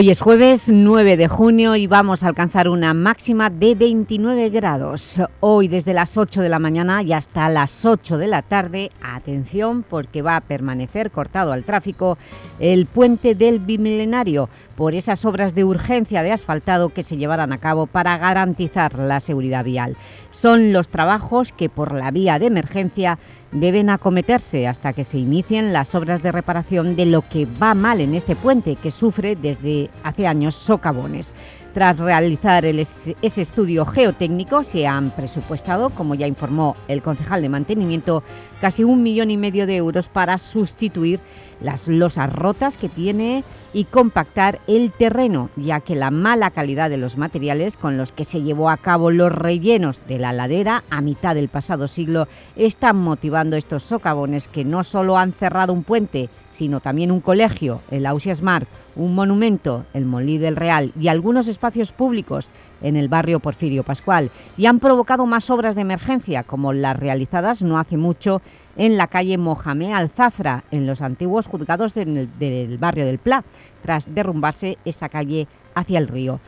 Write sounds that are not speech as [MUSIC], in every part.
Hoy es jueves 9 de junio y vamos a alcanzar una máxima de 29 grados. Hoy desde las 8 de la mañana y hasta las 8 de la tarde, atención porque va a permanecer cortado al tráfico el puente del Bimilenario por esas obras de urgencia de asfaltado que se llevarán a cabo para garantizar la seguridad vial. Son los trabajos que por la vía de emergencia deben acometerse hasta que se inicien las obras de reparación de lo que va mal en este puente que sufre desde hace años socavones. Tras realizar ese estudio geotécnico se han presupuestado, como ya informó el concejal de mantenimiento, casi un millón y medio de euros para sustituir las losas rotas que tiene y compactar el terreno, ya que la mala calidad de los materiales con los que se llevó a cabo los rellenos de la ladera a mitad del pasado siglo están motivando estos socavones que no solo han cerrado un puente, sino también un colegio, el Ausias Mar, un monumento, el Molí del Real y algunos espacios públicos en el barrio Porfirio Pascual y han provocado más obras de emergencia como las realizadas no hace mucho en la calle Mohamed Alzafra, en los antiguos juzgados del, barrio del Pla, tras derrumbarse esa calle hacia el río.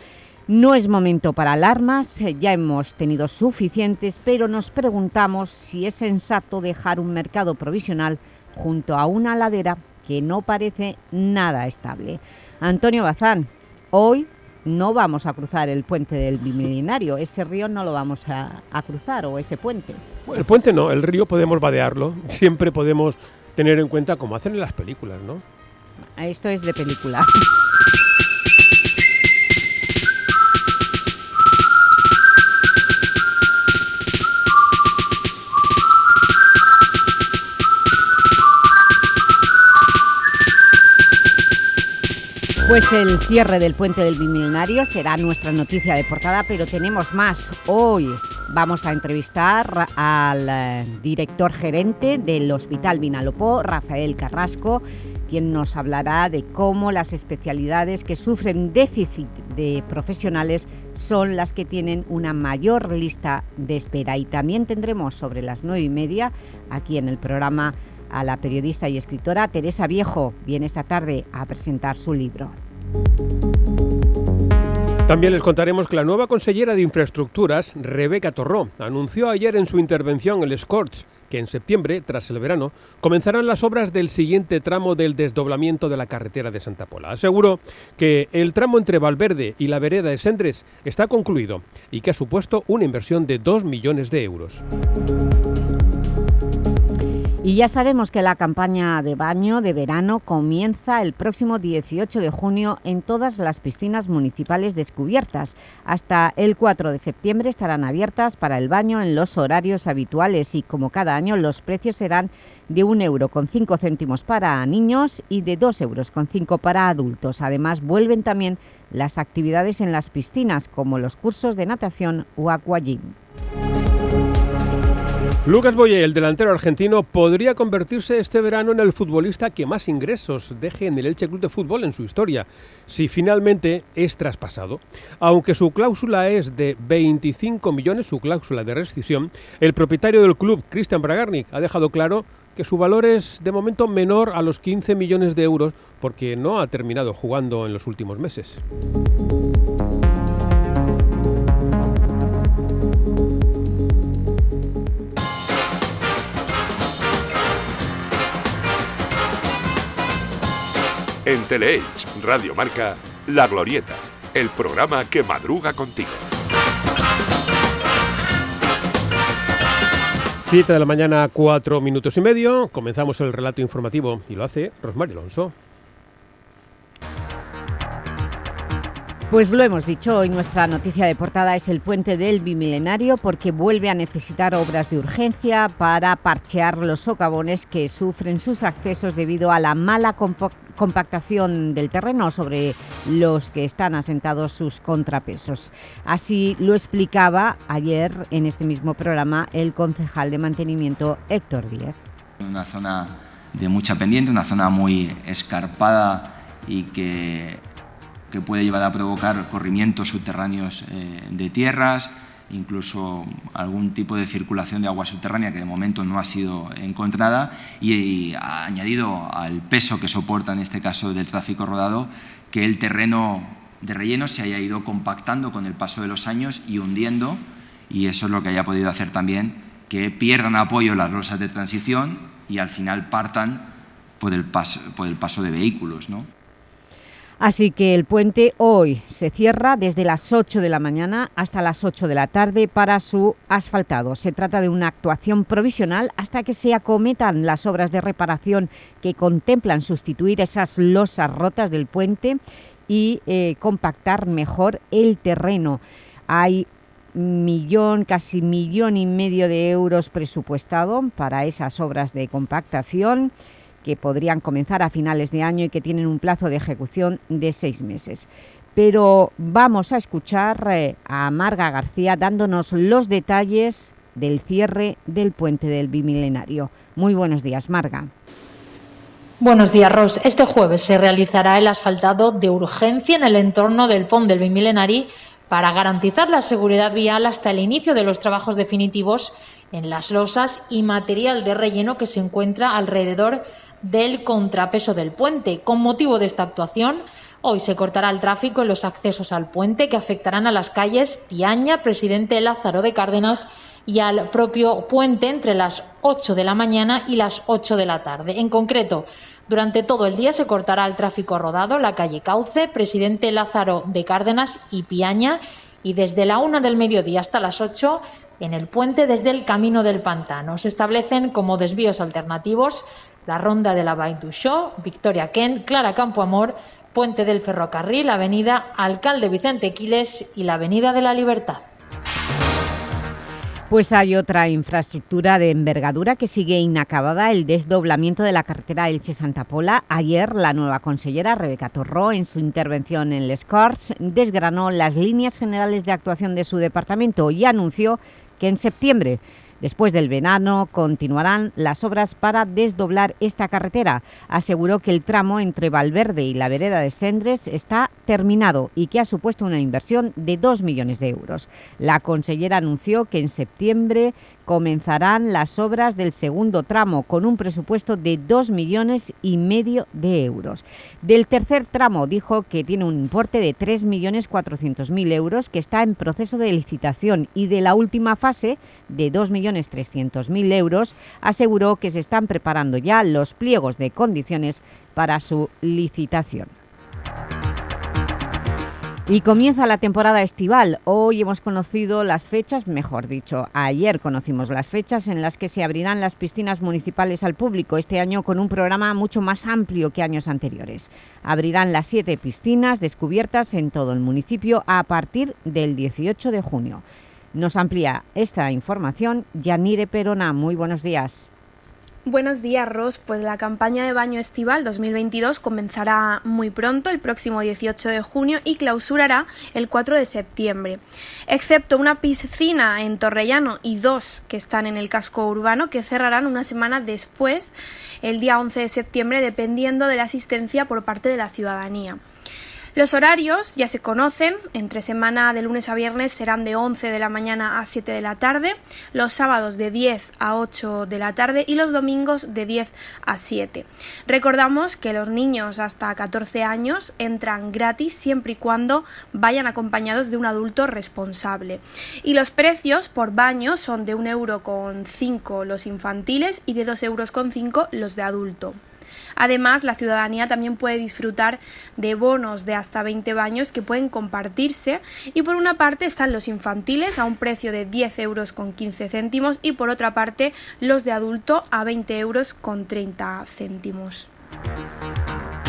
No es momento para alarmas, ya hemos tenido suficientes, pero nos preguntamos si es sensato dejar un mercado provisional junto a una ladera que no parece nada estable. Antonio Bazán, hoy no vamos a cruzar el puente del Bimilenario, ese río no lo vamos a cruzar, o ese puente. El puente no, el río podemos vadearlo, [LAUGHS] siempre podemos tener en cuenta como hacen en las películas, ¿no? Esto es de película. [LAUGHS] Pues el cierre del puente del Bimilenario será nuestra noticia de portada, pero tenemos más. Hoy vamos a entrevistar al eh, director gerente del Hospital Vinalopó, Rafael Carrasco, quien nos hablará de cómo las especialidades que sufren déficit de profesionales son las que tienen una mayor lista de espera. Y también tendremos sobre las nueve y media, aquí en el programa a la periodista y escritora Teresa Viejo. Viene esta tarde a presentar su libro. También les contaremos que la nueva consellera de Infraestructuras, Rebeca Torró, anunció ayer en su intervención el Scorch que en septiembre, tras el verano, comenzarán las obras del siguiente tramo del desdoblamiento de la carretera de Santa Pola. Aseguró que el tramo entre Valverde y la vereda de Sendres está concluido y que ha supuesto una inversión de 2 millones de euros. Y ya sabemos que la campaña de baño de verano comienza el próximo 18 de junio en todas las piscinas municipales descubiertas. Hasta el 4 de septiembre estarán abiertas para el baño en los horarios habituales y como cada año los precios serán de 1 euro con 5 céntimos para niños y de 2 euros con 5 para adultos. Además vuelven también las actividades en las piscinas como los cursos de natación o aquagym. Lucas Boye, el delantero argentino, podría convertirse este verano en el futbolista que más ingresos deje en el Elche Club de Fútbol en su historia, si finalmente es traspasado. Aunque su cláusula es de 25 millones, su cláusula de rescisión, el propietario del club, Christian Bragarnik, ha dejado claro que su valor es de momento menor a los 15 millones de euros porque no ha terminado jugando en los últimos meses. En Teleelch, Radio Marca, La Glorieta, el programa que madruga contigo. 7 de la mañana, 4 minutos y medio. Comenzamos el relato informativo y lo hace Rosmario Alonso. Pues lo hemos dicho, hoy nuestra noticia de portada es el puente del Bimilenario porque vuelve a necesitar obras de urgencia para parchear los socavones que sufren sus accesos debido a la mala compactación del terreno sobre los que están asentados sus contrapesos. Así lo explicaba ayer en este mismo programa el concejal de mantenimiento Héctor Díaz. Una zona de mucha pendiente, una zona muy escarpada y que, que puede llevar a provocar corrimientos subterráneos eh, de tierras, incluso algún tipo de circulación de agua subterránea que de momento no ha sido encontrada y, ha añadido al peso que soporta en este caso del tráfico rodado que el terreno de relleno se haya ido compactando con el paso de los años y hundiendo y eso es lo que haya podido hacer también que pierdan apoyo las losas de transición y al final partan por el paso, por el paso de vehículos. ¿no? Así que el puente hoy se cierra desde las 8 de la mañana hasta las 8 de la tarde para su asfaltado. Se trata de una actuación provisional hasta que se acometan las obras de reparación que contemplan sustituir esas losas rotas del puente y eh, compactar mejor el terreno. Hay millón, casi millón y medio de euros presupuestado para esas obras de compactación que podrían comenzar a finales de año y que tienen un plazo de ejecución de seis meses. Pero vamos a escuchar eh, a Marga García dándonos los detalles del cierre del puente del Bimilenario. Muy buenos días, Marga. Buenos días, Ros. Este jueves se realizará el asfaltado de urgencia en el entorno del pont del Bimilenari para garantizar la seguridad vial hasta el inicio de los trabajos definitivos en las losas y material de relleno que se encuentra alrededor del contrapeso del puente. Con motivo de esta actuación, hoy se cortará el tráfico en los accesos al puente que afectarán a las calles Piaña, Presidente Lázaro de Cárdenas y al propio puente entre las 8 de la mañana y las 8 de la tarde. En concreto, durante todo el día se cortará el tráfico rodado la calle Cauce, Presidente Lázaro de Cárdenas y Piaña y desde la 1 del mediodía hasta las 8 en el puente desde el Camino del Pantano. Se establecen como desvíos alternativos la Ronda de la Vall Victoria Kent, Clara Campoamor, Puente del Ferrocarril, Avenida Alcalde Vicente Quiles y la Avenida de la Libertad. Pues hay otra infraestructura de envergadura que sigue inacabada, el desdoblamiento de la carretera Elche-Santa Pola. Ayer la nueva consellera Rebeca Torró, en su intervención en Les Corts, desgranó las líneas generales de actuación de su departamento y anunció que en septiembre Después del verano continuarán las obras para desdoblar esta carretera. Aseguró que el tramo entre Valverde y la vereda de Sendres está terminado y que ha supuesto una inversión de 2 millones de euros. La consellera anunció que en septiembre comenzarán las obras del segundo tramo con un presupuesto de 2 millones y medio de euros. Del tercer tramo dijo que tiene un importe de 3 millones 400 mil euros que está en proceso de licitación y de la última fase de 2 millones 300 mil euros aseguró que se están preparando ya los pliegos de condiciones para su licitación. Y comienza la temporada estival. Hoy hemos conocido las fechas, mejor dicho, ayer conocimos las fechas en las que se abrirán las piscinas municipales al público, este año con un programa mucho más amplio que años anteriores. Abrirán las siete piscinas descubiertas en todo el municipio a partir del 18 de junio. Nos amplía esta información Yanire Perona. Muy buenos días. Buenos días, Ros. Pues la campaña de baño estival 2022 comenzará muy pronto, el próximo 18 de junio, y clausurará el 4 de septiembre. Excepto una piscina en Torrellano y dos que están en el casco urbano, que cerrarán una semana después, el día 11 de septiembre, dependiendo de la asistencia por parte de la ciudadanía. Los horarios ya se conocen, entre semana de lunes a viernes serán de 11 de la mañana a 7 de la tarde, los sábados de 10 a 8 de la tarde y los domingos de 10 a 7. Recordamos que los niños hasta 14 años entran gratis siempre y cuando vayan acompañados de un adulto responsable. Y los precios por baño son de 1,5 euro con los infantiles y de 2,5 euros con los de adulto. Además, la ciudadanía también puede disfrutar de bonos de hasta 20 baños que pueden compartirse y por una parte están los infantiles a un precio de 10 euros con 15 céntimos y por otra parte los de adulto a 20 euros con 30 céntimos.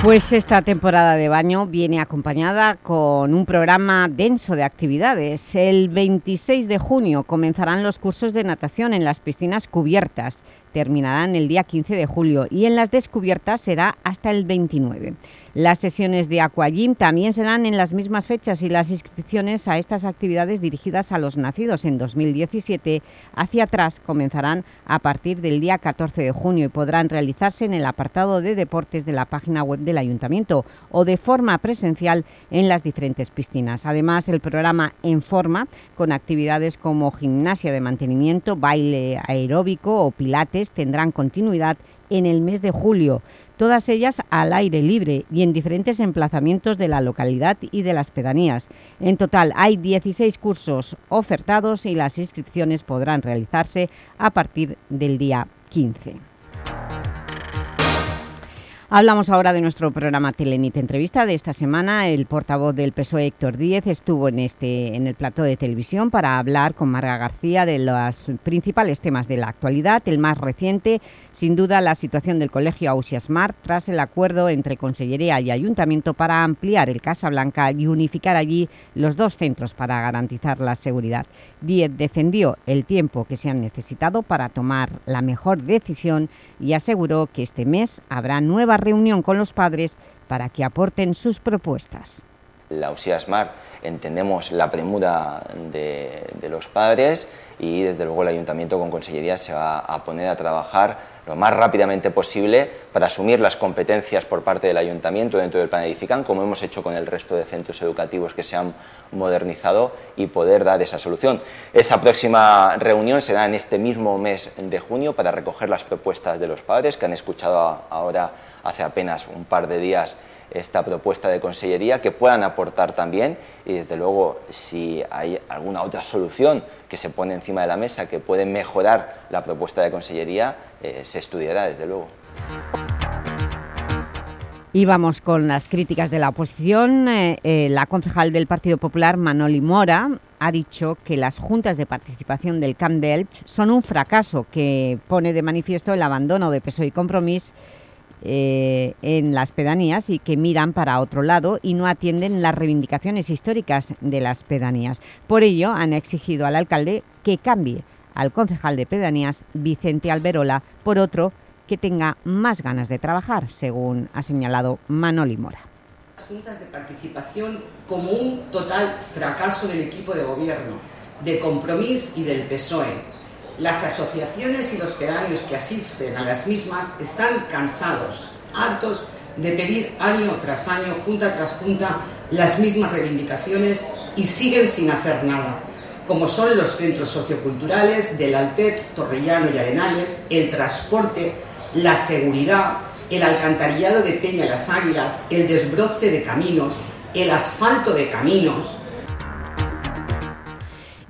Pues esta temporada de baño viene acompañada con un programa denso de actividades. El 26 de junio comenzarán los cursos de natación en las piscinas cubiertas terminarán el día 15 de julio y en las descubiertas será hasta el 29. Las sesiones de Aquagym también serán en las mismas fechas y las inscripciones a estas actividades dirigidas a los nacidos en 2017 hacia atrás comenzarán a partir del día 14 de junio y podrán realizarse en el apartado de deportes de la página web del Ayuntamiento o de forma presencial en las diferentes piscinas. Además, el programa En Forma, con actividades como gimnasia de mantenimiento, baile aeróbico o pilates, tendrán continuidad en el mes de julio, todas ellas al aire libre y en diferentes emplazamientos de la localidad y de las pedanías. En total hay 16 cursos ofertados y las inscripciones podrán realizarse a partir del día 15. Hablamos ahora de nuestro programa Telenit Entrevista de esta semana. El portavoz del PSOE, Héctor Díez, estuvo en, este, en el plató de televisión para hablar con Marga García de los principales temas de la actualidad. El más reciente, sin duda, la situación del colegio Ausiasmar tras el acuerdo entre Consellería y Ayuntamiento para ampliar el Casa Blanca y unificar allí los dos centros para garantizar la seguridad. Díez defendió el tiempo que se han necesitado para tomar la mejor decisión y aseguró que este mes habrá nueva reunión con los padres para que aporten sus propuestas. La USIASMAR entendemos la premura de, de, los padres y desde luego el Ayuntamiento con Consellería se va a poner a trabajar lo más rápidamente posible para asumir las competencias por parte del Ayuntamiento dentro del Plan Edifican, como hemos hecho con el resto de centros educativos que se han modernizado y poder dar esa solución. Esa próxima reunión será en este mismo mes de junio para recoger las propuestas de los padres que han escuchado ahora hace apenas un par de días esta propuesta de consellería que puedan aportar también y desde luego si hay alguna otra solución que se pone encima de la mesa que puede mejorar la propuesta de consellería eh, se estudiará desde luego. Y vamos con las críticas de la oposición. Eh, eh, la concejal del Partido Popular, Manoli Mora, ha dicho que las juntas de participación del Camp de son un fracaso que pone de manifiesto el abandono de PSOE y Compromís en las pedanías y que miran para otro lado y no atienden las reivindicaciones históricas de las pedanías. Por ello, han exigido al alcalde que cambie al concejal de pedanías, Vicente Alberola, por otro que tenga más ganas de trabajar, según ha señalado Manoli Mora. Las juntas de participación como un total fracaso del equipo de gobierno, de Compromís y del PSOE las asociaciones y los pedáneos que asisten a las mismas están cansados, hartos de pedir año tras año, junta tras junta, las mismas reivindicaciones y siguen sin hacer nada, como son los centros socioculturales del Altec, Torrellano y Arenales, el transporte, la seguridad, el alcantarillado de Peña Las Águilas, el desbroce de caminos, el asfalto de caminos,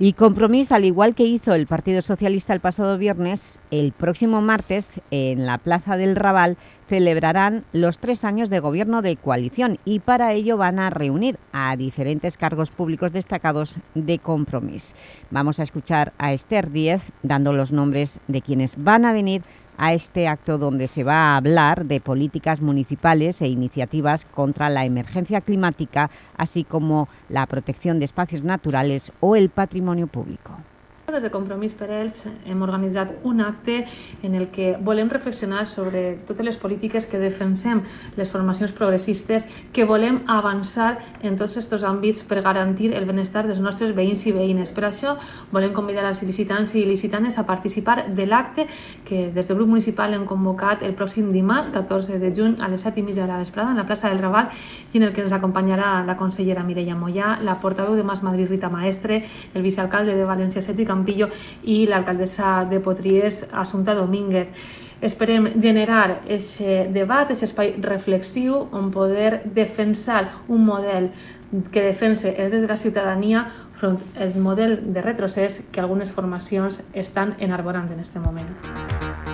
y Compromís, al igual que hizo el Partido Socialista el pasado viernes, el próximo martes, en la Plaza del Raval, celebrarán los tres años de gobierno de coalición y para ello van a reunir a diferentes cargos públicos destacados de Compromís. Vamos a escuchar a Esther Díez dando los nombres de quienes van a venir a este acto donde se va a hablar de políticas municipales e iniciativas contra la emergencia climática, así como la protección de espacios naturales o el patrimonio público. Des de Compromís per Ells hem organitzat un acte en el que volem reflexionar sobre totes les polítiques que defensem les formacions progressistes, que volem avançar en tots aquests àmbits per garantir el benestar dels nostres veïns i veïnes. Per això volem convidar els il·licitants i il·licitanes a participar de l'acte que des del grup municipal hem convocat el pròxim dimarts, 14 de juny, a les 7 i mitja de la vesprada, en la plaça del Raval, i en el que ens acompanyarà la consellera Mireia Mollà, la portaveu de Mas Madrid Rita Maestre, el vicealcalde de València Setge Campillo i l'alcaldessa de Potries, Assumpta Domínguez. Esperem generar aquest debat, aquest espai reflexiu on poder defensar un model que defense els drets de la ciutadania front al model de retrocés que algunes formacions estan enarborant en aquest moment.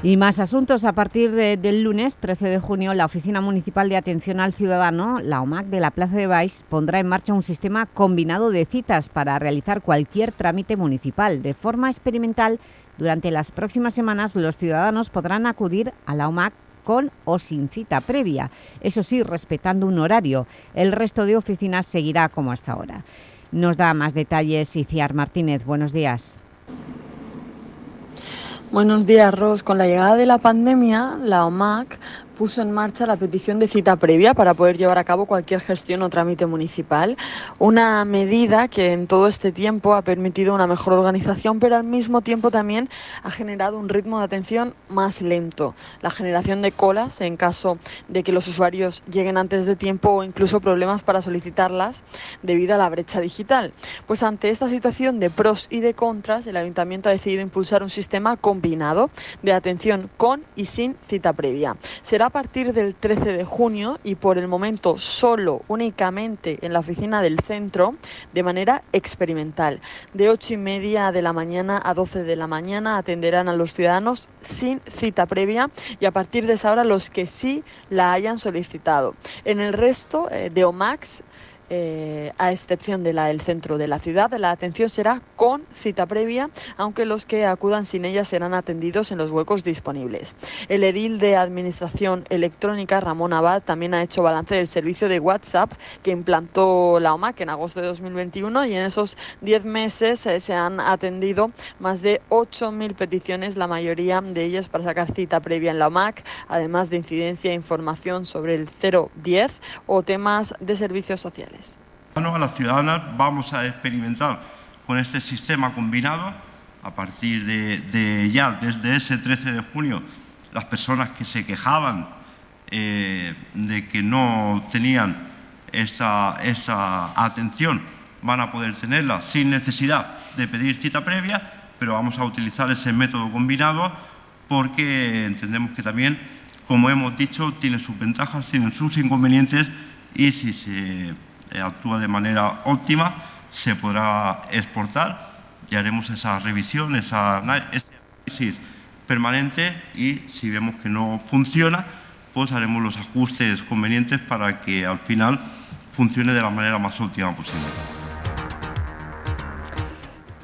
Y más asuntos. A partir de, del lunes 13 de junio, la Oficina Municipal de Atención al Ciudadano, la OMAC de la Plaza de Baix, pondrá en marcha un sistema combinado de citas para realizar cualquier trámite municipal. De forma experimental, durante las próximas semanas, los ciudadanos podrán acudir a la OMAC con o sin cita previa, eso sí, respetando un horario. El resto de oficinas seguirá como hasta ahora. Nos da más detalles Iciar Martínez. Buenos días. Buenos días, Ros. Con la llegada de la pandemia, la OMAC puso en marcha la petición de cita previa para poder llevar a cabo cualquier gestión o trámite municipal. Una medida que en todo este tiempo ha permitido una mejor organización, pero al mismo tiempo también ha generado un ritmo de atención más lento. La generación de colas en caso de que los usuarios lleguen antes de tiempo o incluso problemas para solicitarlas debido a la brecha digital. Pues ante esta situación de pros y de contras, el Ayuntamiento ha decidido impulsar un sistema combinado de atención con y sin cita previa. Será a partir del 13 de junio y por el momento solo, únicamente en la oficina del centro, de manera experimental. De 8 y media de la mañana a 12 de la mañana atenderán a los ciudadanos sin cita previa y a partir de esa hora los que sí la hayan solicitado. En el resto eh, de OMAX eh, a excepción de la del centro de la ciudad, la atención será con cita previa, aunque los que acudan sin ella serán atendidos en los huecos disponibles. El edil de Administración Electrónica, Ramón Abad, también ha hecho balance del servicio de WhatsApp que implantó la OMAC en agosto de 2021 y en esos 10 meses eh, se han atendido más de 8.000 peticiones, la mayoría de ellas para sacar cita previa en la OMAC, además de incidencia e información sobre el 010 o temas de servicios sociales. A las ciudadanas vamos a experimentar con este sistema combinado. A partir de, ya, desde ese 13 de junio, las personas que se quejaban eh, de que no tenían esta, esta atención van a poder tenerla sin necesidad de pedir cita previa, pero vamos a utilizar ese método combinado porque entendemos que también, como hemos dicho, tiene sus ventajas, tiene sus inconvenientes y si se actúa de manera óptima, se podrá exportar y haremos esa revisión, esa, ese análisis permanente y si vemos que no funciona, pues haremos los ajustes convenientes para que al final funcione de la manera más óptima posible.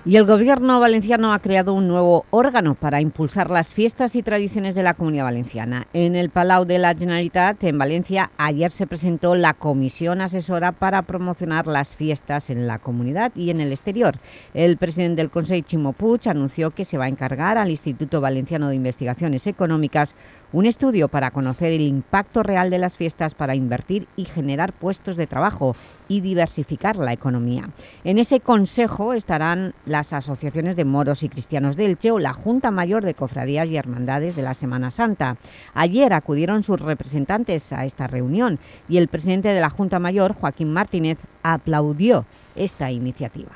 Y el Gobierno valenciano ha creado un nuevo órgano para impulsar las fiestas y tradiciones de la Comunidad Valenciana. En el Palau de la Generalitat, en Valencia, ayer se presentó la Comisión Asesora para promocionar las fiestas en la comunidad y en el exterior. El presidente del Consejo, Chimo Puig, anunció que se va a encargar al Instituto Valenciano de Investigaciones Económicas un estudio para conocer el impacto real de las fiestas para invertir y generar puestos de trabajo y diversificar la economía. En ese consejo estarán las asociaciones de moros y cristianos del Elche o la Junta Mayor de Cofradías y Hermandades de la Semana Santa. Ayer acudieron sus representantes a esta reunión y el presidente de la Junta Mayor, Joaquín Martínez, aplaudió esta iniciativa.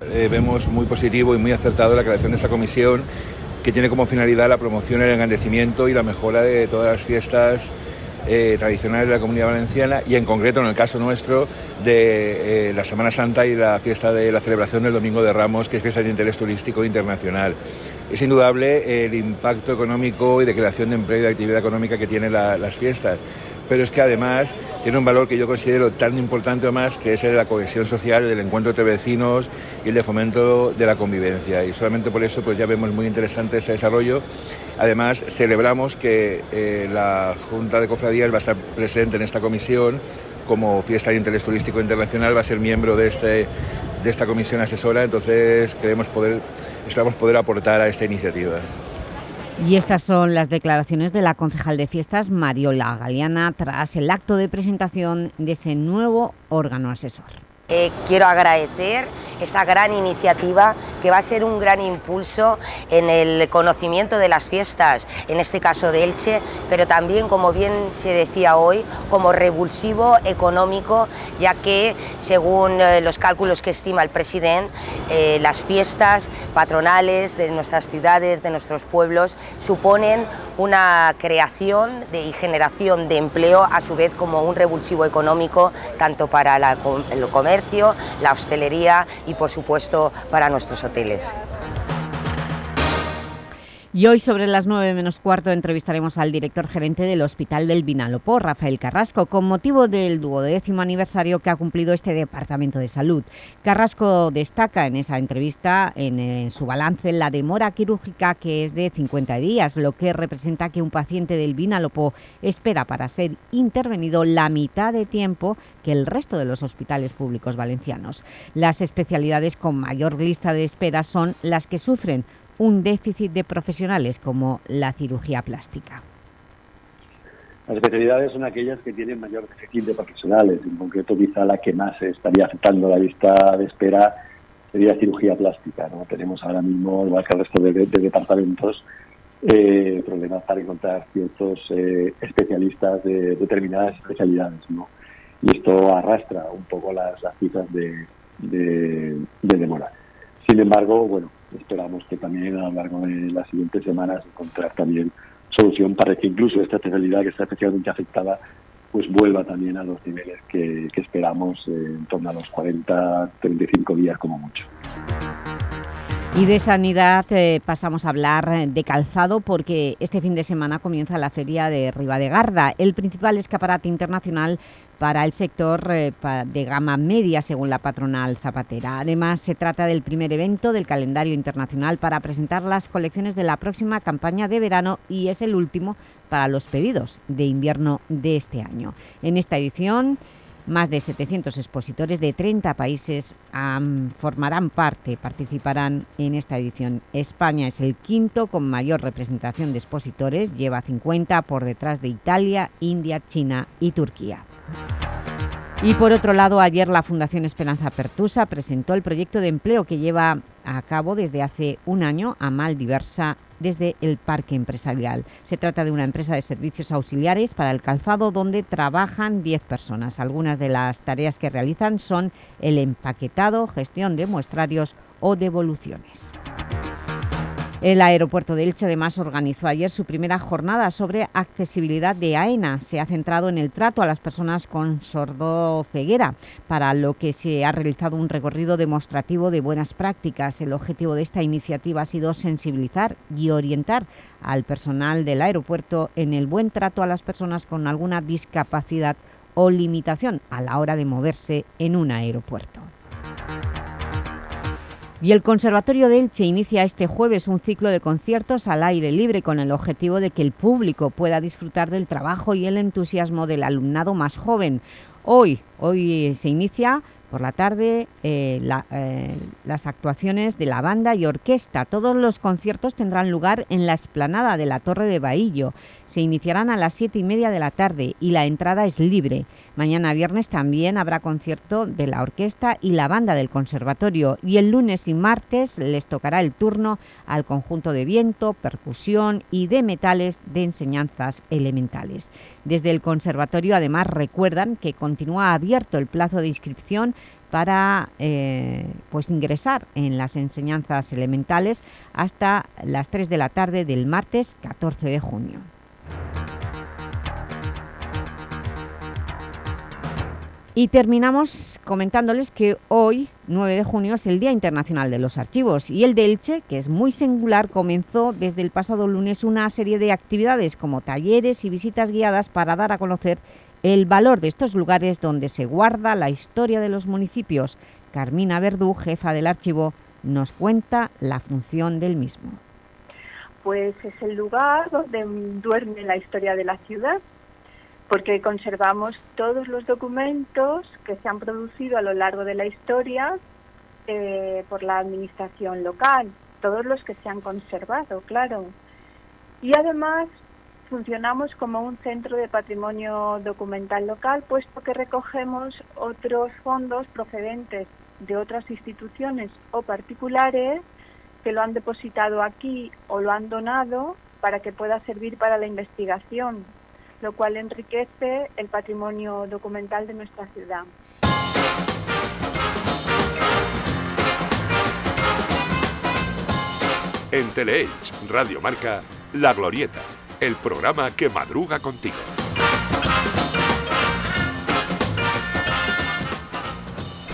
Eh, vemos muy positivo y muy acertado la creación de esta comisión que tiene como finalidad la promoción, el engrandecimiento y la mejora de todas las fiestas eh, tradicionales de la comunidad valenciana y en concreto en el caso nuestro de eh, la Semana Santa y la fiesta de la celebración del Domingo de Ramos, que es fiesta de interés turístico internacional. Es indudable el impacto económico y de creación de empleo y de actividad económica que tienen las fiestas pero es que además tiene un valor que yo considero tan importante o más, que es el de la cohesión social, del encuentro entre vecinos y el de fomento de la convivencia. Y solamente por eso pues ya vemos muy interesante este desarrollo. Además, celebramos que eh, la Junta de Cofradías va a estar presente en esta comisión como Fiesta de Interés Turístico Internacional, va a ser miembro de, este, de esta comisión asesora, entonces queremos poder, esperamos poder aportar a esta iniciativa. Y estas son las declaraciones de la concejal de fiestas Mariola Galeana tras el acto de presentación de ese nuevo órgano asesor. Eh, quiero agradecer esa gran iniciativa que va a ser un gran impulso en el conocimiento de las fiestas, en este caso de Elche, pero también, como bien se decía hoy, como revulsivo económico, ya que, según eh, los cálculos que estima el presidente, eh, las fiestas patronales de nuestras ciudades, de nuestros pueblos, suponen una creación y generación de empleo, a su vez como un revulsivo económico, tanto para el comercio, la hostelería y por supuesto para nuestros hoteles. Y hoy sobre las 9 menos cuarto entrevistaremos al director gerente del Hospital del Vinalopó, Rafael Carrasco, con motivo del duodécimo aniversario que ha cumplido este Departamento de Salud. Carrasco destaca en esa entrevista, en, su balance, la demora quirúrgica que es de 50 días, lo que representa que un paciente del Vinalopó espera para ser intervenido la mitad de tiempo que el resto de los hospitales públicos valencianos. Las especialidades con mayor lista de espera son las que sufren un déficit de profesionales como la cirugía plástica. Las especialidades son aquellas que tienen mayor déficit de profesionales, en concreto quizá la que más estaría afectando la lista de espera sería cirugía plástica. ¿no? Tenemos ahora mismo, igual que el resto de, departamentos, eh, problemas para encontrar ciertos eh, especialistas de determinadas especialidades. ¿no? Y esto arrastra un poco las, cifras de, de, demora. Sin embargo, bueno, esperamos que también a lo largo de las siguientes semanas encontrar también solución para que incluso esta especialidad que está especialmente afectada pues vuelva también a los niveles que, esperamos eh, en torno a los 40, 35 días como mucho. Y de sanidad eh, pasamos a hablar de calzado porque este fin de semana comienza la Feria de Garda, el principal escaparate internacional para el sector eh, de gama media, según la patronal zapatera. Además, se trata del primer evento del calendario internacional para presentar las colecciones de la próxima campaña de verano y es el último para los pedidos de invierno de este año. En esta edición, más de 700 expositores de 30 países formarán parte, participarán en esta edición. España es el quinto con mayor representación de expositores, lleva 50 por detrás de Italia, India, China y Turquía. Y por otro lado, ayer la Fundación Esperanza Pertusa presentó el proyecto de empleo que lleva a cabo desde hace un año a Diversa desde el Parque Empresarial. Se trata de una empresa de servicios auxiliares para el calzado donde trabajan 10 personas. Algunas de las tareas que realizan son el empaquetado, gestión de muestrarios o devoluciones. El aeropuerto de Elche además organizó ayer su primera jornada sobre accesibilidad de AENA. Se ha centrado en el trato a las personas con sordo-ceguera, para lo que se ha realizado un recorrido demostrativo de buenas prácticas. El objetivo de esta iniciativa ha sido sensibilizar y orientar al personal del aeropuerto en el buen trato a las personas con alguna discapacidad o limitación a la hora de moverse en un aeropuerto. Y el Conservatorio de Elche inicia este jueves un ciclo de conciertos al aire libre con el objetivo de que el público pueda disfrutar del trabajo y el entusiasmo del alumnado más joven. Hoy, hoy se inicia por la tarde eh, eh, las actuaciones de la banda y orquesta. Todos los conciertos tendrán lugar en la explanada de la Torre de Bahillo. Se iniciarán a las siete y media de la tarde y la entrada es libre. Mañana viernes también habrá concierto de la orquesta y la banda del conservatorio y el lunes y martes les tocará el turno al conjunto de viento, percusión y de metales de enseñanzas elementales. Desde el conservatorio además recuerdan que continúa abierto el plazo de inscripción para eh, pues ingresar en las enseñanzas elementales hasta las 3 de la tarde del martes 14 de junio. Y terminamos comentándoles que hoy, 9 de junio, es el Día Internacional de los Archivos y el de Elche, que es muy singular, comenzó desde el pasado lunes una serie de actividades como talleres y visitas guiadas para dar a conocer el valor de estos lugares donde se guarda la historia de los municipios. Carmina Verdú, jefa del archivo, nos cuenta la función del mismo. Pues es el lugar donde duerme la historia de la ciudad, porque conservamos todos los documentos que se han producido a lo largo de la historia eh, por la administración local, todos los que se han conservado, claro. Y además funcionamos como un centro de patrimonio documental local, puesto que recogemos otros fondos procedentes de otras instituciones o particulares que lo han depositado aquí o lo han donado para que pueda servir para la investigación lo cual enriquece el patrimonio documental de nuestra ciudad. En Teleelch, Radio Marca, La Glorieta, el programa que madruga contigo.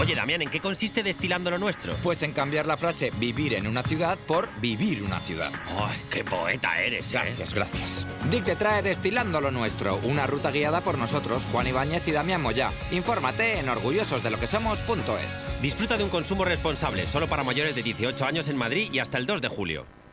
Oye, Damián, ¿en qué consiste destilando lo nuestro? Pues en cambiar la frase vivir en una ciudad por vivir una ciudad. ¡Ay, qué poeta eres! ¿eh? Gracias, gracias. Dick te trae Destilando lo nuestro, una ruta guiada por nosotros, Juan Ibáñez y Damián Moya. Infórmate en orgullososdelokesomos.es. Disfruta de un consumo responsable, solo para mayores de 18 años en Madrid y hasta el 2 de julio.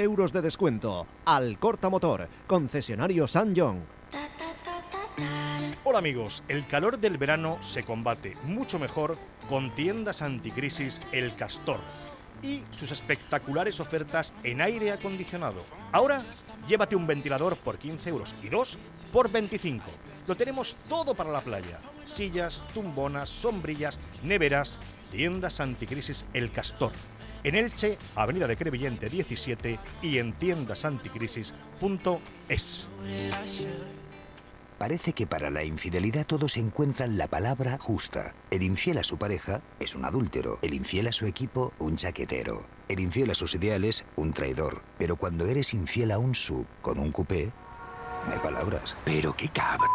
euros de descuento. Al Corta Motor, concesionario San John. Hola amigos, el calor del verano se combate mucho mejor con tiendas anticrisis El Castor y sus espectaculares ofertas en aire acondicionado. Ahora, llévate un ventilador por 15 euros y dos por 25. Lo tenemos todo para la playa. Sillas, tumbonas, sombrillas, neveras, tiendas anticrisis El Castor. En Elche, Avenida de Crevillente 17 y en tiendasanticrisis.es. Parece que para la infidelidad todos encuentran la palabra justa. El infiel a su pareja es un adúltero, el infiel a su equipo un chaquetero, el infiel a sus ideales un traidor. Pero cuando eres infiel a un sub con un coupé, no hay palabras. Pero qué cabrón.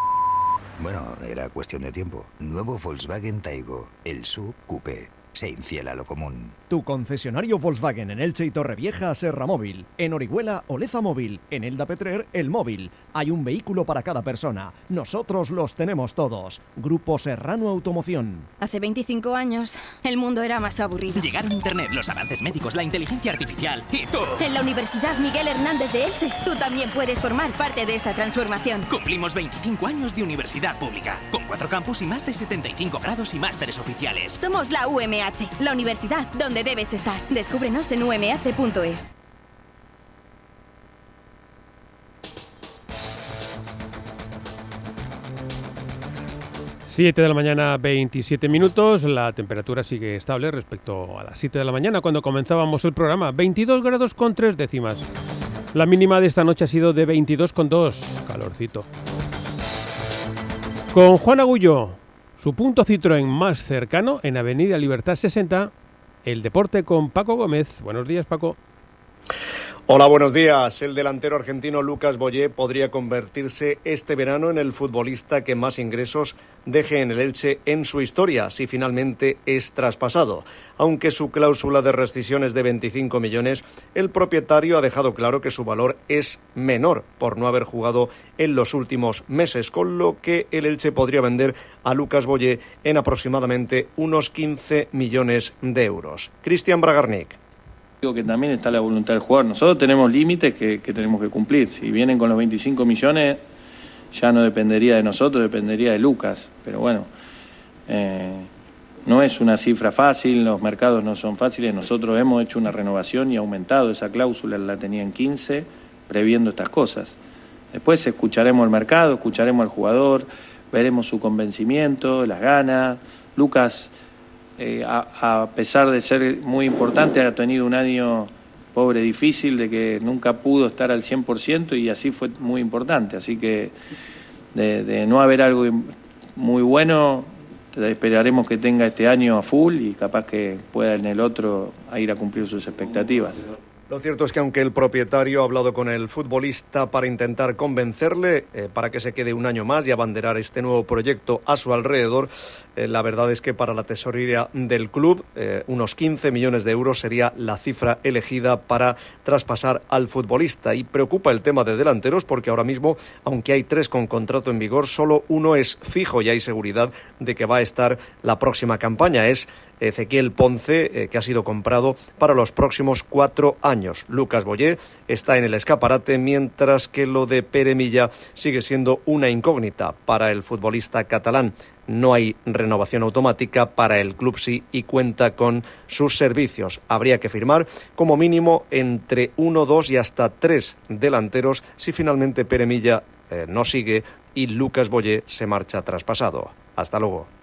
Bueno, era cuestión de tiempo. Nuevo Volkswagen Taigo, el sub coupé. Se infiel a lo común. Tu concesionario Volkswagen en Elche y Torrevieja Serra Móvil. En Orihuela Oleza Móvil. En Elda Petrer El Móvil. Hay un vehículo para cada persona. Nosotros los tenemos todos. Grupo Serrano Automoción. Hace 25 años, el mundo era más aburrido. Llegaron Internet, los avances médicos, la inteligencia artificial y tú. En la Universidad Miguel Hernández de Elche, tú también puedes formar parte de esta transformación. Cumplimos 25 años de universidad pública, con cuatro campus y más de 75 grados y másteres oficiales. Somos la UMH, la universidad donde debes estar. Descúbrenos en umh.es. Siete de la mañana, 27 minutos. La temperatura sigue estable respecto a las 7 de la mañana cuando comenzábamos el programa. 22 grados con 3 décimas. La mínima de esta noche ha sido de 22 con 2. Calorcito. Con Juan Agullo, su punto Citroën más cercano en Avenida Libertad 60. El deporte con Paco Gómez. Buenos días, Paco. Hola, buenos días. El delantero argentino Lucas Boyé podría convertirse este verano en el futbolista que más ingresos deje en el Elche en su historia, si finalmente es traspasado. Aunque su cláusula de rescisión es de 25 millones, el propietario ha dejado claro que su valor es menor por no haber jugado en los últimos meses, con lo que el Elche podría vender a Lucas Boyé en aproximadamente unos 15 millones de euros. Cristian Bragarnik. Digo que también está la voluntad del jugador. Nosotros tenemos límites que, que tenemos que cumplir. Si vienen con los 25 millones, ya no dependería de nosotros, dependería de Lucas. Pero bueno, eh, no es una cifra fácil, los mercados no son fáciles. Nosotros hemos hecho una renovación y aumentado esa cláusula, la tenía en 15, previendo estas cosas. Después escucharemos el mercado, escucharemos al jugador, veremos su convencimiento, las ganas. Lucas eh, a, pesar de ser muy importante, ha tenido un año pobre, difícil, de que nunca pudo estar al 100% y así fue muy importante. Así que de, de no haber algo muy bueno, esperaremos que tenga este año a full y capaz que pueda en el otro a ir a cumplir sus expectativas. Lo cierto es que aunque el propietario ha hablado con el futbolista para intentar convencerle eh, para que se quede un año más y abanderar este nuevo proyecto a su alrededor, eh, la verdad es que para la tesorería del club eh, unos 15 millones de euros sería la cifra elegida para traspasar al futbolista. Y preocupa el tema de delanteros porque ahora mismo, aunque hay tres con contrato en vigor, solo uno es fijo y hay seguridad de que va a estar la próxima campaña. Es Ezequiel Ponce, eh, que ha sido comprado para los próximos cuatro años. Lucas Boyé está en el escaparate, mientras que lo de Pere Milla sigue siendo una incógnita para el futbolista catalán. No hay renovación automática para el club sí y cuenta con sus servicios. Habría que firmar como mínimo entre uno, dos y hasta tres delanteros si finalmente Pere Milla eh, no sigue y Lucas Boyé se marcha traspasado. Hasta luego.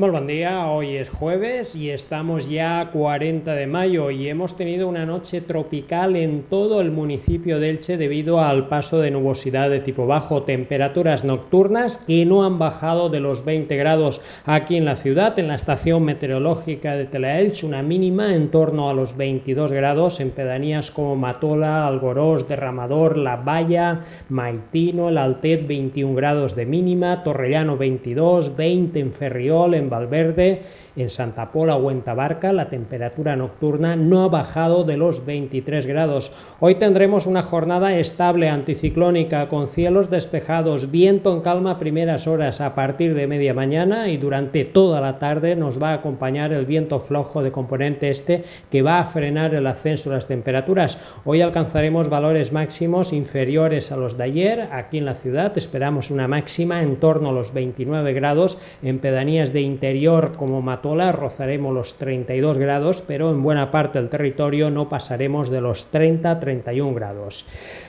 Muy buen día, hoy es jueves y estamos ya 40 de mayo y hemos tenido una noche tropical en todo el municipio de Elche debido al paso de nubosidad de tipo bajo, temperaturas nocturnas que no han bajado de los 20 grados aquí en la ciudad, en la estación meteorológica de Telaelch, una mínima en torno a los 22 grados en pedanías como Matola, Algorós, Derramador, La Valla, Maitino, el Altet 21 grados de mínima, Torrellano 22, 20 en Ferriol, en Valverde, en Santa Pola o en Tabarca la temperatura nocturna no ha bajado de los 23 grados. Hoy tendremos una jornada estable anticiclónica con cielos despejados, viento en calma primeras horas a partir de media mañana y durante toda la tarde nos va a acompañar el viento flojo de componente este que va a frenar el ascenso de las temperaturas. Hoy alcanzaremos valores máximos inferiores a los de ayer. Aquí en la ciudad esperamos una máxima en torno a los 29 grados en pedanías de interior como Matola rozaremos los 32 grados, pero en buena parte del territorio no pasaremos de los 30-31 grados.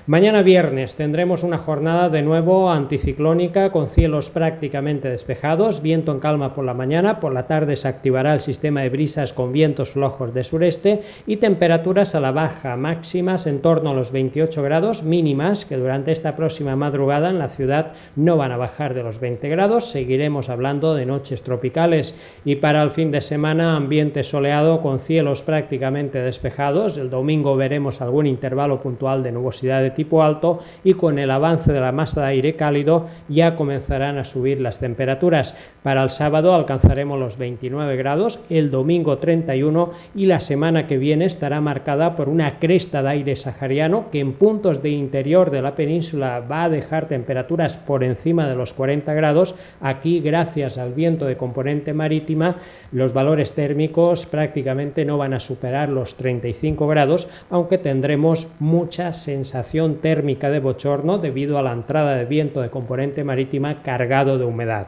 Mañana viernes tendremos una jornada de nuevo anticiclónica con cielos prácticamente despejados, viento en calma por la mañana, por la tarde se activará el sistema de brisas con vientos flojos de sureste y temperaturas a la baja máximas en torno a los 28 grados mínimas que durante esta próxima madrugada en la ciudad no van a bajar de los 20 grados, seguiremos hablando de noches tropicales y para el fin de semana ambiente soleado con cielos prácticamente despejados, el domingo veremos algún intervalo puntual de nubosidad tipo alto y con el avance de la masa de aire cálido ya comenzarán a subir las temperaturas. Para el sábado alcanzaremos los 29 grados, el domingo 31 y la semana que viene estará marcada por una cresta de aire sahariano que en puntos de interior de la península va a dejar temperaturas por encima de los 40 grados. Aquí, gracias al viento de componente marítima, los valores térmicos prácticamente no van a superar los 35 grados, aunque tendremos mucha sensación térmica de bochorno debido a la entrada de viento de componente marítima cargado de humedad.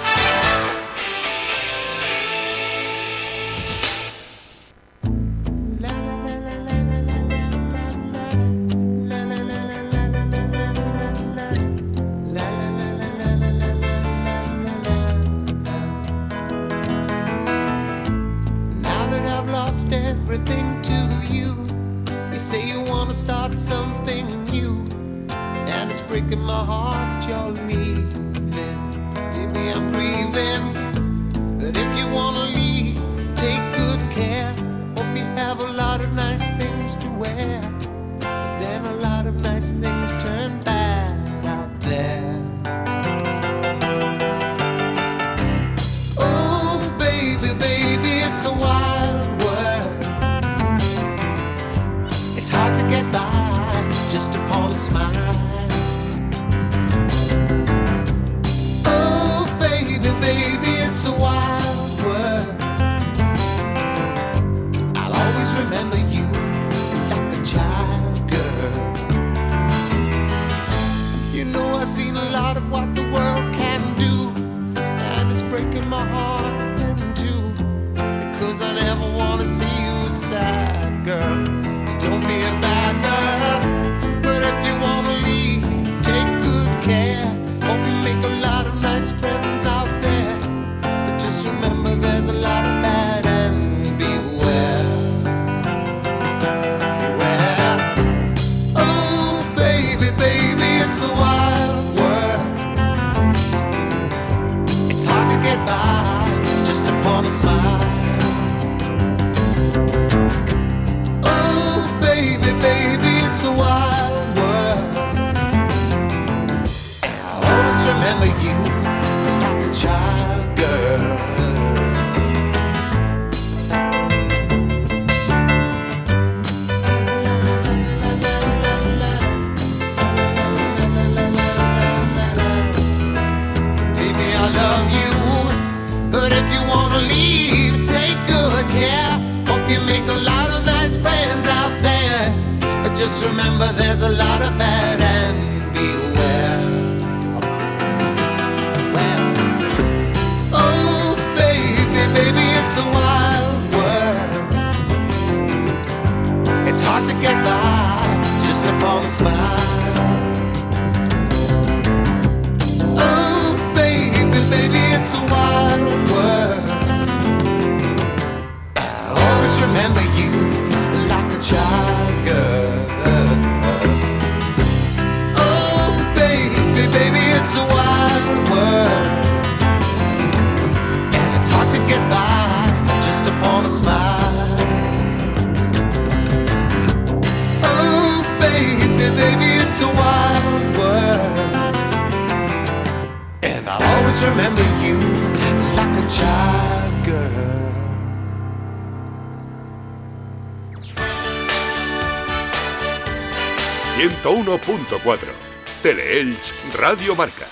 ...101.4... Teleelch Radio Marca.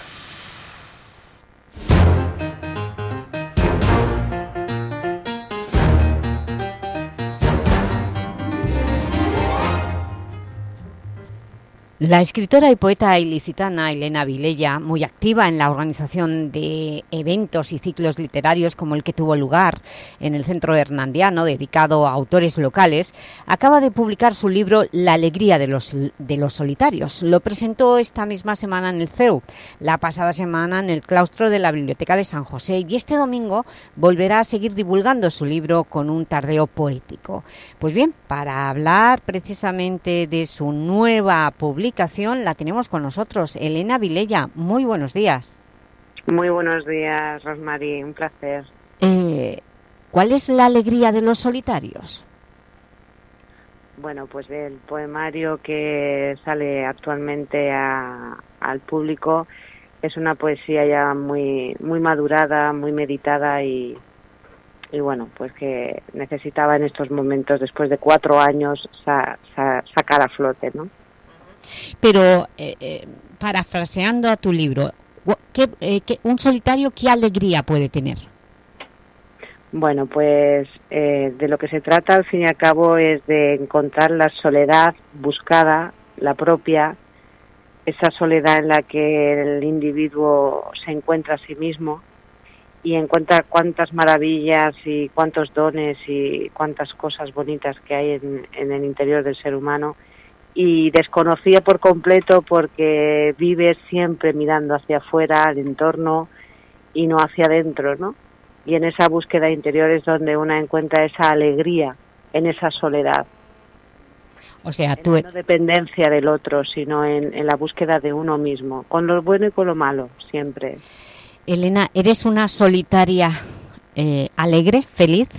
La escritora y poeta ilicitana Elena Vilella, muy activa en la organización de eventos y ciclos literarios como el que tuvo lugar en el Centro Hernandiano, dedicado a autores locales, acaba de publicar su libro La alegría de los, de los solitarios. Lo presentó esta misma semana en el CEU, la pasada semana en el claustro de la Biblioteca de San José y este domingo volverá a seguir divulgando su libro con un tardeo poético. Pues bien, para hablar precisamente de su nueva publicación, la tenemos con nosotros. Elena Vilella, muy buenos días. Muy buenos días, Rosmarie, un placer. Eh, ¿Cuál es la alegría de los solitarios? Bueno, pues el poemario que sale actualmente a- al público es una poesía ya muy, muy madurada, muy meditada y, y bueno, pues que necesitaba en estos momentos, después de cuatro años, sa- sa- sacar a flote, ¿no? Pero, eh, eh, parafraseando a tu libro, ¿qué, eh, qué- ¿un solitario qué alegría puede tener? Bueno, pues eh, de lo que se trata al fin y al cabo es de encontrar la soledad buscada, la propia, esa soledad en la que el individuo se encuentra a sí mismo y encuentra cuántas maravillas y cuántos dones y cuántas cosas bonitas que hay en, en el interior del ser humano y desconocía por completo porque vive siempre mirando hacia afuera, al entorno y no hacia adentro, ¿no? Y en esa búsqueda interior es donde una encuentra esa alegría, en esa soledad. O sea, tú... No dependencia del otro, sino en, en la búsqueda de uno mismo, con lo bueno y con lo malo, siempre. Elena, ¿eres una solitaria eh, alegre, feliz?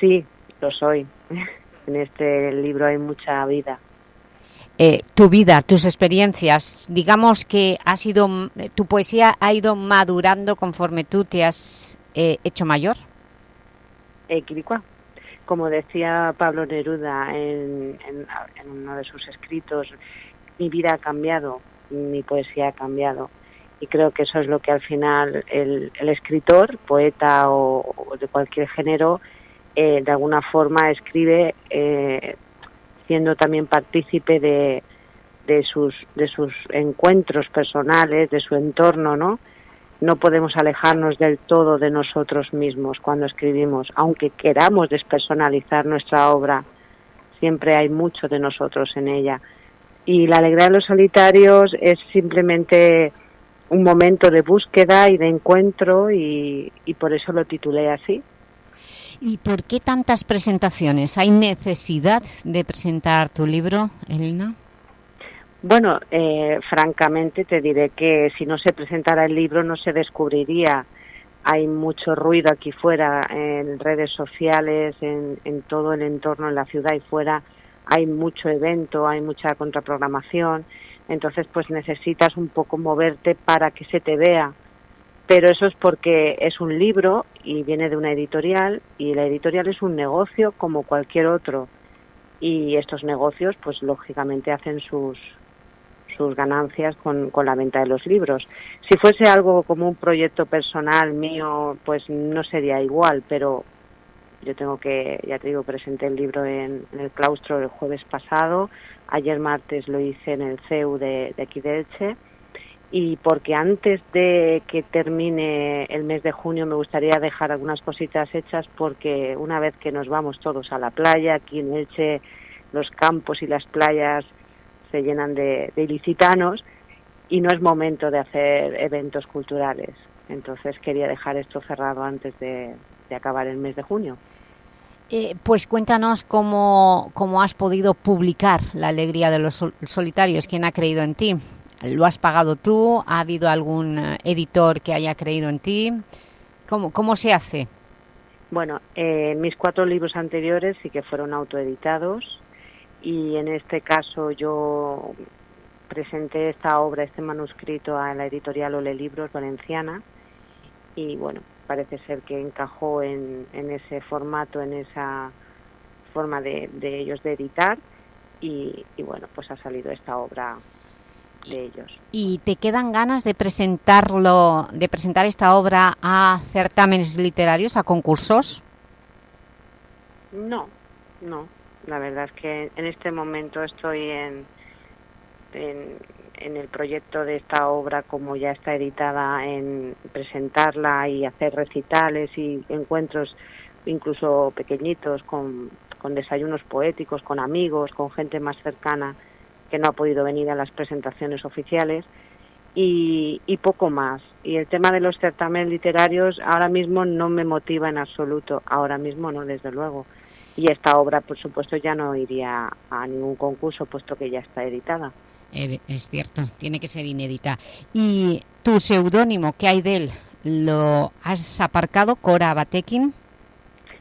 Sí, lo soy. [LAUGHS] En este libro hay mucha vida. Eh, tu vida, tus experiencias, digamos que ha sido, tu poesía ha ido madurando conforme tú te has eh, hecho mayor. Quiricua. Como decía Pablo Neruda en, uno de sus escritos, mi vida ha cambiado, mi poesía ha cambiado. Y creo que eso es lo que al final el, el escritor, poeta o, de cualquier género, eh, de alguna forma escribe eh, siendo también partícipe de, de, sus, de sus encuentros personales, de su entorno, ¿no? No podemos alejarnos del todo de nosotros mismos cuando escribimos, aunque queramos despersonalizar nuestra obra, siempre hay mucho de nosotros en ella. Y la alegría de los solitarios es simplemente un momento de búsqueda y de encuentro y, y por eso lo titulé así. ¿Y por qué tantas presentaciones? ¿Hay necesidad de presentar tu libro, Elena? Bueno, eh, francamente te diré que si no se presentara el libro no se descubriría. Hay mucho ruido aquí fuera, en redes sociales, en, en todo el entorno, en la ciudad y fuera. Hay mucho evento, hay mucha contraprogramación. Entonces, pues necesitas un poco moverte para que se te vea. Pero eso es porque es un libro y viene de una editorial y la editorial es un negocio como cualquier otro. Y estos negocios, pues lógicamente hacen sus, sus ganancias con, con la venta de los libros. Si fuese algo como un proyecto personal mío, pues no sería igual, pero yo tengo que, ya te digo, presenté el libro en, el claustro el jueves pasado, ayer martes lo hice en el CEU de, de aquí de Elche, y porque antes de que termine el mes de junio me gustaría dejar algunas cositas hechas porque una vez que nos vamos todos a la playa, aquí en Elche los campos y las playas se llenan de, de ilicitanos y no es momento de hacer eventos culturales. Entonces quería dejar esto cerrado antes de, acabar el mes de junio. Eh, pues cuéntanos cómo, cómo, has podido publicar La alegría de los solitarios, quién ha creído en ti. ¿Lo has pagado tú? ¿Ha habido algún editor que haya creído en ti? ¿Cómo, cómo se hace? Bueno, eh, mis cuatro libros anteriores sí que fueron autoeditados y en este caso yo presenté esta obra, este manuscrito a la editorial Ole Libros Valenciana y bueno, parece ser que encajó en, ese formato, en esa forma de, ellos de editar y, bueno, pues ha salido esta obra de ellos. ¿Y te quedan ganas de presentarlo, de presentar esta obra a certámenes literarios, a concursos? No, no. La verdad es que en este momento estoy en, en, el proyecto de esta obra, como ya está editada, en presentarla y hacer recitales y encuentros incluso pequeñitos con, con desayunos poéticos, con amigos, con gente más cercana que no ha podido venir a las presentaciones oficiales y, y, poco más. Y el tema de los certámenes literarios ahora mismo no me motiva en absoluto, ahora mismo no, desde luego. Y esta obra, por supuesto, ya no iría a ningún concurso, puesto que ya está editada. Eh, es cierto, tiene que ser inédita. ¿Y tu seudónimo, qué hay de él? ¿Lo has aparcado, Cora Abatekin?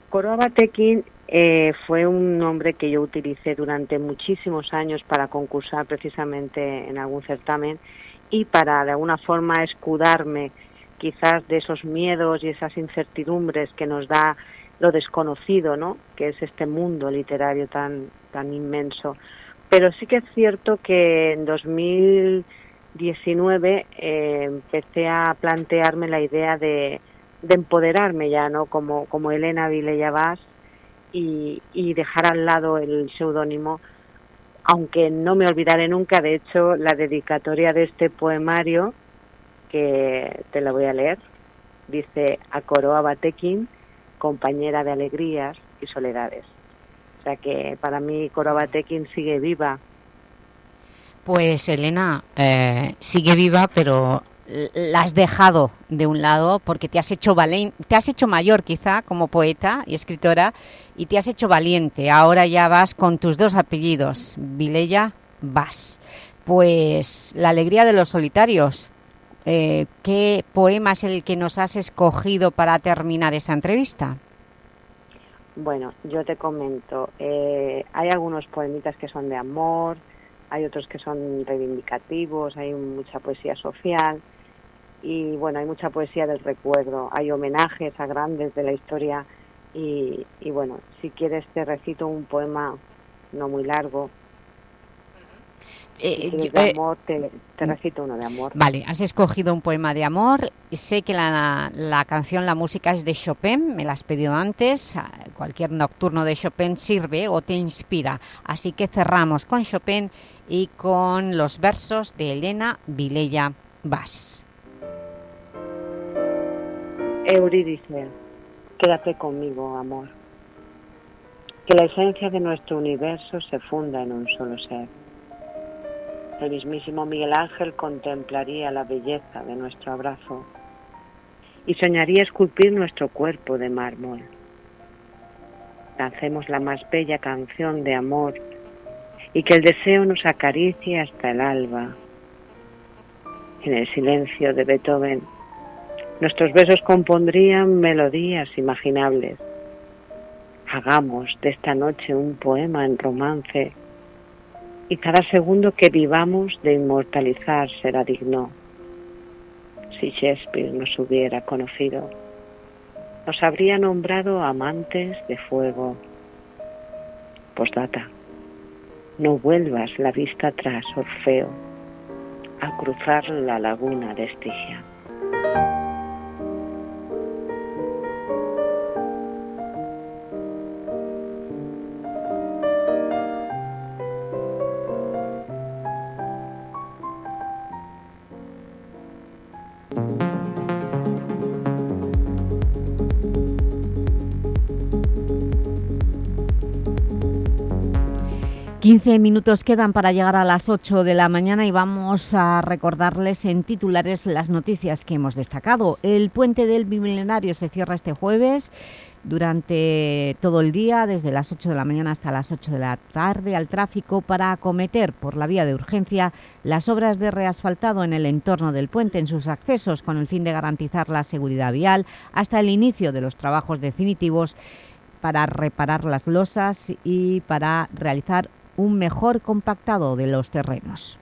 Cora Abatekin eh, fue un nombre que yo utilicé durante muchísimos años para concursar precisamente en algún certamen y para de alguna forma escudarme quizás de esos miedos y esas incertidumbres que nos da lo desconocido, ¿no? que es este mundo literario tan, tan inmenso. Pero sí que es cierto que en 2019 eh, empecé a plantearme la idea de, empoderarme ya, ¿no? Como, como Elena Vilella y, y dejar al lado el seudónimo, aunque no me olvidaré nunca, de hecho, la dedicatoria de este poemario, que te la voy a leer, dice a Coroa Batekin, compañera de alegrías y soledades. O sea que para mí Corobatekin sigue viva. Pues Elena, eh, sigue viva, pero la has dejado de un lado porque te has hecho te has hecho mayor quizá como poeta y escritora y te has hecho valiente. Ahora ya vas con tus dos apellidos, Vilella, vas. Pues La alegría de los solitarios. Eh, ¿Qué poema es el que nos has escogido para terminar esta entrevista? Bueno, yo te comento, eh, hay algunos poemitas que son de amor, hay otros que son reivindicativos, hay mucha poesía social y bueno, hay mucha poesía del recuerdo, hay homenajes a grandes de la historia y, y bueno, si quieres te recito un poema no muy largo eh, de eh, amor, te, mm. recito uno de amor. Vale, has escogido un poema de amor. Sé que la, la, canción, la música es de Chopin, me la has pedido antes. Ah, cualquier nocturno de Chopin sirve o te inspira. Así que cerramos con Chopin y con los versos de Elena Vilella Vaz. Eurídice, quédate conmigo, amor. Que la esencia de nuestro universo se funda en un solo ser el mismísimo Miguel Ángel contemplaría la belleza de nuestro abrazo y soñaría esculpir nuestro cuerpo de mármol. Lancemos la más bella canción de amor y que el deseo nos acaricie hasta el alba. En el silencio de Beethoven, nuestros besos compondrían melodías imaginables. Hagamos de esta noche un poema en romance y cada segundo que vivamos de inmortalizar será digno. Si Shakespeare nos hubiera conocido, nos habría nombrado amantes de fuego. Postdata. No vuelvas la vista atrás, Orfeo, al cruzar la laguna de Estigia. 15 minutos quedan para llegar a las 8 de la mañana y vamos a recordarles en titulares las noticias que hemos destacado. El puente del Bimilenario se cierra este jueves durante todo el día, desde las 8 de la mañana hasta las 8 de la tarde, al tráfico para acometer por la vía de urgencia las obras de reasfaltado en el entorno del puente en sus accesos con el fin de garantizar la seguridad vial hasta el inicio de los trabajos definitivos para reparar las losas y para realizar un mejor compactado de los terrenos.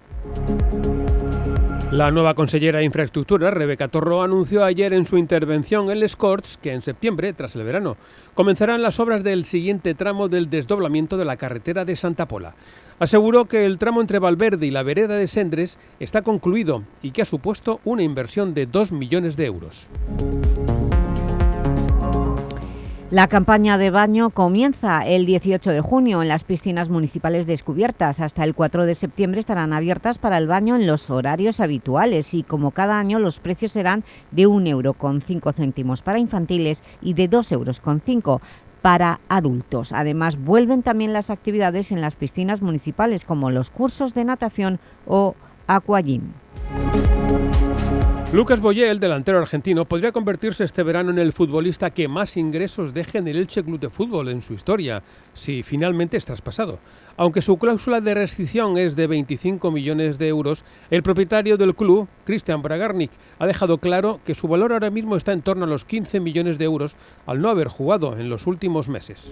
La nueva consellera de Infraestructura, Rebeca Torro, anunció ayer en su intervención en Les Corts que en septiembre, tras el verano, comenzarán las obras del siguiente tramo del desdoblamiento de la carretera de Santa Pola. Aseguró que el tramo entre Valverde y la vereda de Sendres está concluido y que ha supuesto una inversión de 2 millones de euros. La campaña de baño comienza el 18 de junio en las piscinas municipales descubiertas. Hasta el 4 de septiembre estarán abiertas para el baño en los horarios habituales y como cada año los precios serán de 1,05 euro con céntimos para infantiles y de 2,05 euros para adultos. Además, vuelven también las actividades en las piscinas municipales como los cursos de natación o aquagym. Lucas Boyé, el delantero argentino, podría convertirse este verano en el futbolista que más ingresos deje en el Elche Club de Fútbol en su historia, si finalmente es traspasado. Aunque su cláusula de rescisión es de 25 millones de euros, el propietario del club, Christian Bragarnik, ha dejado claro que su valor ahora mismo está en torno a los 15 millones de euros al no haber jugado en los últimos meses.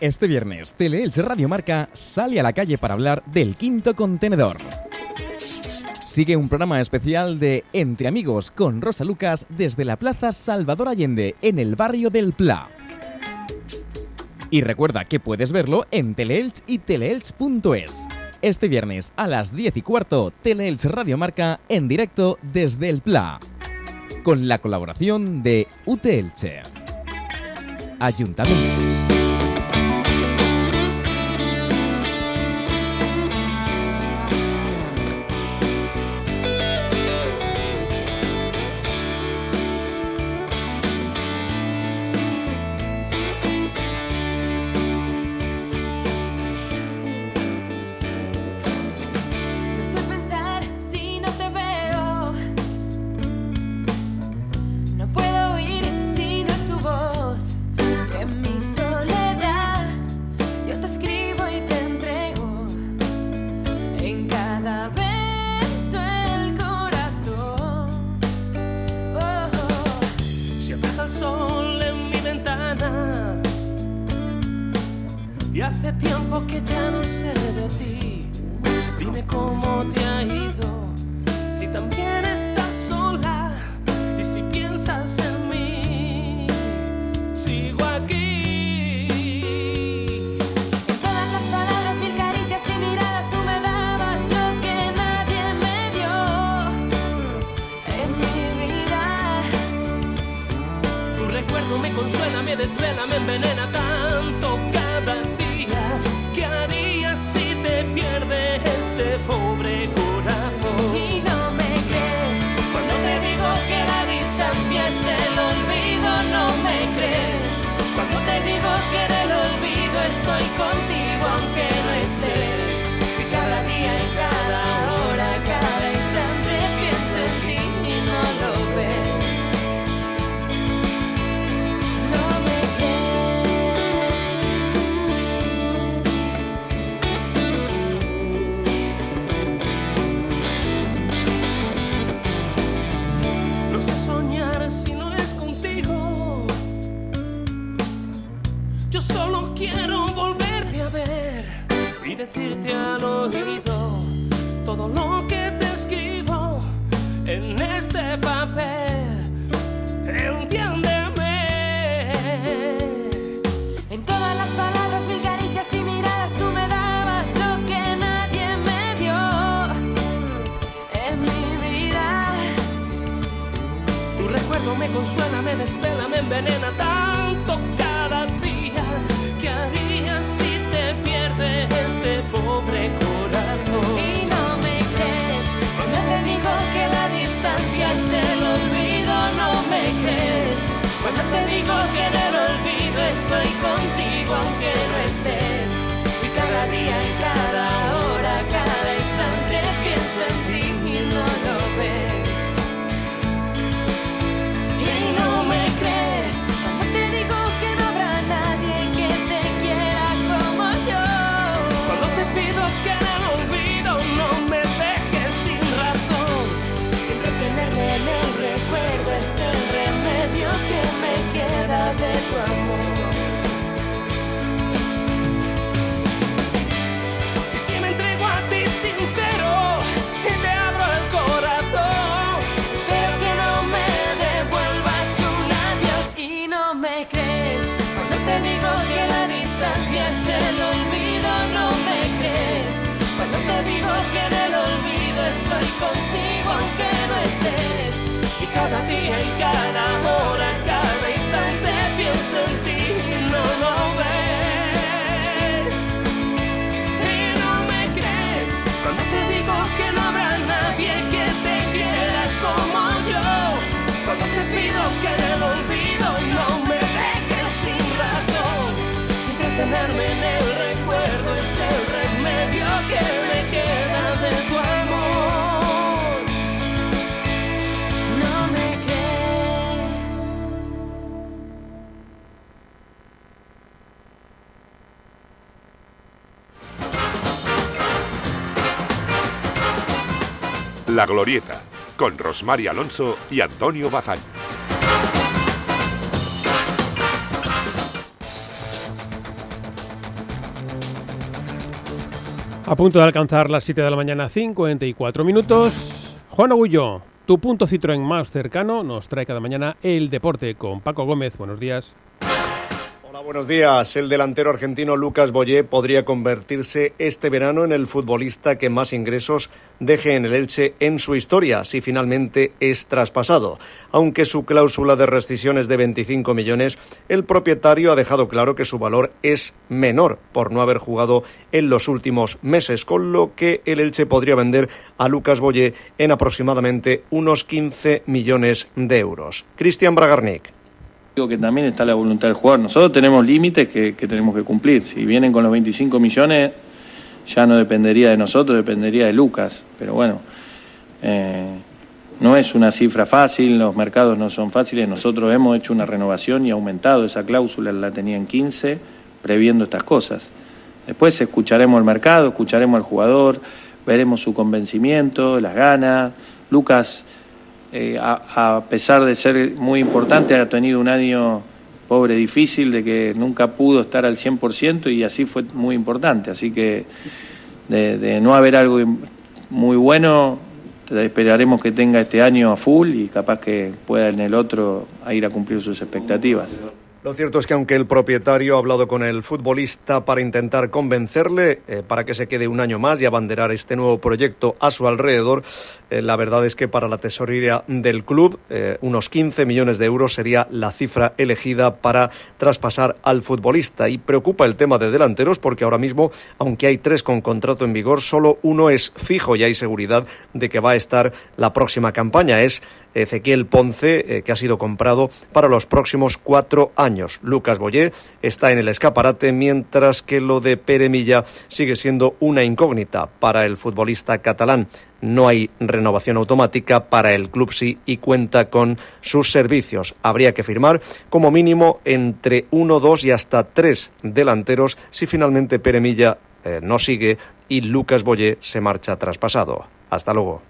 Este viernes, Teleelch Radio Marca sale a la calle para hablar del quinto contenedor. Sigue un programa especial de Entre Amigos con Rosa Lucas desde la Plaza Salvador Allende, en el barrio del Pla. Y recuerda que puedes verlo en Teleelch y teleelch.es. Este viernes a las 10 y cuarto, Teleelch Radio Marca en directo desde el Pla. Con la colaboración de UTELCHE. Ayuntamiento. Glorieta, con Rosmar Alonso y Antonio Bazán. A punto de alcanzar las 7 de la mañana, 54 minutos. Juan Agullo, tu punto Citroën más cercano nos trae cada mañana el deporte con Paco Gómez. Buenos días. Hola, buenos días. El delantero argentino Lucas Boyé podría convertirse este verano en el futbolista que más ingresos deje en el Elche en su historia, si finalmente es traspasado. Aunque su cláusula de rescisión es de 25 millones, el propietario ha dejado claro que su valor es menor por no haber jugado en los últimos meses, con lo que el Elche podría vender a Lucas Boyé en aproximadamente unos 15 millones de euros. Cristian Bragarnik. Que también está la voluntad del jugador. Nosotros tenemos límites que, que tenemos que cumplir. Si vienen con los 25 millones, ya no dependería de nosotros, dependería de Lucas. Pero bueno, eh, no es una cifra fácil, los mercados no son fáciles. Nosotros hemos hecho una renovación y aumentado esa cláusula, la tenía en 15, previendo estas cosas. Después escucharemos el mercado, escucharemos al jugador, veremos su convencimiento, las ganas. Lucas eh, a, a pesar de ser muy importante, ha tenido un año pobre, difícil, de que nunca pudo estar al 100% y así fue muy importante. Así que de, no haber algo muy bueno, esperaremos que tenga este año a full y capaz que pueda en el otro a ir a cumplir sus expectativas. Lo cierto es que aunque el propietario ha hablado con el futbolista para intentar convencerle eh, para que se quede un año más y abanderar este nuevo proyecto a su alrededor, eh, la verdad es que para la tesorería del club eh, unos 15 millones de euros sería la cifra elegida para traspasar al futbolista. Y preocupa el tema de delanteros porque ahora mismo, aunque hay tres con contrato en vigor, solo uno es fijo y hay seguridad de que va a estar la próxima campaña. Es Ezequiel Ponce, eh, que ha sido comprado para los próximos cuatro años. Lucas Boyé está en el escaparate, mientras que lo de Pere Milla sigue siendo una incógnita para el futbolista catalán. No hay renovación automática para el club sí y cuenta con sus servicios. Habría que firmar como mínimo entre uno, dos y hasta tres delanteros si finalmente Pere Milla eh, no sigue y Lucas Boyé se marcha traspasado. Hasta luego.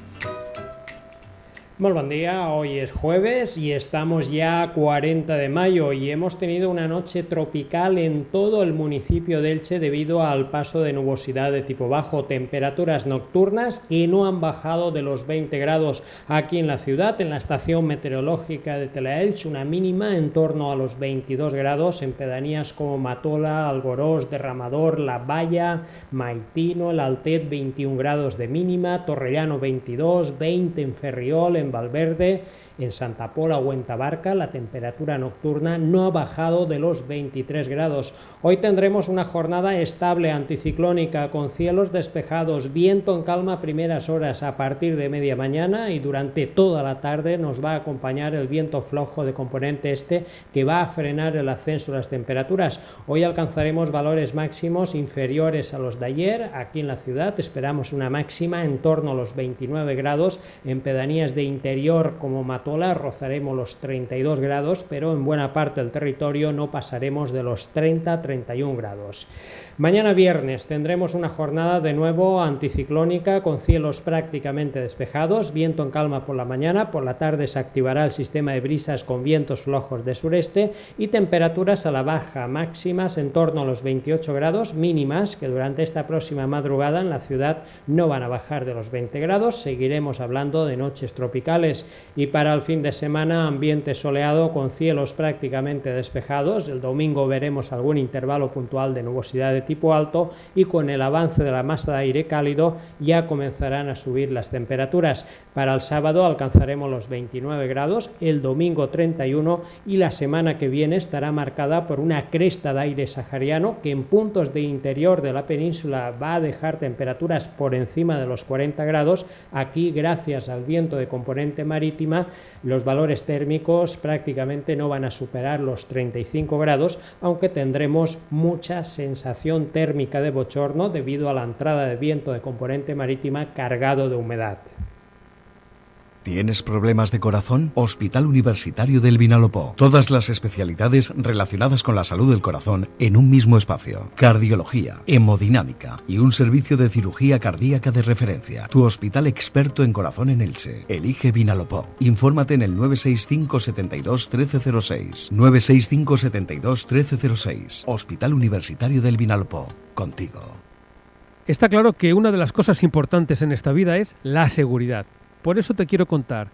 Muy buen día, hoy es jueves y estamos ya a 40 de mayo y hemos tenido una noche tropical en todo el municipio de Elche debido al paso de nubosidad de tipo bajo, temperaturas nocturnas que no han bajado de los 20 grados aquí en la ciudad, en la estación meteorológica de Telaelch, una mínima en torno a los 22 grados en pedanías como Matola, Algorós, Derramador, La Valla, Maitino, el Altet 21 grados de mínima, Torrellano 22, 20 en Ferriol, en Valverde, en Santa Pola o en Tabarca la temperatura nocturna no ha bajado de los 23 grados. Hoy tendremos una jornada estable anticiclónica con cielos despejados, viento en calma primeras horas a partir de media mañana y durante toda la tarde nos va a acompañar el viento flojo de componente este que va a frenar el ascenso de las temperaturas. Hoy alcanzaremos valores máximos inferiores a los de ayer aquí en la ciudad. Esperamos una máxima en torno a los 29 grados en pedanías de interior como Matola rozaremos los 32 grados, pero en buena parte del territorio no pasaremos de los 30-31 grados. Mañana viernes tendremos una jornada de nuevo anticiclónica con cielos prácticamente despejados, viento en calma por la mañana, por la tarde se activará el sistema de brisas con vientos flojos de sureste y temperaturas a la baja máximas en torno a los 28 grados mínimas que durante esta próxima madrugada en la ciudad no van a bajar de los 20 grados, seguiremos hablando de noches tropicales y para el fin de semana ambiente soleado con cielos prácticamente despejados, el domingo veremos algún intervalo puntual de nubosidad tipo alto y con el avance de la masa de aire cálido ya comenzarán a subir las temperaturas. Para el sábado alcanzaremos los 29 grados, el domingo 31 y la semana que viene estará marcada por una cresta de aire sahariano que en puntos de interior de la península va a dejar temperaturas por encima de los 40 grados. Aquí, gracias al viento de componente marítima, los valores térmicos prácticamente no van a superar los 35 grados, aunque tendremos mucha sensación térmica de bochorno debido a la entrada de viento de componente marítima cargado de humedad. ¿Tienes problemas de corazón? Hospital Universitario del Vinalopó. Todas las especialidades relacionadas con la salud del corazón en un mismo espacio. Cardiología, hemodinámica y un servicio de cirugía cardíaca de referencia. Tu hospital experto en corazón en Elche. Elige Vinalopó. Infórmate en el 965 72 1306. 965 72 1306. Hospital Universitario del Vinalopó. Contigo. Está claro que una de las cosas importantes en esta vida es la seguridad. Por eso te quiero contar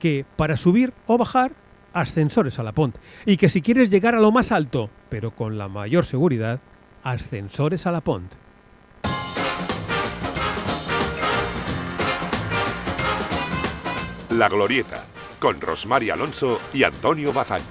que para subir o bajar, ascensores a la Pont. Y que si quieres llegar a lo más alto, pero con la mayor seguridad, ascensores a la Pont. La Glorieta, con Rosmar Alonso y Antonio Bazán.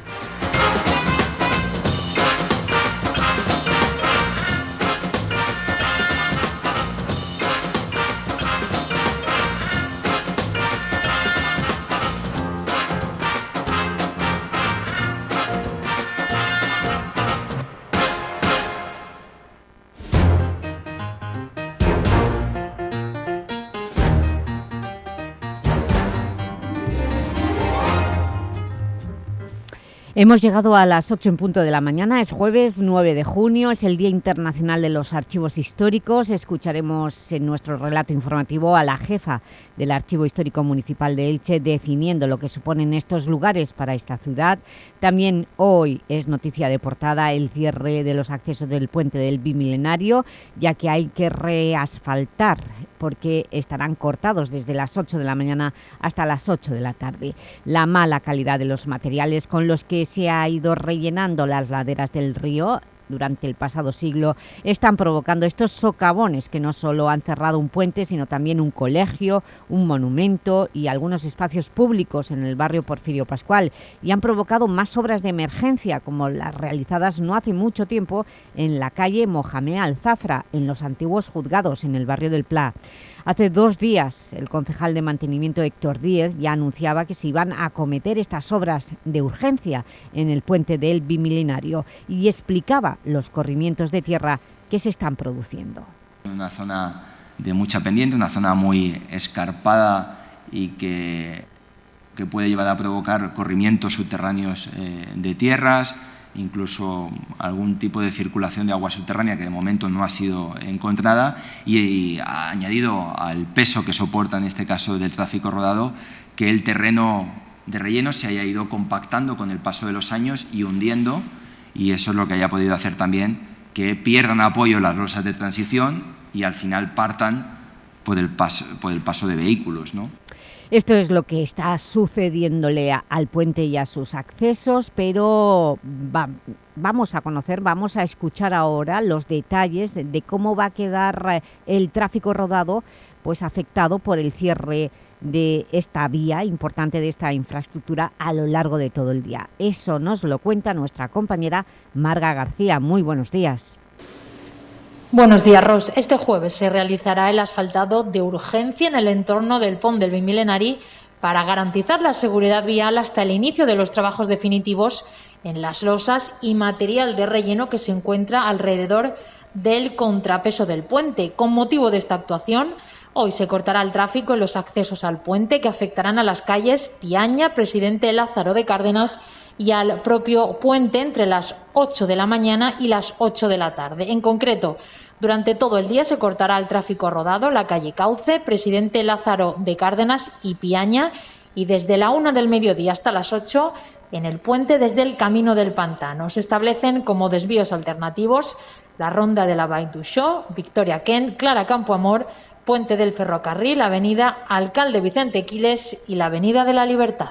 Hemos llegado a las 8 en punto de la mañana, es jueves 9 de junio, es el Día Internacional de los Archivos Históricos. Escucharemos en nuestro relato informativo a la jefa del Archivo Histórico Municipal de Elche definiendo lo que suponen estos lugares para esta ciudad. También hoy es noticia de portada el cierre de los accesos del puente del Bimilenario, ya que hay que reasfaltar porque estarán cortados desde las 8 de la mañana hasta las 8 de la tarde. La mala calidad de los materiales con los que se ha ido rellenando las laderas del río durante el pasado siglo están provocando estos socavones que no solo han cerrado un puente, sino también un colegio, un monumento y algunos espacios públicos en el barrio Porfirio Pascual y han provocado más obras de emergencia como las realizadas no hace mucho tiempo en la calle Mohamed Alzafra, en los antiguos juzgados en el barrio del Pla. Hace dos días, el concejal de mantenimiento Héctor Díez ya anunciaba que se iban a acometer estas obras de urgencia en el puente del Bimilenario y explicaba los corrimientos de tierra que se están produciendo. Una zona de mucha pendiente, una zona muy escarpada y que, puede llevar a provocar corrimientos subterráneos eh, de tierras, incluso algún tipo de circulación de agua subterránea que de momento no ha sido encontrada y, ha añadido al peso que soporta en este caso del tráfico rodado que el terreno de relleno se haya ido compactando con el paso de los años y hundiendo y eso es lo que haya podido hacer también que pierdan apoyo las losas de transición y al final partan por el paso, por el paso de vehículos. ¿no? Esto es lo que está sucediéndole al puente y a sus accesos, pero va, vamos a conocer, vamos a escuchar ahora los detalles de, de cómo va a quedar eh, el tráfico rodado pues afectado por el cierre de esta vía importante de esta infraestructura a lo largo de todo el día. Eso nos lo cuenta nuestra compañera Marga García. Muy buenos días. Buenos días, Ros. Este jueves se realizará el asfaltado de urgencia en el entorno del Pont del Bimilenari para garantizar la seguridad vial hasta el inicio de los trabajos definitivos en las losas y material de relleno que se encuentra alrededor del contrapeso del puente. Con motivo de esta actuación, hoy se cortará el tráfico en los accesos al puente que afectarán a las calles Piaña, Presidente Lázaro de Cárdenas y al propio puente entre las 8 de la mañana y las 8 de la tarde. En concreto, durante todo el día se cortará el tráfico rodado la calle Cauce, Presidente Lázaro de Cárdenas y Piaña y desde la 1 del mediodía hasta las 8 en el puente desde el Camino del Pantano. Se establecen como desvíos alternativos la Ronda de la Baituxó, Victoria Ken, Clara Campoamor, Puente del Ferrocarril, Avenida Alcalde Vicente Quiles y la Avenida de la Libertad.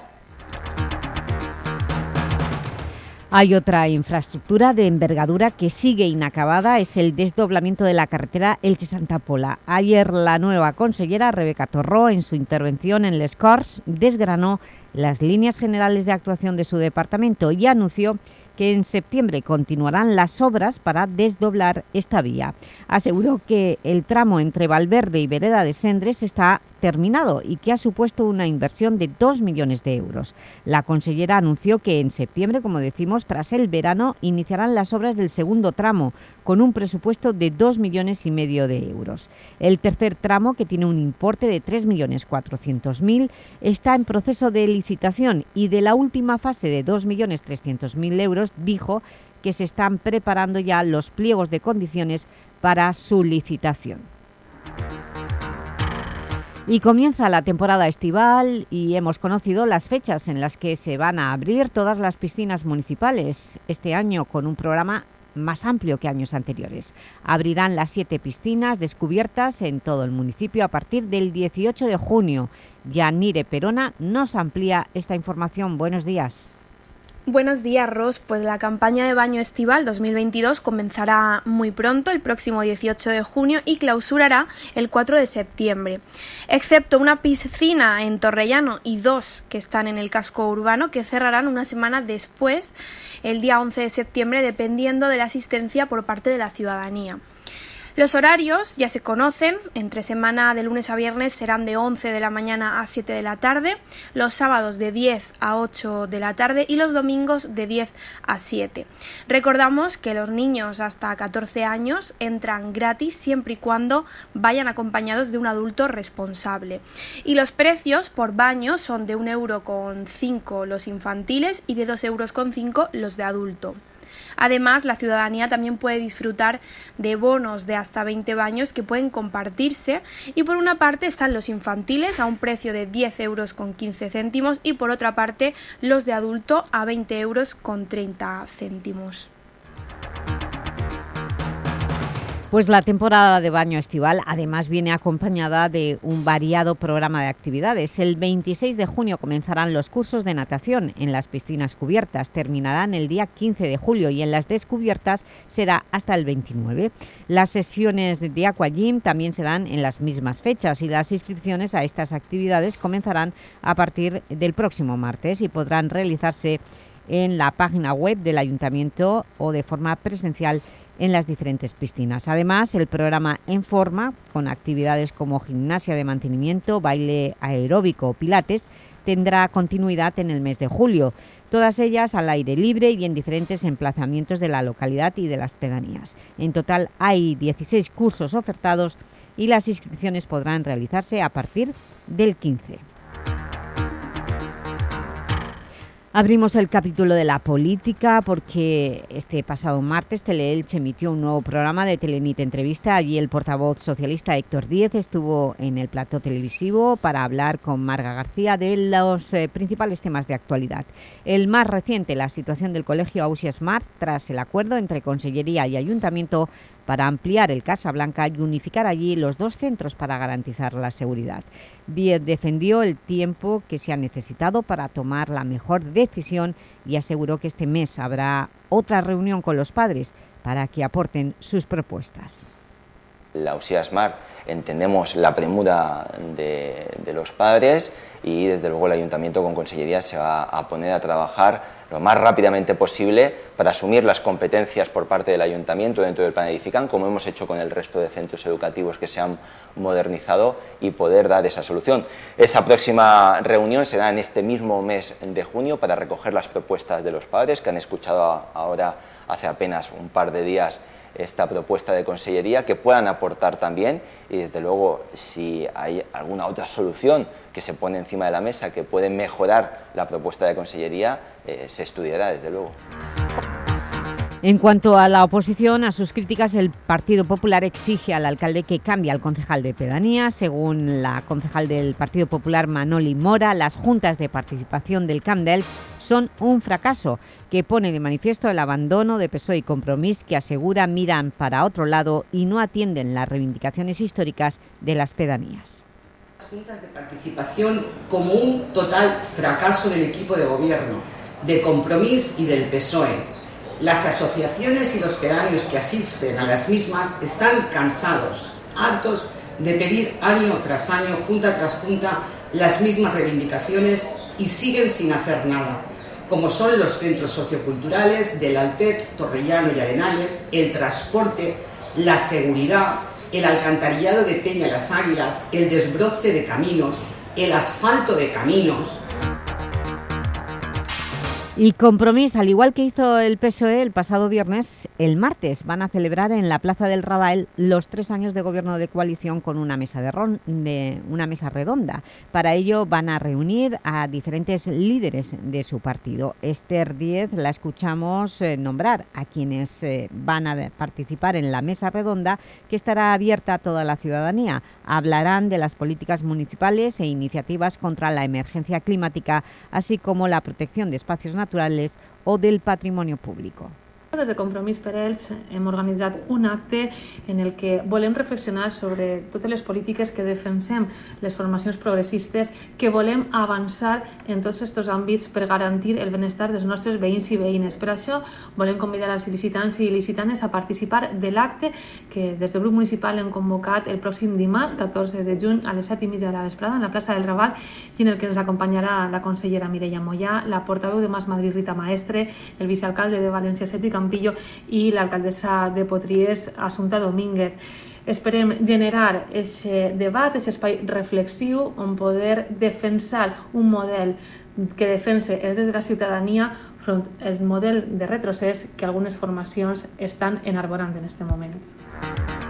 Hay otra infraestructura de envergadura que sigue inacabada, es el desdoblamiento de la carretera Elche-Santa Pola. Ayer la nueva consellera Rebeca Torró, en su intervención en Les Corts, desgranó las líneas generales de actuación de su departamento y anunció que en septiembre continuarán las obras para desdoblar esta vía. Aseguró que el tramo entre Valverde y Vereda de Sendres está terminado y que ha supuesto una inversión de 2 millones de euros. La consellera anunció que en septiembre, como decimos, tras el verano, iniciarán las obras del segundo tramo, con un presupuesto de 2 millones y medio de euros. El tercer tramo, que tiene un importe de 3 millones 400 mil, está en proceso de licitación y de la última fase de 2 millones 300 mil euros dijo que se están preparando ya los pliegos de condiciones para su licitación. Y comienza la temporada estival y hemos conocido las fechas en las que se van a abrir todas las piscinas municipales, este año con un programa más amplio que años anteriores. Abrirán las siete piscinas descubiertas en todo el municipio a partir del 18 de junio. Yanire Perona nos amplía esta información. Buenos días. Buenos días, Ros. Pues la campaña de baño estival 2022 comenzará muy pronto, el próximo 18 de junio, y clausurará el 4 de septiembre. Excepto una piscina en Torrellano y dos que están en el casco urbano, que cerrarán una semana después, el día 11 de septiembre, dependiendo de la asistencia por parte de la ciudadanía. Los horarios ya se conocen, entre semana de lunes a viernes serán de 11 de la mañana a 7 de la tarde, los sábados de 10 a 8 de la tarde y los domingos de 10 a 7. Recordamos que los niños hasta 14 años entran gratis siempre y cuando vayan acompañados de un adulto responsable. Y los precios por baño son de 1,5 euro con los infantiles y de 2,5 euros con los de adulto. Además, la ciudadanía también puede disfrutar de bonos de hasta 20 baños que pueden compartirse y por una parte están los infantiles a un precio de 10 euros con 15 céntimos y por otra parte los de adulto a 20 euros con 30 céntimos. Pues la temporada de baño estival además viene acompañada de un variado programa de actividades. El 26 de junio comenzarán los cursos de natación en las piscinas cubiertas, terminarán el día 15 de julio y en las descubiertas será hasta el 29. Las sesiones de Aquagym también serán en las mismas fechas y las inscripciones a estas actividades comenzarán a partir del próximo martes y podrán realizarse en la página web del Ayuntamiento o de forma presencial en las diferentes piscinas. Además, el programa En Forma, con actividades como gimnasia de mantenimiento, baile aeróbico o pilates, tendrá continuidad en el mes de julio, todas ellas al aire libre y en diferentes emplazamientos de la localidad y de las pedanías. En total hay 16 cursos ofertados y las inscripciones podrán realizarse a partir del 15. Abrimos el capítulo de la política porque este pasado martes Teleelche emitió un nuevo programa de Telenit Entrevista. Allí el portavoz socialista Héctor Díez estuvo en el plató televisivo para hablar con Marga García de los eh, principales temas de actualidad. El más reciente, la situación del colegio Ausia Smart tras el acuerdo entre Consellería y Ayuntamiento para ampliar el Casa Blanca y unificar allí los dos centros para garantizar la seguridad. Díez defendió el tiempo que se ha necesitado para tomar la mejor decisión y aseguró que este mes habrá otra reunión con los padres para que aporten sus propuestas. La UCIA Smart entendemos la premura de, de los padres y desde luego el Ayuntamiento con Consellería se va a poner a trabajar lo más rápidamente posible para asumir las competencias por parte del Ayuntamiento dentro del plan Edifican, como hemos hecho con el resto de centros educativos que se han modernizado y poder dar esa solución. Esa próxima reunión será en este mismo mes de junio para recoger las propuestas de los padres que han escuchado ahora hace apenas un par de días esta propuesta de consellería, que puedan aportar también y desde luego si hay alguna otra solución que se pone encima de la mesa que puede mejorar la propuesta de consellería, eh, se estudiará desde luego. En cuanto a la oposición, a sus críticas, el Partido Popular exige al alcalde que cambie al concejal de pedanía. Según la concejal del Partido Popular, Manoli Mora, las juntas de participación del Candel son un fracaso que pone de manifiesto el abandono de PSOE y Compromís que asegura miran para otro lado y no atienden las reivindicaciones históricas de las pedanías. Juntas de participación como un total fracaso del equipo de gobierno, de Compromís y del PSOE las asociaciones y los pedáneos que asisten a las mismas están cansados, hartos de pedir año tras año, junta tras junta, las mismas reivindicaciones y siguen sin hacer nada, como son los centros socioculturales del Altec, Torrellano y Arenales, el transporte, la seguridad, el alcantarillado de Peña Las Águilas, el desbroce de caminos, el asfalto de caminos, y Compromís, al igual que hizo el PSOE el pasado viernes, el martes van a celebrar en la Plaza del Rabael los tres años de gobierno de coalición con una mesa, de, de una mesa redonda. Para ello van a reunir a diferentes líderes de su partido. Esther Díez la escuchamos eh, nombrar a quienes eh, van a participar en la mesa redonda que estará abierta a toda la ciudadanía. Hablarán de las políticas municipales e iniciativas contra la emergencia climática, así como la protección de espacios naturales o del patrimonio público. Des de Compromís per Ells hem organitzat un acte en el que volem reflexionar sobre totes les polítiques que defensem les formacions progressistes, que volem avançar en tots aquests àmbits per garantir el benestar dels nostres veïns i veïnes. Per això volem convidar els licitants i licitanes a participar de l'acte que des del grup municipal hem convocat el pròxim dimarts, 14 de juny, a les 7 i mitja de la vesprada, en la plaça del Raval, i en el que ens acompanyarà la consellera Mireia Mollà, la portaveu de Mas Madrid Rita Maestre, el vicealcalde de València Sergi Campillo i l'alcaldessa de Potries, Assumpta Domínguez. Esperem generar aquest debat, aquest espai reflexiu on poder defensar un model que defense els drets de la ciutadania front al model de retrocés que algunes formacions estan enarborant en aquest moment.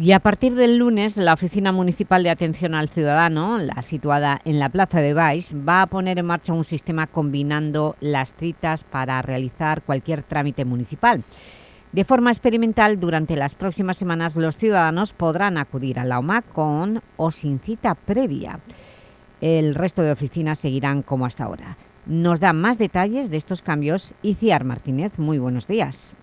Y a partir del lunes, la Oficina Municipal de Atención al Ciudadano, la situada en la Plaza de Baix, va a poner en marcha un sistema combinando las citas para realizar cualquier trámite municipal. De forma experimental, durante las próximas semanas los ciudadanos podrán acudir a la OMA con o sin cita previa. El resto de oficinas seguirán como hasta ahora. Nos da más detalles de estos cambios Iciar Martínez. Muy buenos días.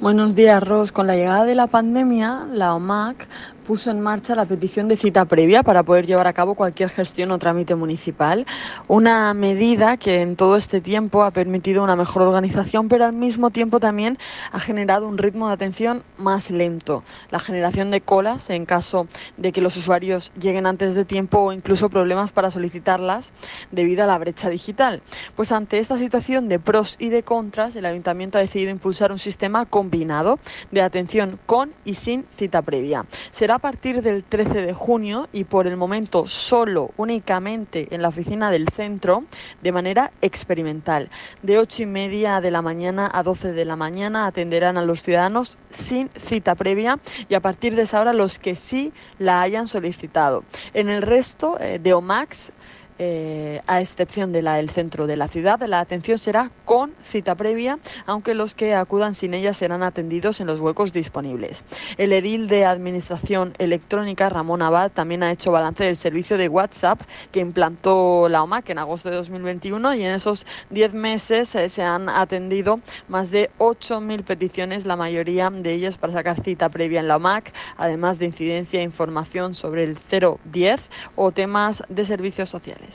Buenos días, Ros. Con la llegada de la pandemia, la OMAC puso en marcha la petición de cita previa para poder llevar a cabo cualquier gestión o trámite municipal. Una medida que en todo este tiempo ha permitido una mejor organización, pero al mismo tiempo también ha generado un ritmo de atención más lento. La generación de colas en caso de que los usuarios lleguen antes de tiempo o incluso problemas para solicitarlas debido a la brecha digital. Pues ante esta situación de pros y de contras, el Ayuntamiento ha decidido impulsar un sistema combinado de atención con y sin cita previa. Será a partir del 13 de junio y por el momento solo, únicamente en la oficina del centro, de manera experimental. De 8 y media de la mañana a 12 de la mañana atenderán a los ciudadanos sin cita previa y a partir de esa hora los que sí la hayan solicitado. En el resto eh, de OMAX, eh, a excepción de la del centro de la ciudad, la atención será con cita previa, aunque los que acudan sin ella serán atendidos en los huecos disponibles. El edil de Administración Electrónica, Ramón Abad, también ha hecho balance del servicio de WhatsApp que implantó la OMAC en agosto de 2021 y en esos 10 meses eh, se han atendido más de 8.000 peticiones, la mayoría de ellas para sacar cita previa en la OMAC, además de incidencia e información sobre el 010 o temas de servicios sociales.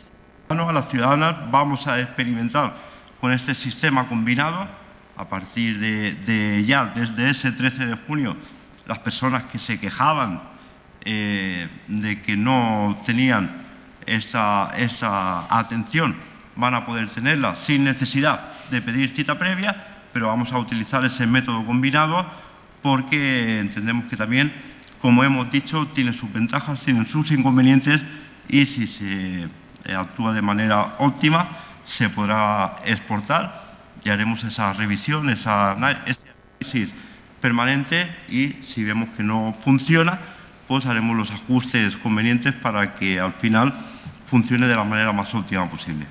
A las ciudadanas vamos a experimentar con este sistema combinado. A partir de, ya, desde ese 13 de junio, las personas que se quejaban eh, de que no tenían esta, esta atención van a poder tenerla sin necesidad de pedir cita previa, pero vamos a utilizar ese método combinado porque entendemos que también, como hemos dicho, tiene sus ventajas, tiene sus inconvenientes y si se actúa de manera óptima, se podrá exportar y haremos esa revisión, esa análisis permanente y si vemos que no funciona, pues haremos los ajustes convenientes para que al final funcione de la manera más óptima posible.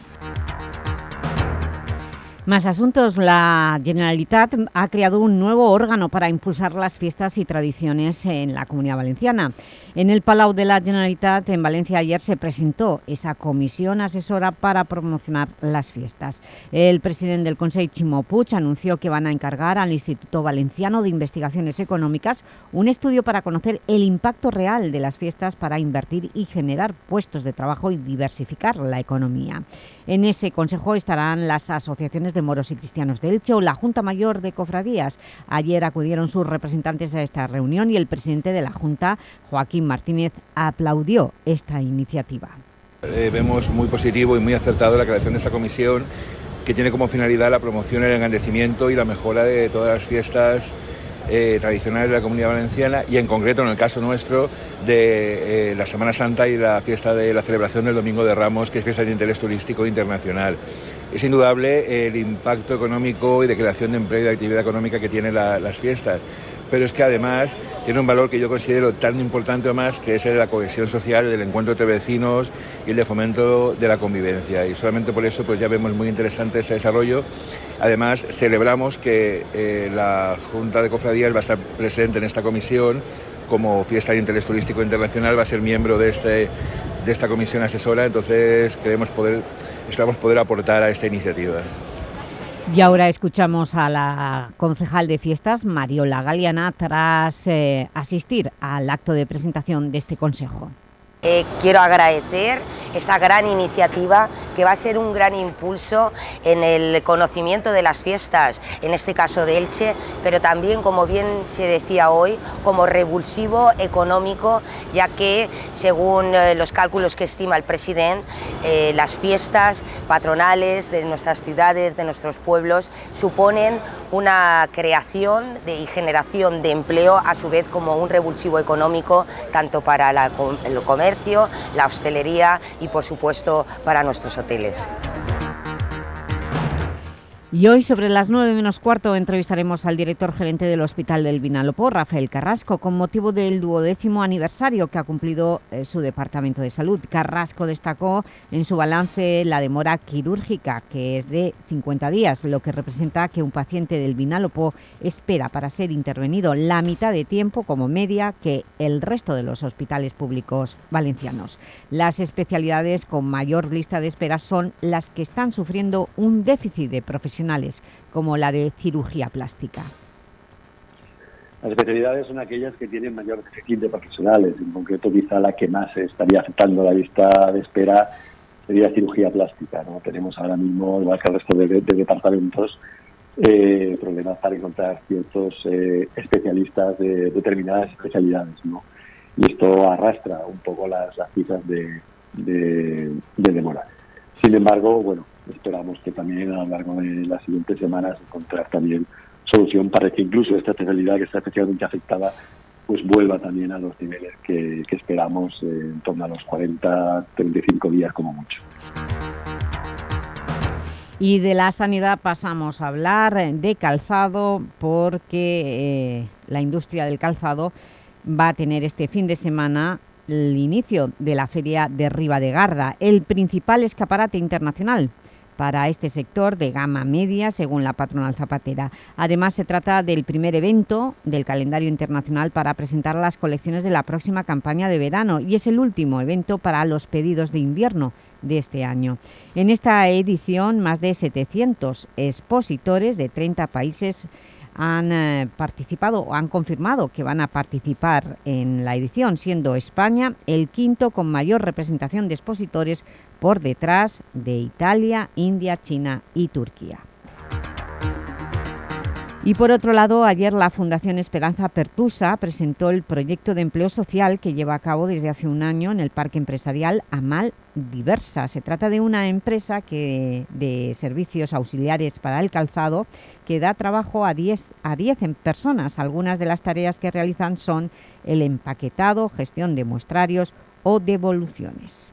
Más asuntos. La Generalitat ha creado un nuevo órgano para impulsar las fiestas y tradiciones en la Comunidad Valenciana. En el Palau de la Generalitat, en Valencia, ayer se presentó esa comisión asesora para promocionar las fiestas. El presidente del Consejo, Chimo Puig, anunció que van a encargar al Instituto Valenciano de Investigaciones Económicas un estudio para conocer el impacto real de las fiestas para invertir y generar puestos de trabajo y diversificar la economía. En ese consejo estarán las asociaciones de moros y cristianos de Elche la Junta Mayor de Cofradías. Ayer acudieron sus representantes a esta reunión y el presidente de la Junta, Joaquín Martínez, aplaudió esta iniciativa. Eh, vemos muy positivo y muy acertado la creación de esta comisión que tiene como finalidad la promoción, el engrandecimiento y la mejora de todas las fiestas eh, tradicionales de la Comunidad Valenciana y en concreto en el caso nuestro de eh, la Semana Santa y la fiesta de la celebración del Domingo de Ramos, que es fiesta de interés turístico internacional. Es indudable el impacto económico y de creación de empleo y de actividad económica que tienen las fiestas, pero es que además tiene un valor que yo considero tan importante o más, que es el de la cohesión social, el del encuentro entre vecinos y el de fomento de la convivencia. Y solamente por eso pues ya vemos muy interesante este desarrollo. Además, celebramos que eh, la Junta de Cofradías va a estar presente en esta comisión como Fiesta de Interés Turístico Internacional, va a ser miembro de, este, de esta comisión asesora, entonces creemos poder, esperamos poder aportar a esta iniciativa. Y ahora escuchamos a la concejal de fiestas, Mariola Galeana, tras eh, asistir al acto de presentación de este consejo. Eh, quiero agradecer esa gran iniciativa que va a ser un gran impulso en el conocimiento de las fiestas, en este caso de Elche, pero también, como bien se decía hoy, como revulsivo económico, ya que, según eh, los cálculos que estima el presidente, eh, las fiestas patronales de nuestras ciudades, de nuestros pueblos, suponen una creación y generación de empleo, a su vez como un revulsivo económico, tanto para el comercio, la hostelería y, por supuesto, para nuestros hoteles. Y hoy, sobre las 9 menos cuarto, entrevistaremos al director gerente del Hospital del Vinalopó, Rafael Carrasco, con motivo del duodécimo aniversario que ha cumplido eh, su Departamento de Salud. Carrasco destacó en su balance la demora quirúrgica, que es de 50 días, lo que representa que un paciente del Vinalopó espera para ser intervenido la mitad de tiempo como media que el resto de los hospitales públicos valencianos. Las especialidades con mayor lista de espera son las que están sufriendo un déficit de profesionales como la de cirugía plástica. Las especialidades son aquellas que tienen mayor déficit de profesionales, en concreto quizá la que más estaría afectando la lista de espera sería cirugía plástica. ¿no? Tenemos ahora mismo, igual que el resto de, de departamentos, eh, problemas para encontrar ciertos eh, especialistas de determinadas especialidades. ¿no? Y esto arrastra un poco las, las cifras de, de, de demora. Sin embargo, bueno, esperamos que también a lo largo de las siguientes semanas encontrar también solución para que incluso esta especialidad que está especialmente afectada pues vuelva también a los niveles que, esperamos eh, en torno a los 40, 35 días como mucho. Y de la sanidad pasamos a hablar de calzado porque eh, la industria del calzado va a tener este fin de semana el inicio de la Feria de Riva de Garda, el principal escaparate internacional para este sector de gama media, según la patronal zapatera. Además, se trata del primer evento del calendario internacional para presentar las colecciones de la próxima campaña de verano y es el último evento para los pedidos de invierno de este año. En esta edición, más de 700 expositores de 30 países han eh, participado o han confirmado que van a participar en la edición, siendo España el quinto con mayor representación de expositores por detrás de Italia, India, China y Turquía. Y por otro lado, ayer la Fundación Esperanza Pertusa presentó el proyecto de empleo social que lleva a cabo desde hace un año en el Parque Empresarial Amal Diversa. Se trata de una empresa que, de servicios auxiliares para el calzado que da trabajo a 10, a 10 personas. Algunas de las tareas que realizan son el empaquetado, gestión de muestrarios o devoluciones.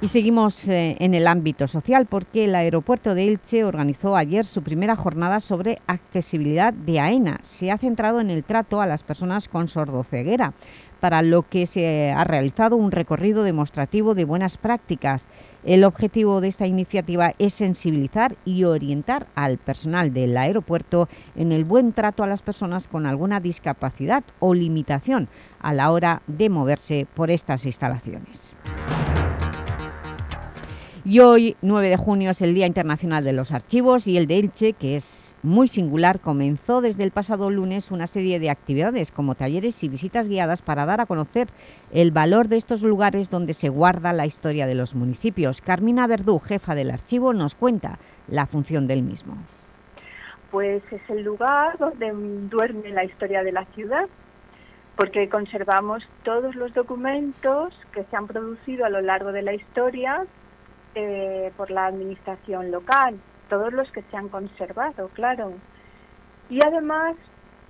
Y seguimos eh, en el ámbito social porque el aeropuerto de Elche organizó ayer su primera jornada sobre accesibilidad de AENA. Se ha centrado en el trato a las personas con sordoceguera, para lo que se ha realizado un recorrido demostrativo de buenas prácticas. El objetivo de esta iniciativa es sensibilizar y orientar al personal del aeropuerto en el buen trato a las personas con alguna discapacidad o limitación a la hora de moverse por estas instalaciones. Y hoy, 9 de junio, es el Día Internacional de los Archivos y el de Elche, que es muy singular, comenzó desde el pasado lunes una serie de actividades como talleres y visitas guiadas para dar a conocer el valor de estos lugares donde se guarda la historia de los municipios. Carmina Verdú, jefa del archivo, nos cuenta la función del mismo. Pues es el lugar donde duerme la historia de la ciudad, porque conservamos todos los documentos que se han producido a lo largo de la historia eh, por la administración local, todos los que se han conservado, claro. Y además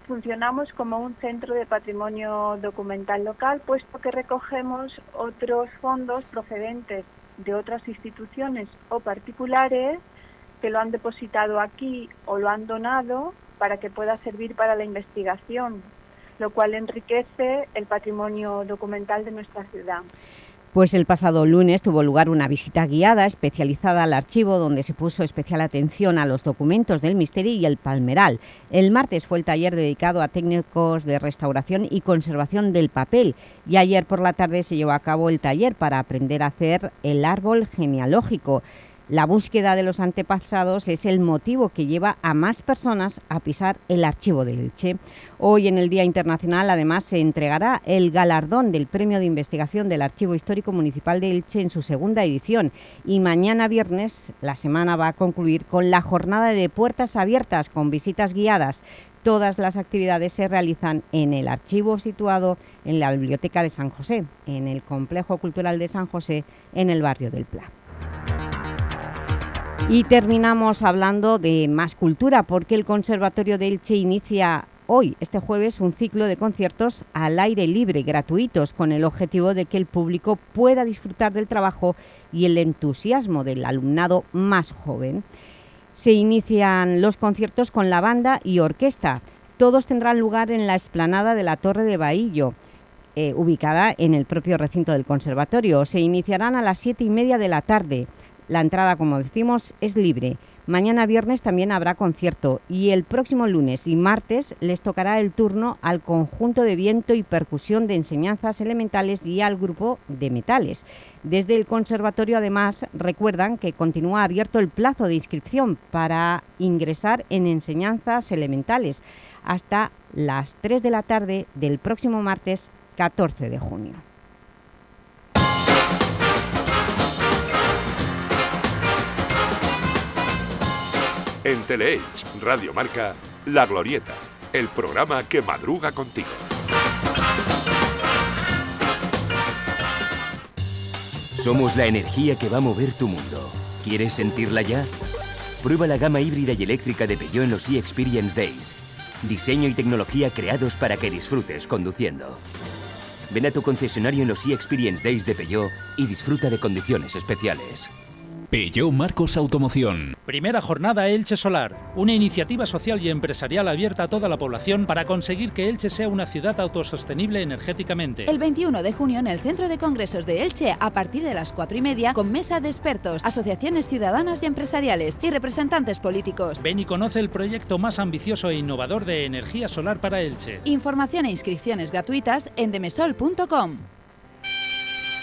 funcionamos como un centro de patrimonio documental local, puesto que recogemos otros fondos procedentes de otras instituciones o particulares que lo han depositado aquí o lo han donado para que pueda servir para la investigación, lo cual enriquece el patrimonio documental de nuestra ciudad. Pues el pasado lunes tuvo lugar una visita guiada especializada al archivo donde se puso especial atención a los documentos del Misterio y el Palmeral. El martes fue el taller dedicado a técnicos de restauración y conservación del papel y ayer por la tarde se llevó a cabo el taller para aprender a hacer el árbol genealógico. La búsqueda de los antepasados es el motivo que lleva a más personas a pisar el archivo de Elche. Hoy, en el Día Internacional, además, se entregará el galardón del Premio de Investigación del Archivo Histórico Municipal de Elche en su segunda edición. Y mañana viernes, la semana va a concluir con la jornada de puertas abiertas con visitas guiadas. Todas las actividades se realizan en el archivo situado en la Biblioteca de San José, en el Complejo Cultural de San José, en el barrio del Pla. Y terminamos hablando de más cultura, porque el Conservatorio de Elche inicia hoy, este jueves, un ciclo de conciertos al aire libre, gratuitos, con el objetivo de que el público pueda disfrutar del trabajo y el entusiasmo del alumnado más joven. Se inician los conciertos con la banda y orquesta. Todos tendrán lugar en la explanada de la Torre de Bahillo, eh, ubicada en el propio recinto del conservatorio. Se iniciarán a las siete y media de la tarde. La entrada, como decimos, es libre. Mañana viernes también habrá concierto y el próximo lunes y martes les tocará el turno al conjunto de viento y percusión de enseñanzas elementales y al grupo de metales. Desde el conservatorio, además, recuerdan que continúa abierto el plazo de inscripción para ingresar en enseñanzas elementales. hasta las 3 de la tarde del próximo martes 14 de junio. En Teleelch, Radio Marca, La Glorieta, el programa que madruga contigo. Somos la energía que va a mover tu mundo. ¿Quieres sentirla ya? Prueba la gama híbrida y eléctrica de Peugeot en los e-Experience Days. Diseño y tecnología creados para que disfrutes conduciendo. Ven a tu concesionario en los e-Experience Days de Peugeot y disfruta de condiciones especiales. Peugeot Marcos Automoción. Primera jornada Elche Solar, una iniciativa social y empresarial abierta a toda la población para conseguir que Elche sea una ciudad autosostenible energéticamente. El 21 de junio en el Centro de Congresos de Elche, a partir de las 4 y media, con mesa de expertos, asociaciones ciudadanas y empresariales y representantes políticos. Ven y conoce el proyecto más ambicioso e innovador de energía solar para Elche. Información e inscripciones gratuitas en demesol.com.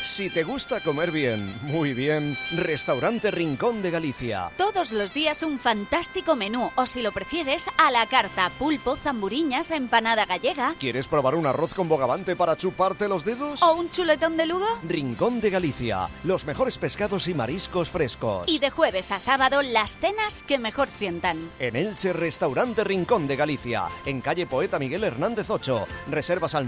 Si te gusta comer bien, muy bien, Restaurante Rincón de Galicia. Todos los días un fantástico menú, o si lo prefieres, a la carta, pulpo, zamburiñas, empanada gallega. ¿Quieres probar un arroz con bogavante para chuparte los dedos? ¿O un chuletón de Lugo? Rincón de Galicia, los mejores pescados y mariscos frescos. Y de jueves a sábado, las cenas que mejor sientan. En Elche, Restaurante Rincón de Galicia, en calle Poeta Miguel Hernández 8. Reservas al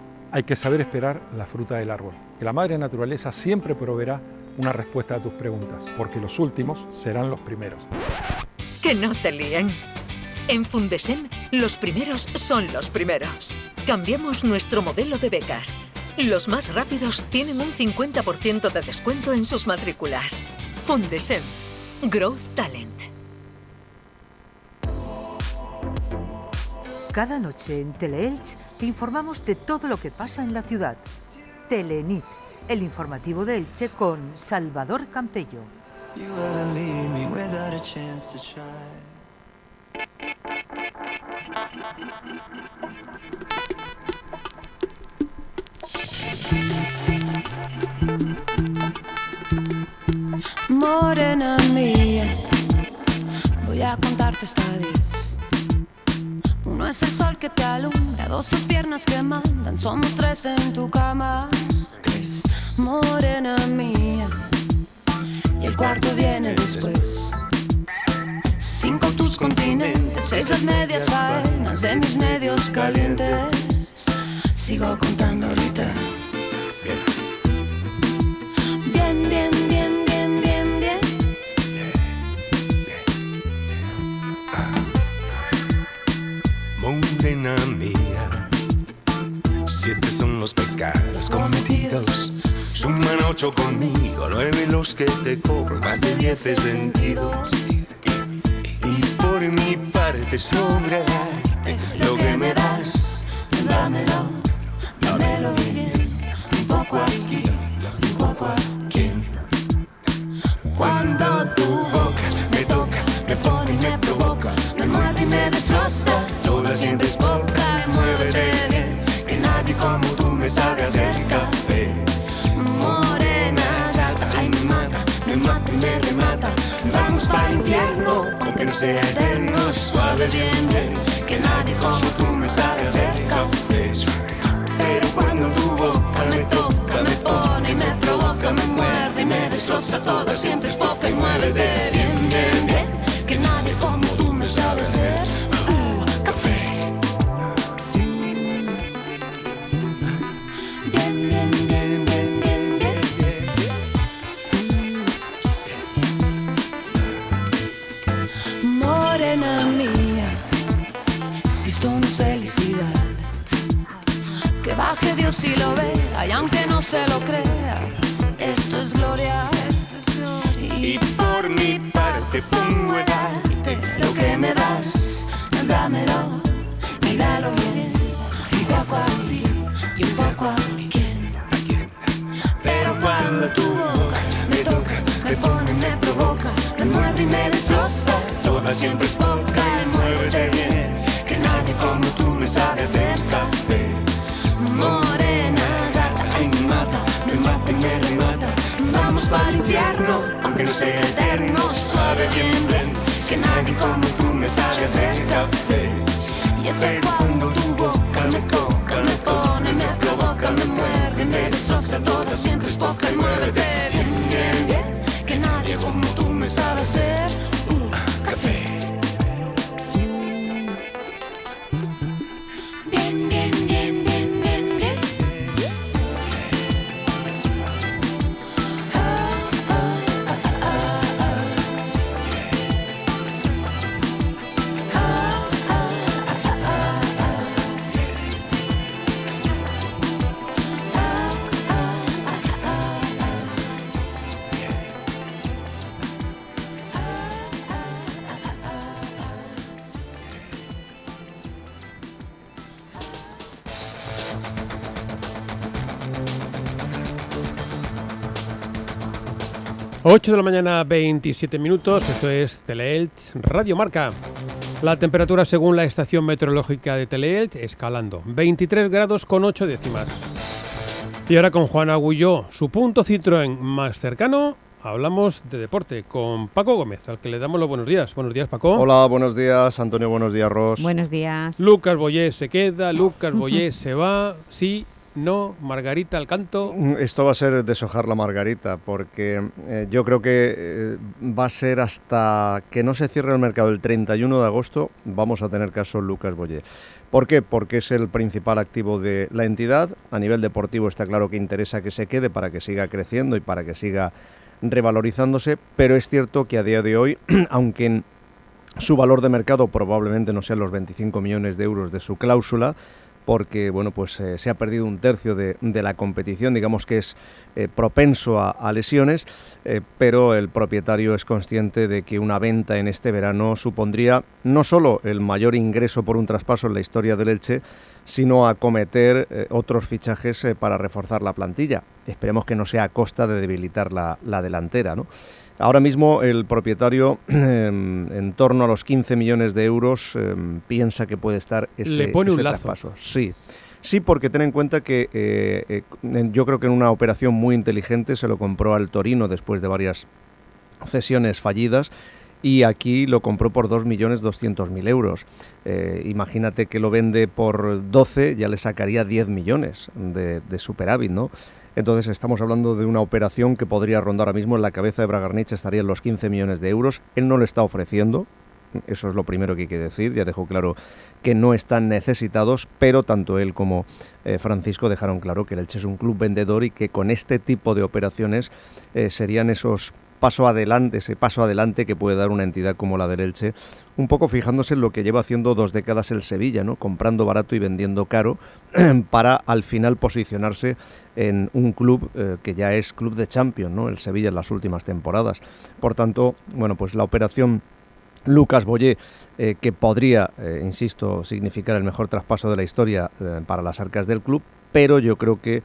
hay que saber esperar la fruta del árbol. Que la madre naturaleza siempre proveerá una respuesta a tus preguntas, porque los últimos serán los primeros. Que no te líen. En Fundesem, los primeros son los primeros. Cambiamos nuestro modelo de becas. Los más rápidos tienen un 50% de descuento en sus matrículas. Fundesem. Growth Talent. Cada noche en Teleelch te informamos de todo lo que pasa en la ciudad. Telenit, el informativo de Elche con Salvador Campello. Morena mía, voy a contarte esta diez. Uno es el sol que te alumbra, dos tus piernas que mandan, somos tres en tu cama. Tres, morena mía, y el cuarto viene después. Cinco tus continentes, seis las medias faenas de mis medios calientes. Sigo contando ahorita. Bien, bien, bien, Mía, siete son los pecados cometidos. Suman ocho conmigo, nueve los que te cobro, más de diez sentidos. Y por mi parte sobre el lo que me das, Dámelo, dámelo bien. Un poco aquí, un poco aquí. Cuando tu Siempre es poca, muévete bien, que nadie como tú me sabe hacer café. Morena gata, ay me mata, me mata y me remata. Vamos para el infierno, aunque no sea eterno, suave bien, bien, que nadie como tú me sabe hacer café. Pero cuando tu boca me toca, me pone y me provoca, me muerde y me destroza toda, siempre es poca y muévete bien, bien, bien, que nadie como tú me sabe hacer baje Dios y lo vea, y aunque no se lo crea, esto es gloria. y por mi parte pongo el arte. Lo que me das, dámelo, y míralo bien. Un poco así y un poco a quién. Pero cuando tu boca me toca, me pone, me provoca, me muerde y me destroza. Toda siempre es poca y muévete bien. Que nadie como tú me sabe hacer café. Morena, gata, ay me mata, me mata y me remata. Vamos para el infierno, aunque no sea eterno. Suave, bien, bien, que nadie como tú me sabe hacer café. Y es que cuando tu boca me toca, me pone, me provoca, me muerde, me destroza, toda siempre es poca y muévete bien, bien, bien, que nadie como tú me sabe hacer 8 de la mañana, 27 minutos. Esto es Teleelch Radio Marca. La temperatura según la estación meteorológica de Teleelch escalando 23 grados con 8 décimas. Y ahora con Juan Agulló, su punto Citroën más cercano, hablamos de deporte con Paco Gómez, al que le damos los buenos días. Buenos días, Paco. Hola, buenos días, Antonio, buenos días, Ros. Buenos días. Lucas Boyé se queda, Lucas Boyé [LAUGHS] se va, sí no, Margarita al canto. Esto va a ser deshojar la margarita, porque eh, yo creo que eh, va a ser hasta que no se cierre el mercado el 31 de agosto, vamos a tener caso Lucas Boyé. ¿Por qué? Porque es el principal activo de la entidad. A nivel deportivo está claro que interesa que se quede para que siga creciendo y para que siga revalorizándose, pero es cierto que a día de hoy, [CLEARS THROAT] aunque su valor de mercado probablemente no sean los 25 millones de euros de su cláusula, porque bueno, pues eh, se ha perdido un tercio de, de la competición, digamos que es eh, propenso a, lesiones, eh, pero el propietario es consciente de que una venta en este verano supondría no solo el mayor ingreso por un traspaso en la historia del Elche, sino acometer eh, otros fichajes para reforzar la plantilla. Esperemos que no sea a costa de debilitar la, la delantera, ¿no? Ahora mismo el propietario, eh, [CLEARS THROAT] en torno a los 15 millones de euros, eh, piensa que puede estar ese, Le pone un ese lazo. traspaso. Sí. Sí, porque ten en cuenta que eh, eh, yo creo que en una operación muy inteligente se lo compró al Torino después de varias cesiones fallidas y aquí lo compró por 2.200.000 euros. Eh, imagínate que lo vende por 12, ya le sacaría 10 millones de, de superávit, ¿no? Entonces estamos hablando de una operación que podría rondar ahora mismo en la cabeza de Bragarnich, estaría en los 15 millones de euros. Él no lo está ofreciendo, eso es lo primero que hay que decir, ya dejó claro que no están necesitados, pero tanto él como eh, Francisco dejaron claro que el Elche es un club vendedor y que con este tipo de operaciones eh, serían esos paso adelante, ese paso adelante que puede dar una entidad como la del Elche, un poco fijándose en lo que lleva haciendo dos décadas el Sevilla, ¿no? comprando barato y vendiendo caro, [CLEARS THROAT] para al final posicionarse en un club eh, que ya es club de Champions, ¿no? el Sevilla en las últimas temporadas. Por tanto, bueno, pues la operación Lucas Boyé, eh, que podría, eh, insisto, significar el mejor traspaso de la historia para las arcas del club, pero yo creo que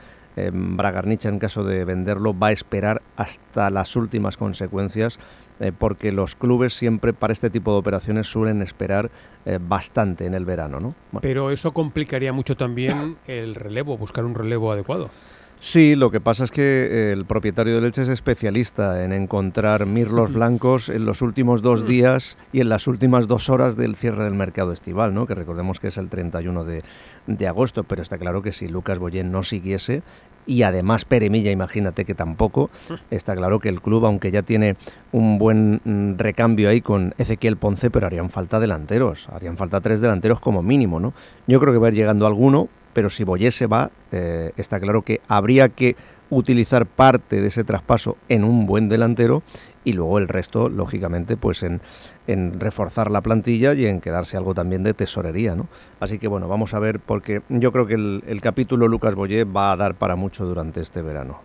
Bragarnicha, en caso de venderlo, va a esperar hasta las últimas consecuencias, eh, porque los clubes siempre para este tipo de operaciones suelen esperar eh, bastante en el verano, ¿no? Bueno. Pero eso complicaría mucho también el relevo, buscar un relevo adecuado. Sí, lo que pasa es que eh, el propietario del Elche es especialista en encontrar mirlos blancos en los últimos dos días y en las últimas dos horas del cierre del mercado estival, ¿no? que recordemos que es el 31 de, de agosto, pero está claro que si Lucas Boyén no siguiese y además Peremilla, imagínate que tampoco, está claro que el club, aunque ya tiene un buen mm, recambio ahí con Ezequiel Ponce, pero harían falta delanteros, harían falta tres delanteros como mínimo, ¿no? Yo creo que va a ir llegando alguno, pero si Boyé se va, eh, está claro que habría que utilizar parte de ese traspaso en un buen delantero y luego el resto, lógicamente, pues en, en reforzar la plantilla y en quedarse algo también de tesorería, ¿no? Así que bueno, vamos a ver, porque yo creo que el, capítulo Lucas Boyé va a dar para mucho durante este verano.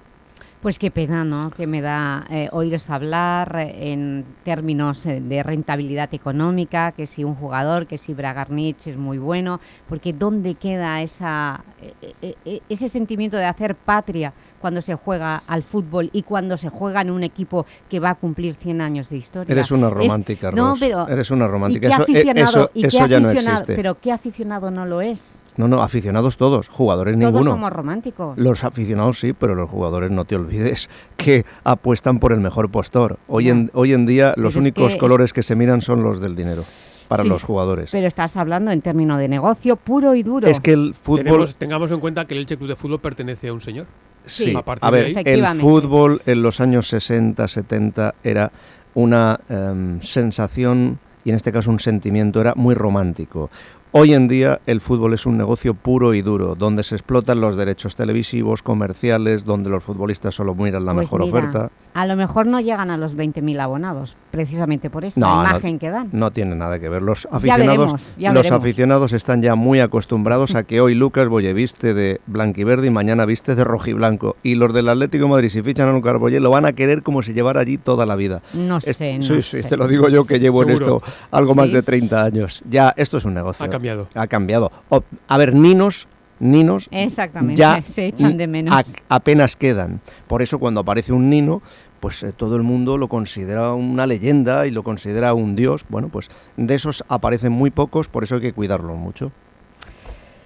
Pues qué pena, ¿no?, que me da eh, oíros hablar eh, en términos eh, de rentabilidad económica, que si un jugador, que si Bragarnich es muy bueno, porque ¿dónde queda esa, ese sentimiento de hacer patria cuando se juega al fútbol y cuando se juega en un equipo que va a cumplir 100 años de historia? Eres una romántica, no, Ros. pero, Eres una romántica. ¿y qué Eso, eh, aficionado, eso, y qué eso ya no existe. Pero ¿qué aficionado no lo es? No, no, aficionados todos, jugadores Todos ninguno. somos románticos. Los aficionados sí, pero los jugadores no te olvides que apuestan por el mejor postor. Hoy, en, hoy en día los Pero es únicos que- colores que se miran son los del dinero para Sí, los jugadores. Pero estás hablando en términos de negocio puro y duro. Es que el fútbol... Tenemos- tengamos en cuenta que el Elche Club de Fútbol pertenece a un señor. Sí, A partir a de ver, ahí- el fútbol en los años 60, 70 era una em, sensación y en este caso un sentimiento, era muy romántico. Hoy en día el fútbol es un negocio puro y duro, donde se explotan los derechos televisivos, comerciales, donde los futbolistas solo miran la Pues mejor mira, oferta. A lo mejor no llegan a los 20.000 abonados, precisamente por esa No, no, imagen que dan. No tiene nada que ver. Los Ya aficionados, veremos, ya los veremos. aficionados están ya muy acostumbrados a que hoy Lucas Boye viste de blanquiverde y mañana viste de rojiblanco. Y los del Atlético de Madrid, si fichan a Lucas Boye, lo van a querer como si llevara allí toda la vida. No Es- sé, no sí, sé. sí, te lo digo yo que llevo en esto algo más Sí. de 30 años. Ya, esto es un negocio. Ha cambiado. Ha cambiado. O- a ver, ninos, ninos Exactamente, ya se echan de menos. a- apenas quedan. Por eso cuando aparece un nino, pues eh, todo el mundo lo considera una leyenda y lo considera un dios. Bueno, pues de esos aparecen muy pocos, por eso hay que cuidarlos mucho.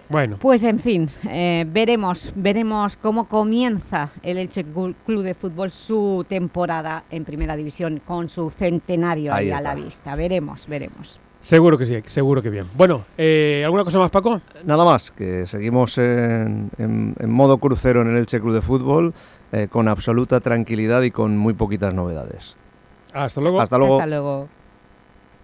Bueno, Pues en fin, eh, veremos, veremos cómo comienza el Elche Club de Fútbol su temporada en Primera División con su centenario ahí, Ahí a la vista. Veremos, veremos. Seguro que sí, seguro que bien. Bueno, eh, ¿alguna cosa más, Paco? Nada más, que seguimos en, en- en modo crucero en el Elche Club de Fútbol, eh, con absoluta tranquilidad y con muy poquitas novedades. Hasta luego. Hasta luego. Hasta luego.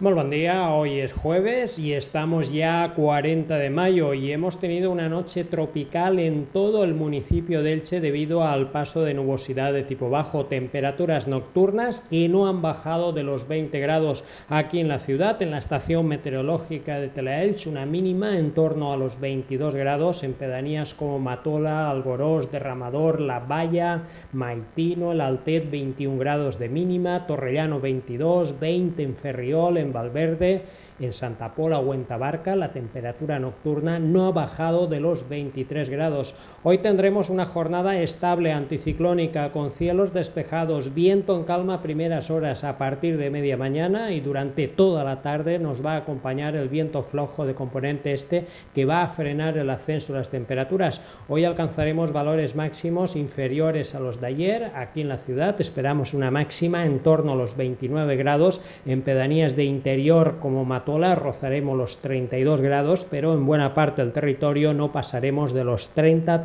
Muy buen día, hoy es jueves y estamos ya a 40 de mayo y hemos tenido una noche tropical en todo el municipio de Elche debido al paso de nubosidad de tipo bajo, temperaturas nocturnas que no han bajado de los 20 grados aquí en la ciudad, en la estación meteorológica de Telaelch, una mínima en torno a los 22 grados en pedanías como Matola, Algorós, Derramador, La Valla, Maitino, El Altet 21 grados de mínima, Torrellano 22, 20 en Ferriol, en Valverde, en Santa Pola o en Tabarca la temperatura nocturna no ha bajado de los 23 grados. Hoy tendremos una jornada estable anticiclónica con cielos despejados, viento en calma primeras horas a partir de media mañana y durante toda la tarde nos va a acompañar el viento flojo de componente este que va a frenar el ascenso de las temperaturas. Hoy alcanzaremos valores máximos inferiores a los de ayer aquí en la ciudad. Esperamos una máxima en torno a los 29 grados en pedanías de interior como Matola rozaremos los 32 grados, pero en buena parte del territorio no pasaremos de los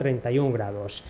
30-31 grados.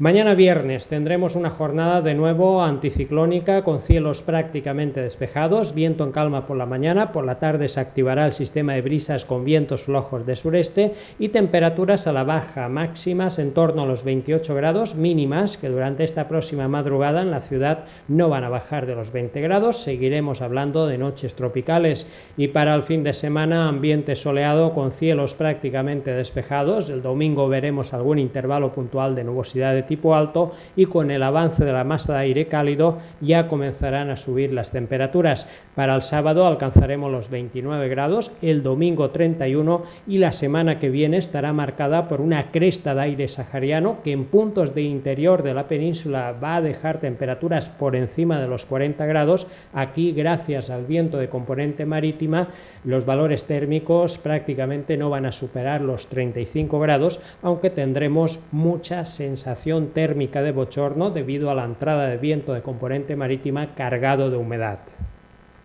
Mañana viernes tendremos una jornada de nuevo anticiclónica con cielos prácticamente despejados, viento en calma por la mañana, por la tarde se activará el sistema de brisas con vientos flojos de sureste y temperaturas a la baja máximas en torno a los 28 grados mínimas que durante esta próxima madrugada en la ciudad no van a bajar de los 20 grados, seguiremos hablando de noches tropicales y para el fin de semana ambiente soleado con cielos prácticamente despejados, el domingo veremos algún intervalo puntual de nubosidad de tipo alto y con el avance de la masa de aire cálido ya comenzarán a subir las temperaturas. Para el sábado alcanzaremos los 29 grados, el domingo 31 y la semana que viene estará marcada por una cresta de aire sahariano que en puntos de interior de la península va a dejar temperaturas por encima de los 40 grados. Aquí, gracias al viento de componente marítima, Los valores térmicos prácticamente no van a superar los 35 grados, aunque tendremos mucha sensación térmica de bochorno debido a la entrada de viento de componente marítima cargado de humedad.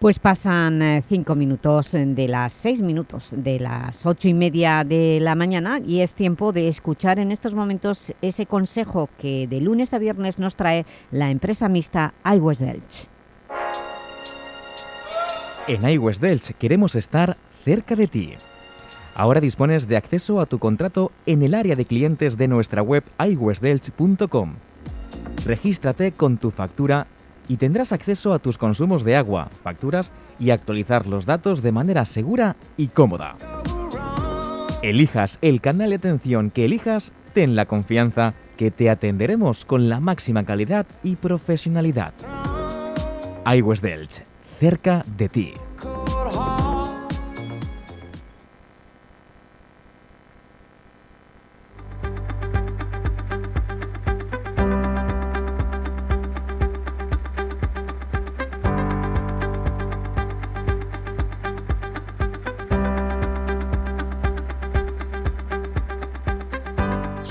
Pues pasan eh, cinco minutos de las seis minutos de las ocho y media de la mañana y es tiempo de escuchar en estos momentos ese consejo que de lunes a viernes nos trae la empresa mixta iWest Delch. En iWest Delch queremos estar cerca de ti. Ahora dispones de acceso a tu contrato en el área de clientes de nuestra web iwestdelch.com. Regístrate con tu factura y tendrás acceso a tus consumos de agua, facturas y actualizar los datos de manera segura y cómoda. Elijas el canal de atención que elijas, ten la confianza que te atenderemos con la máxima calidad y profesionalidad. iWest Delch, cerca de ti.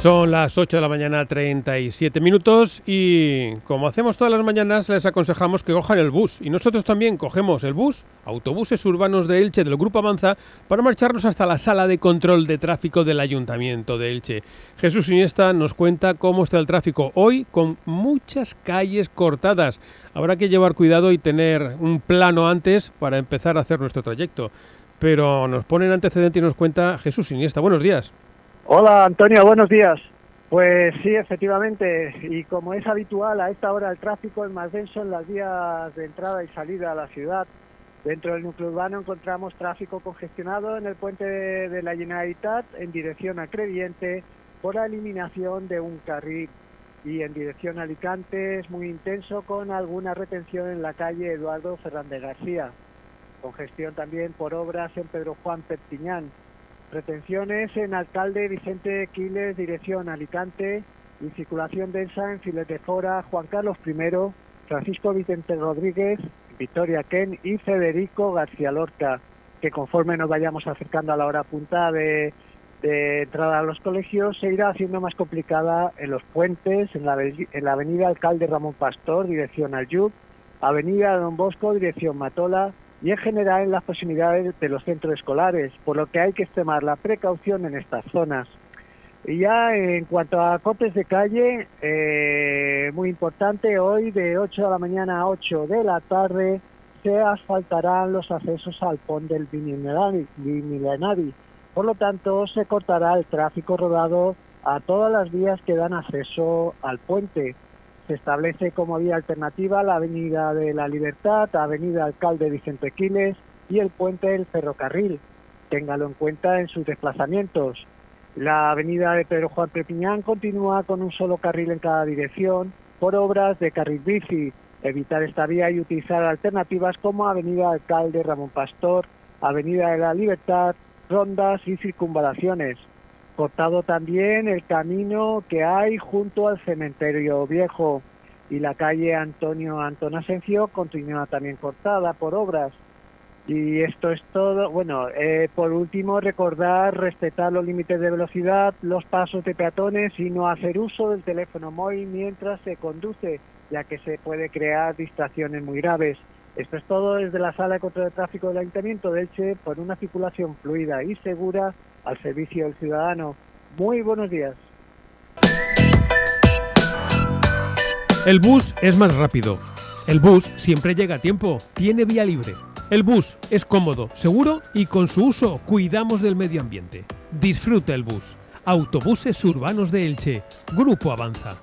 Son las 8 de la mañana 37 minutos y como hacemos todas las mañanas les aconsejamos que cojan el bus y nosotros también cogemos el bus, autobuses urbanos de Elche del Grupo Avanza para marcharnos hasta la sala de control de tráfico del Ayuntamiento de Elche. Jesús Iniesta nos cuenta cómo está el tráfico hoy con muchas calles cortadas. Habrá que llevar cuidado y tener un plano antes para empezar a hacer nuestro trayecto. Pero nos ponen antecedente y nos cuenta Jesús Iniesta. Buenos días. Hola Antonio, buenos días. Pues sí, efectivamente, y como es habitual a esta hora el tráfico es más denso en las vías de entrada y salida a la ciudad. Dentro del núcleo urbano encontramos tráfico congestionado en el puente de la Generalitat en dirección a Crevillente por la eliminación de un carril y en dirección a Alicante es muy intenso con alguna retención en la calle Eduardo Fernández García. Congestión también por obras en Pedro Juan Perpiñán. Retenciones en Alcalde Vicente Quiles, dirección Alicante, y circulación densa en Files de Fora, Juan Carlos I, Francisco Vicente Rodríguez, Victoria Ken y Federico García Lorca, que conforme nos vayamos acercando a la hora punta de, de entrada a los colegios, se irá haciendo más complicada en los puentes, en la, en la avenida Alcalde Ramón Pastor, dirección Aljub, avenida Don Bosco, dirección Matola, y en general en las proximidades de los centros escolares, por lo que hay que extremar la precaución en estas zonas. Y ya en cuanto a cortes de calle, eh, muy importante, hoy de 8 de la mañana a 8 de la tarde se asfaltarán los accesos al pont del Bimilenari. Por lo tanto, se cortará el tráfico rodado a todas las vías que dan acceso al puente. Se establece como vía alternativa la Avenida de la Libertad, Avenida Alcalde Vicente Quiles y el puente del ferrocarril. Téngalo en cuenta en sus desplazamientos. La avenida de Pedro Juan Pepiñán continúa con un solo carril en cada dirección por obras de carril bici. Evitar esta vía y utilizar alternativas como Avenida Alcalde Ramón Pastor, Avenida de la Libertad, rondas y circunvalaciones. Cortado también el camino que hay junto al cementerio viejo y la calle Antonio Antón Asencio continúa también cortada por obras. Y esto es todo. Bueno, eh, por último, recordar respetar los límites de velocidad, los pasos de peatones y no hacer uso del teléfono móvil mientras se conduce, ya que se puede crear distracciones muy graves. Esto es todo desde la Sala de Control de Tráfico del Ayuntamiento de Elche por una circulación fluida y segura al servicio del ciudadano. Muy buenos días. El bus es más rápido. El bus siempre llega a tiempo. Tiene vía libre. El bus es cómodo, seguro y con su uso cuidamos del medio ambiente. Disfruta el bus. Autobuses urbanos de Elche. Grupo Avanza.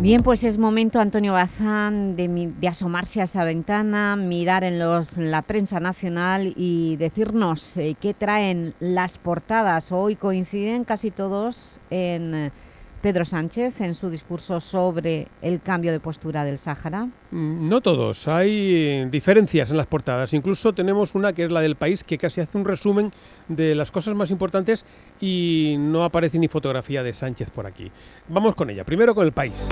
Bien, pues es momento, Antonio Bazán, de, de asomarse a esa ventana, mirar en los, la prensa nacional y decirnos eh, qué traen las portadas. Hoy coinciden casi todos en eh, Pedro Sánchez, en su discurso sobre el cambio de postura del Sáhara. Mm, No todos, hay eh, diferencias en las portadas. Incluso tenemos una que es la del país que casi hace un resumen de las cosas más importantes y no aparece ni fotografía de Sánchez por aquí. Vamos con ella. Primero con el país.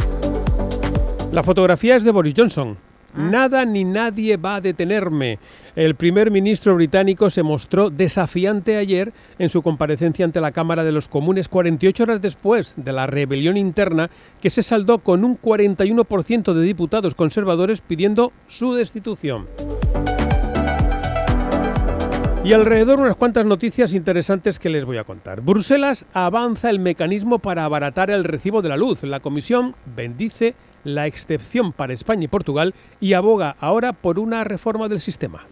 La fotografía es de Boris Johnson. Nada ni nadie va a detenerme. El primer ministro británico se mostró desafiante ayer en su comparecencia ante la Cámara de los Comunes 48 horas después de la rebelión interna que se saldó con un 41% de diputados conservadores pidiendo su destitución. Y alrededor unas cuantas noticias interesantes que les voy a contar. Bruselas avanza el mecanismo para abaratar el recibo de la luz. La Comisión bendice la excepción para España y Portugal y aboga ahora por una reforma del sistema.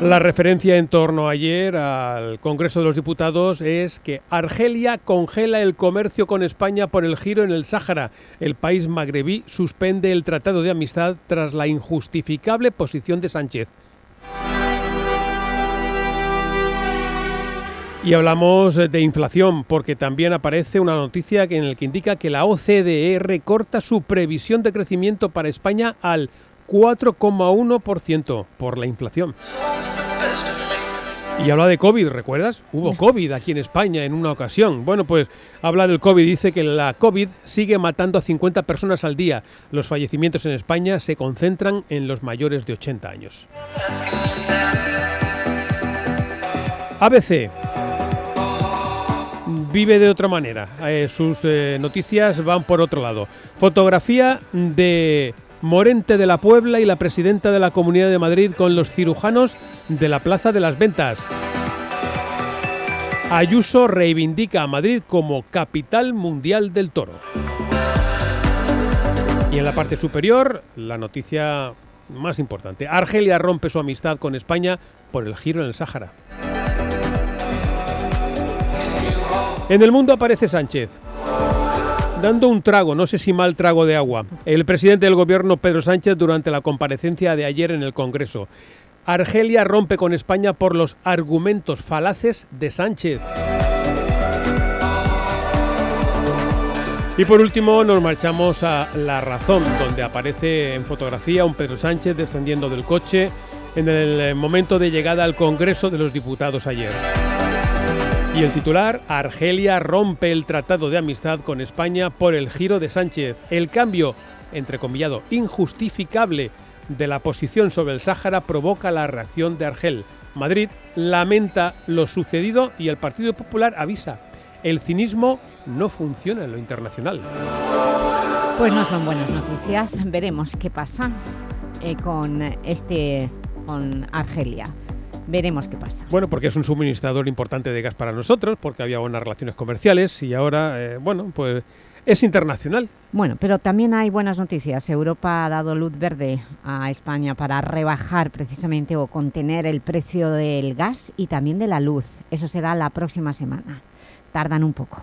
La referencia en torno ayer al Congreso de los Diputados es que Argelia congela el comercio con España por el giro en el Sáhara. El país magrebí suspende el tratado de amistad tras la injustificable posición de Sánchez. Y hablamos de inflación porque también aparece una noticia en la que indica que la OCDE recorta su previsión de crecimiento para España al 4,1% por la inflación. Y habla de COVID, ¿recuerdas? Hubo COVID aquí en España en una ocasión. Bueno, pues habla del COVID, dice que la COVID sigue matando a 50 personas al día. Los fallecimientos en España se concentran en los mayores de 80 años. ABC vive de otra manera. Eh, sus eh, noticias van por otro lado. Fotografía de Morente de la Puebla y la presidenta de la Comunidad de Madrid con los cirujanos de la Plaza de las Ventas. Ayuso reivindica a Madrid como capital mundial del toro. Y en la parte superior, la noticia más importante. Argelia rompe su amistad con España por el giro en el Sáhara. En el mundo aparece Sánchez, dando un trago, no sé si mal trago de agua, el presidente del gobierno Pedro Sánchez durante la comparecencia de ayer en el Congreso. Argelia rompe con España por los argumentos falaces de Sánchez. Y por último nos marchamos a La Razón, donde aparece en fotografía un Pedro Sánchez descendiendo del coche en el momento de llegada al Congreso de los Diputados ayer. Y el titular, Argelia rompe el tratado de amistad con España por el giro de Sánchez. El cambio, entrecomillado, injustificable de la posición sobre el Sáhara provoca la reacción de Argel. Madrid lamenta lo sucedido y el Partido Popular avisa. El cinismo no funciona en lo internacional. Pues no son buenas noticias. Veremos qué pasa eh, con, este, con Argelia. Veremos qué pasa. Bueno, porque es un suministrador importante de gas para nosotros, porque había buenas relaciones comerciales y ahora, eh, bueno, pues es internacional. Bueno, pero también hay buenas noticias. Europa ha dado luz verde a España para rebajar precisamente o contener el precio del gas y también de la luz. Eso será la próxima semana. Tardan un poco.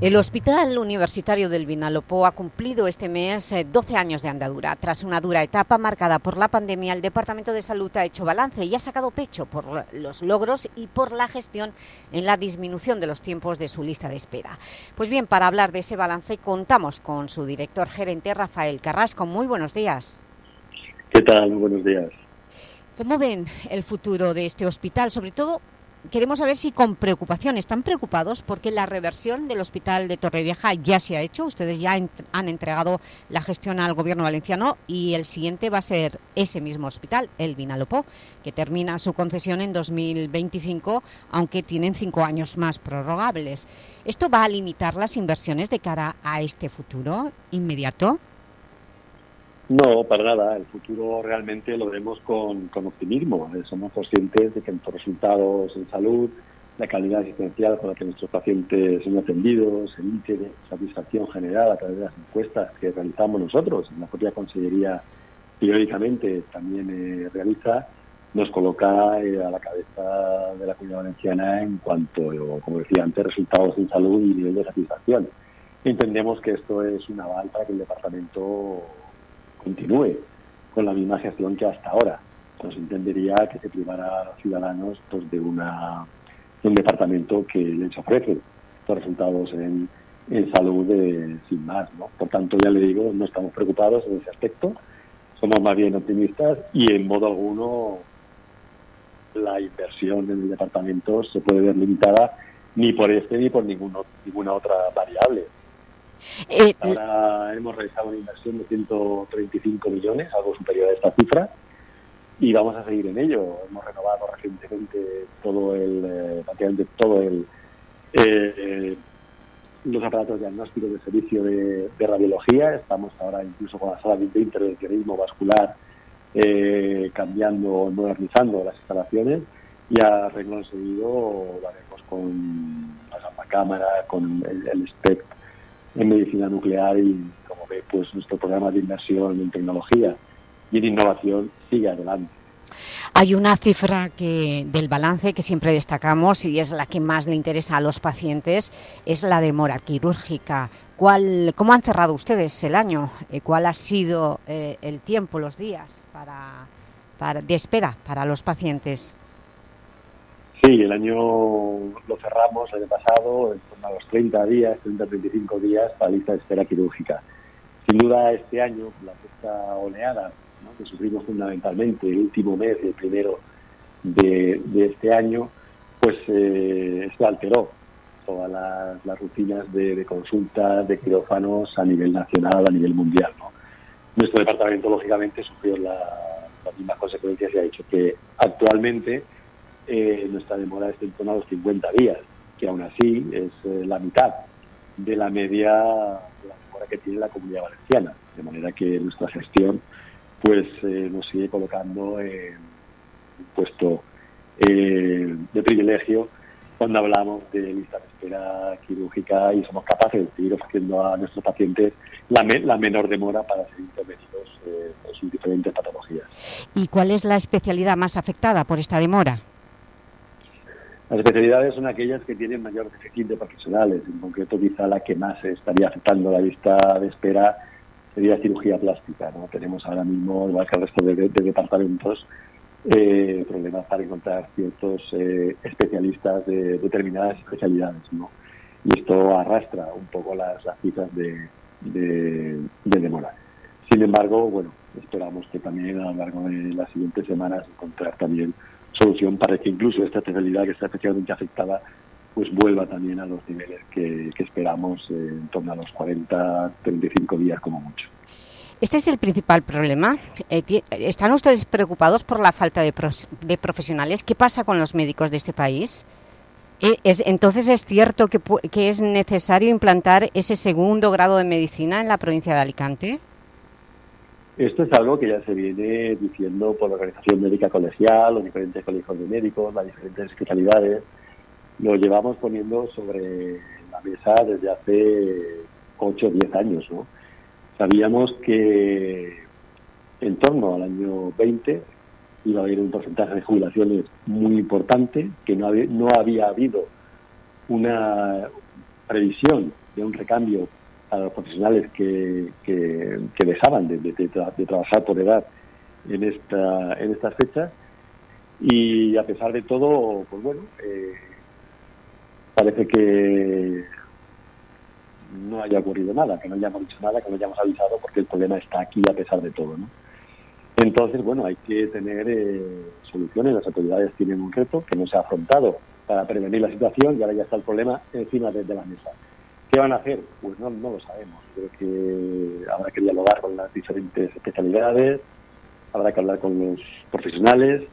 El Hospital Universitario del Vinalopó ha cumplido este mes 12 eh, años de andadura. Tras una dura etapa marcada por la pandemia, el Departamento de Salud ha hecho balance y ha sacado pecho por los logros y por la gestión en la disminución de los tiempos de su lista de espera. Pues bien, para hablar de ese balance contamos con su director gerente, Rafael Carrasco. Muy buenos días. ¿Qué tal? Buenos días. ¿Cómo ven el futuro de este hospital? Sobre todo queremos saber si con preocupación están preocupados porque la reversión del hospital de Torrevieja ya se ha hecho, ustedes ya han entregado la gestión al gobierno valenciano y el siguiente va a ser ese mismo hospital, el Vinalopó, que termina su concesión en 2025, aunque tienen cinco años más prorrogables. ¿Esto va a limitar las inversiones de cara a este futuro inmediato? No, para nada. El futuro realmente lo vemos con, optimismo. Eh, somos conscientes de que nuestros resultados en salud, la calidad asistencial con la que nuestros pacientes son atendidos, el índice de satisfacción general a través de las encuestas que realizamos nosotros, en la propia Consellería periódicamente también eh, realiza, nos coloca eh, a la cabeza de la comunidad valenciana en cuanto, como decía antes, resultados en salud y nivel de satisfacción. Entendemos que esto es un aval para que el departamento continúe con la misma gestión que hasta ahora. Pues entendería que se privara a los ciudadanos pues, de, una, un departamento que les ofrece los resultados en, en salud sin más. ¿no? Por tanto, ya le digo, no estamos preocupados en ese aspecto, somos más bien optimistas y en modo alguno la inversión en el departamento se puede ver limitada ni por este ni por ninguno, ninguna otra variable. Eh, Ahora hemos realizado una inversión de 135 millones, algo superior a esta cifra, y vamos a seguir en ello. Hemos renovado recientemente todo el, eh, prácticamente todo el, eh, los aparatos diagnósticos de servicio de, radiología. Estamos ahora incluso con la sala de intervencionismo vascular cambiando, modernizando las instalaciones y a renglón seguido lo haremos con la cámara, con el, el en medicina nuclear y, como ve, pues nuestro programa de inversión en tecnología y en innovación sigue adelante. Hay una cifra que, del balance que siempre destacamos y es la que más le interesa a los pacientes, es la demora quirúrgica. ¿Cuál, ¿Cómo han cerrado ustedes el año? Eh, ¿Cuál ha sido eh, el tiempo, los días para, para, de espera para los pacientes? Sí, el año lo cerramos el año pasado en torno a los 30 días, 30-35 días para lista de espera quirúrgica. Sin duda este año, la sexta oleada que sufrimos fundamentalmente el último mes, el primero de, este año, pues eh, se alteró todas las, rutinas de, de consultas de quirófanos a nivel nacional, a nivel mundial. Nuestro departamento, lógicamente, sufrió las mismas consecuencias y ha dicho que actualmente eh, nuestra demora está en torno a los 50 días, que aún así es eh, la mitad de la media de la demora que tiene la comunidad valenciana. De manera que nuestra gestión pues eh, nos sigue colocando en un puesto de privilegio cuando hablamos de listas de espera quirúrgica y somos capaces de seguir ofreciendo a nuestros pacientes la, la menor demora para ser intervenidos en sus diferentes patologías. ¿Y cuál es la especialidad más afectada por esta demora? Las especialidades son aquellas que tienen mayor déficit de profesionales. En concreto, quizá la que más estaría afectando la lista de espera sería cirugía plástica. ¿no? Tenemos ahora mismo, igual que el resto de, departamentos, eh, problemas para encontrar ciertos eh, especialistas de determinadas especialidades. ¿no? Y esto arrastra un poco las, cifras de, de, de demora. Sin embargo, bueno, esperamos que también a lo largo de las siguientes semanas encontrar también solución para que incluso esta especialidad que está especialmente afectada pues vuelva también a los niveles que, esperamos en torno a los 40, 35 días como mucho. ¿Este es el principal problema? Eh, ¿Están ustedes preocupados por la falta de, profesionales? ¿Qué pasa con los médicos de este país? Eh, ¿Es, entonces, ¿es cierto que, que es necesario implantar ese segundo grado de medicina en la provincia de Alicante? Esto es algo que ya se viene diciendo por la Organización Médica Colegial, los diferentes colegios de médicos, las diferentes especialidades. Lo llevamos poniendo sobre la mesa desde hace 8 o 10 años. ¿no? Sabíamos que en torno al año 20 iba a haber un porcentaje de jubilaciones muy importante, que no había, no había habido una previsión de un recambio a los profesionales que, que, que dejaban de, de- de tra- de trabajar por edad en, esta, en estas fechas. Y a pesar de todo, pues bueno, eh, parece que no haya ocurrido nada, que no hayamos dicho nada, que no hayamos avisado, porque el problema está aquí a pesar de todo. ¿no? Entonces, bueno, hay que tener eh, soluciones. Las autoridades tienen un reto que no se ha afrontado para prevenir la situación y ahora ya está el problema encima de, de la mesa. ¿Qué van a hacer? Pues no, no lo sabemos. Creo que habrá que dialogar con las diferentes especialidades, habrá que hablar con los profesionales,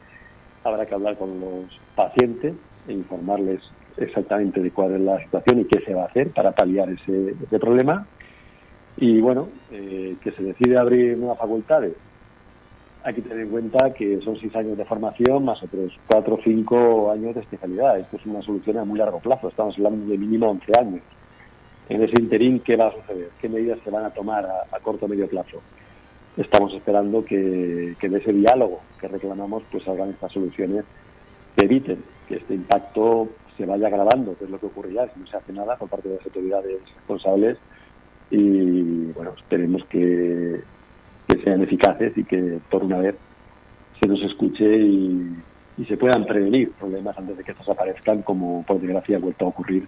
habrá que hablar con los pacientes e informarles exactamente de cuál es la situación y qué se va a hacer para paliar ese, problema. Y bueno, eh, que se decide abrir nuevas facultades. Hay que tener en cuenta que son seis años de formación más otros cuatro o cinco años de especialidad. Esto es una solución a muy largo plazo. Estamos hablando de mínimo 11 años. En ese interín, ¿qué va a suceder? ¿Qué medidas se van a tomar a, corto o medio plazo? Estamos esperando que, de ese diálogo que reclamamos pues salgan estas soluciones que eviten que este impacto se vaya agravando, que es lo que ocurre ya si no se hace nada por parte de las autoridades responsables y bueno, esperemos que, que sean eficaces y que por una vez se nos escuche y, y se puedan prevenir problemas antes de que estos aparezcan, como por desgracia ha vuelto a ocurrir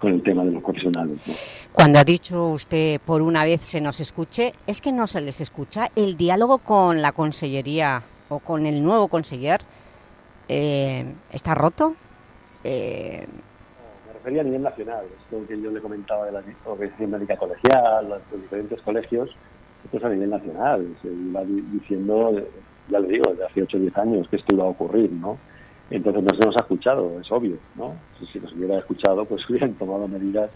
con el tema de los profesionales. ¿no? Cuando ha dicho usted por una vez se nos escuche, es que no se les escucha. El diálogo con la consellería o con el nuevo conseller eh, está roto. Eh, Me refería a nivel nacional, esto que yo le comentaba de la Organización Médica Colegial, los, diferentes colegios, esto es a nivel nacional, se iba di- diciendo, ya le digo, desde hace 8 o 10 años que esto iba a ocurrir, ¿no? Entonces no se nos ha escuchado, es obvio, ¿no? Si, si nos hubiera escuchado, pues [LAUGHS] hubieran tomado medidas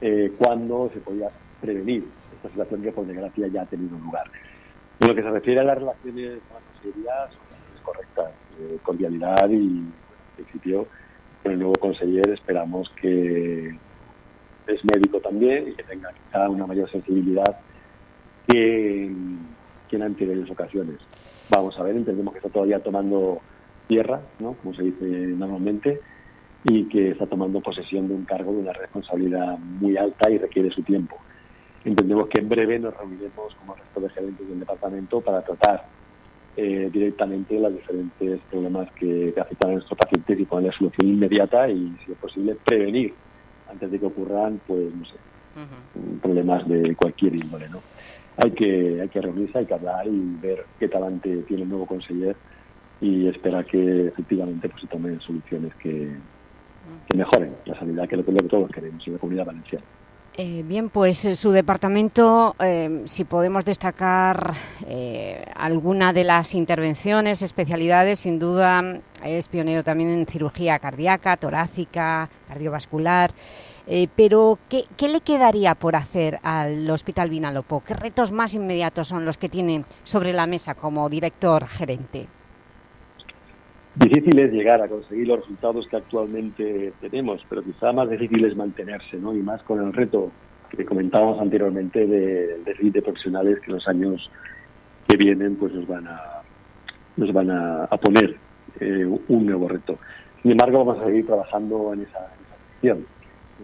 eh, cuando se podía prevenir esta situación que por desgracia ya ha tenido lugar. En lo que se refiere a las relaciones con la Consejería, son relaciones correctas, eh, cordialidad y, en principio, con el nuevo conseller esperamos que es médico también y que tenga quizá una mayor sensibilidad que, que en anteriores ocasiones. Vamos a ver, entendemos que está todavía tomando tierra, ¿no? como se dice normalmente, y que está tomando posesión de un cargo de una responsabilidad muy alta y requiere su tiempo. Entendemos que en breve nos reuniremos como el resto de gerentes del departamento para tratar eh, directamente los diferentes problemas que, que afectan a nuestros pacientes y poner solución inmediata y, si es posible, prevenir antes de que ocurran, pues, no sé, problemas de cualquier índole, ¿no? Hay que, hay que reunirse, hay que hablar y ver qué talante tiene el nuevo conseller y esperar que efectivamente pues, se tomen soluciones que, mejoren la sanidad, que es lo que, todos queremos en la comunidad valenciana. Eh, bien, pues eh, su departamento, eh, si podemos destacar eh, alguna de las intervenciones, especialidades, sin duda es pionero también en cirugía cardíaca, torácica, cardiovascular. Pero, ¿qué, qué le quedaría por hacer al Hospital Vinalopó? ¿Qué retos más inmediatos son los que tiene sobre la mesa como director gerente? Difícil es llegar a conseguir los resultados que actualmente tenemos, pero quizá más difícil es mantenerse, ¿no? Y más con el reto que comentábamos anteriormente de- del déficit de profesionales que los años que vienen pues nos van a nos van a, a poner eh, un nuevo reto. Sin embargo, vamos a seguir trabajando en esa, dirección.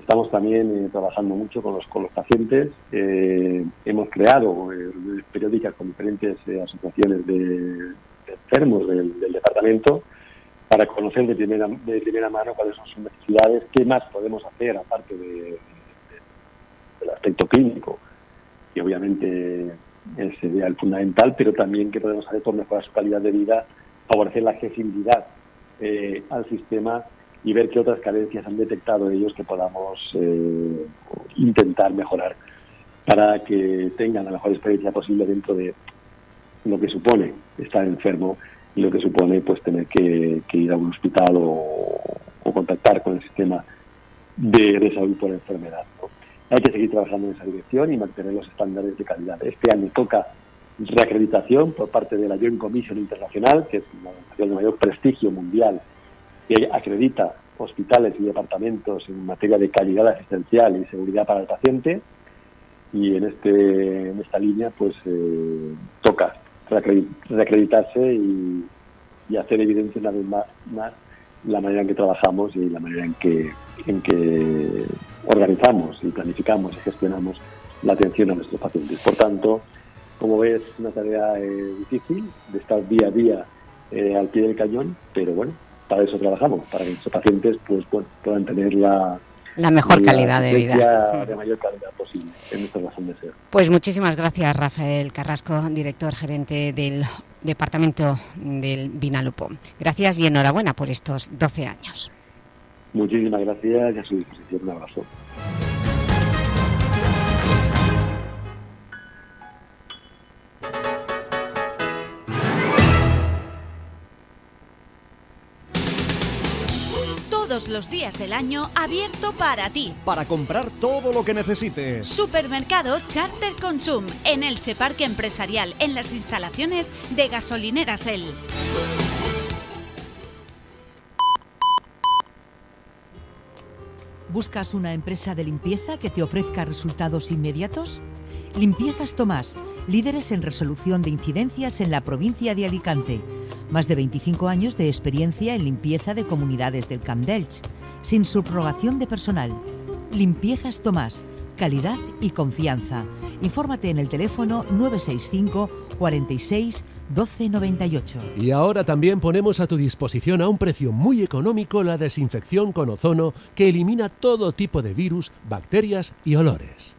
Estamos también eh, trabajando mucho con los, con los pacientes. Eh, hemos creado periódicas con diferentes asociaciones de, de enfermos del departamento para conocer de primera, de primera mano cuáles son sus necesidades, qué más podemos hacer aparte de, de- del aspecto clínico, que obviamente sería el fundamental, pero también qué podemos hacer por mejorar su calidad de vida, favorecer la accesibilidad eh, al sistema y ver qué otras carencias han detectado ellos que podamos eh, intentar mejorar para que tengan la mejor experiencia posible dentro de lo que supone estar enfermo y lo que supone pues tener que, ir a un hospital o, contactar con el sistema de, de salud por enfermedad. Hay que seguir trabajando en esa dirección y mantener los estándares de calidad. Este año toca reacreditación por parte de la Joint Commission Internacional, que es una organización de mayor prestigio mundial que acredita hospitales y departamentos en materia de calidad asistencial y seguridad para el paciente. Y en, este, en esta línea, pues eh, toca reacreditarse y, hacer evidente una vez más, más la manera en que trabajamos y la manera en que, en que organizamos y planificamos y gestionamos la atención a nuestros pacientes. Por tanto, como ves, es una tarea eh, difícil de estar día a día eh, al pie del cañón, pero bueno, para eso trabajamos, para que nuestros pacientes pues, bueno, puedan tener la, La mejor calidad de vida. de mayor calidad posible. Es nuestra razón de ser. Pues muchísimas gracias, Rafael Carrasco, director gerente del Departamento del Vinalopó. Gracias y enhorabuena por estos 12 años. Muchísimas gracias y a su disposición. Un abrazo. Todos los días del año abierto para ti. Para comprar todo lo que necesites. Supermercado Charter Consum en Elche Parque Empresarial en las instalaciones de Gasolineras El. ¿Buscas una empresa de limpieza que te ofrezca resultados inmediatos? Limpiezas Tomás, líderes en resolución de incidencias en la provincia de Alicante. Más de 25 años de experiencia en limpieza de comunidades del Camp d'Elx, sin subrogación de personal. Limpiezas Tomás, calidad y confianza. Infórmate en el teléfono 965 46 1298. Y ahora también ponemos a tu disposición a un precio muy económico la desinfección con ozono que elimina todo tipo de virus, bacterias y olores.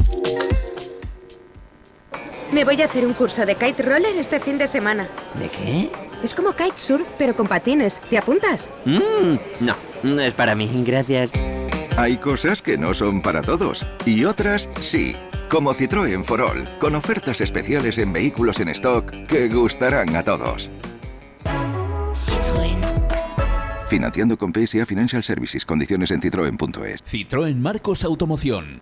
Me voy a hacer un curso de kite roller este fin de semana. ¿De qué? Es como kitesurf, pero con patines. ¿Te apuntas? Mm, no, no es para mí, gracias. Hay cosas que no son para todos y otras sí. Como Citroën for All, con ofertas especiales en vehículos en stock que gustarán a todos. Financiando con PSA Financial Services. Condiciones en citroen.es. Citroën Marcos Automoción.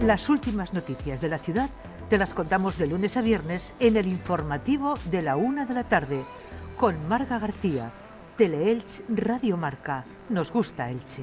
Las últimas noticias de la ciudad te las contamos de lunes a viernes en el informativo de la una de la tarde con Marga García, Teleelch Radio Marca. Nos gusta Elche.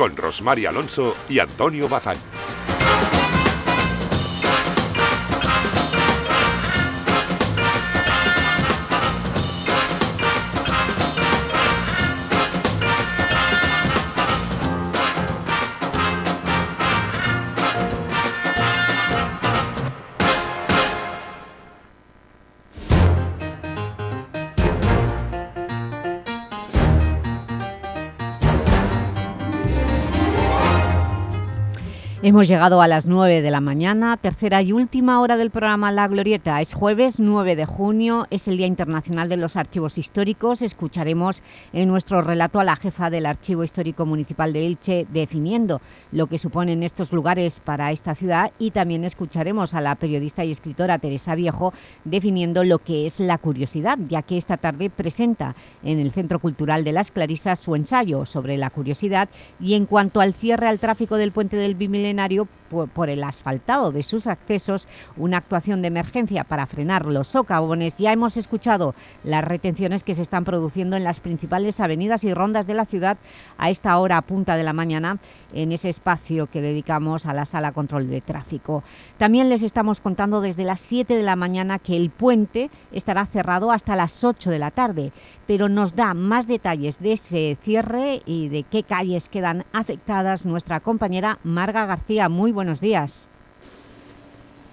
con Rosmar Alonso y Antonio Bazán. Hemos llegado a las 9 de la mañana, tercera y última hora del programa La Glorieta. Es jueves 9 de junio, es el Día Internacional de los Archivos Históricos. Escucharemos en nuestro relato a la jefa del Archivo Histórico Municipal de Elche definiendo lo que suponen estos lugares para esta ciudad y también escucharemos a la periodista y escritora Teresa Viejo definiendo lo que es la curiosidad, ya que esta tarde presenta en el Centro Cultural de las Clarisas su ensayo sobre la curiosidad y en cuanto al cierre al tráfico del Puente del Bimilenario por, el asfaltado de sus accesos, una actuación de emergencia para frenar los socavones. Ya hemos escuchado las retenciones que se están produciendo en las principales avenidas y rondas de la ciudad a esta hora a punta de la mañana en ese espacio que dedicamos a la Sala Control de Tráfico. También les estamos contando desde las 7 de la mañana que el puente estará cerrado hasta las 8 de la tarde pero nos da más detalles de ese cierre y de qué calles quedan afectadas nuestra compañera Marga García. Muy buenos días.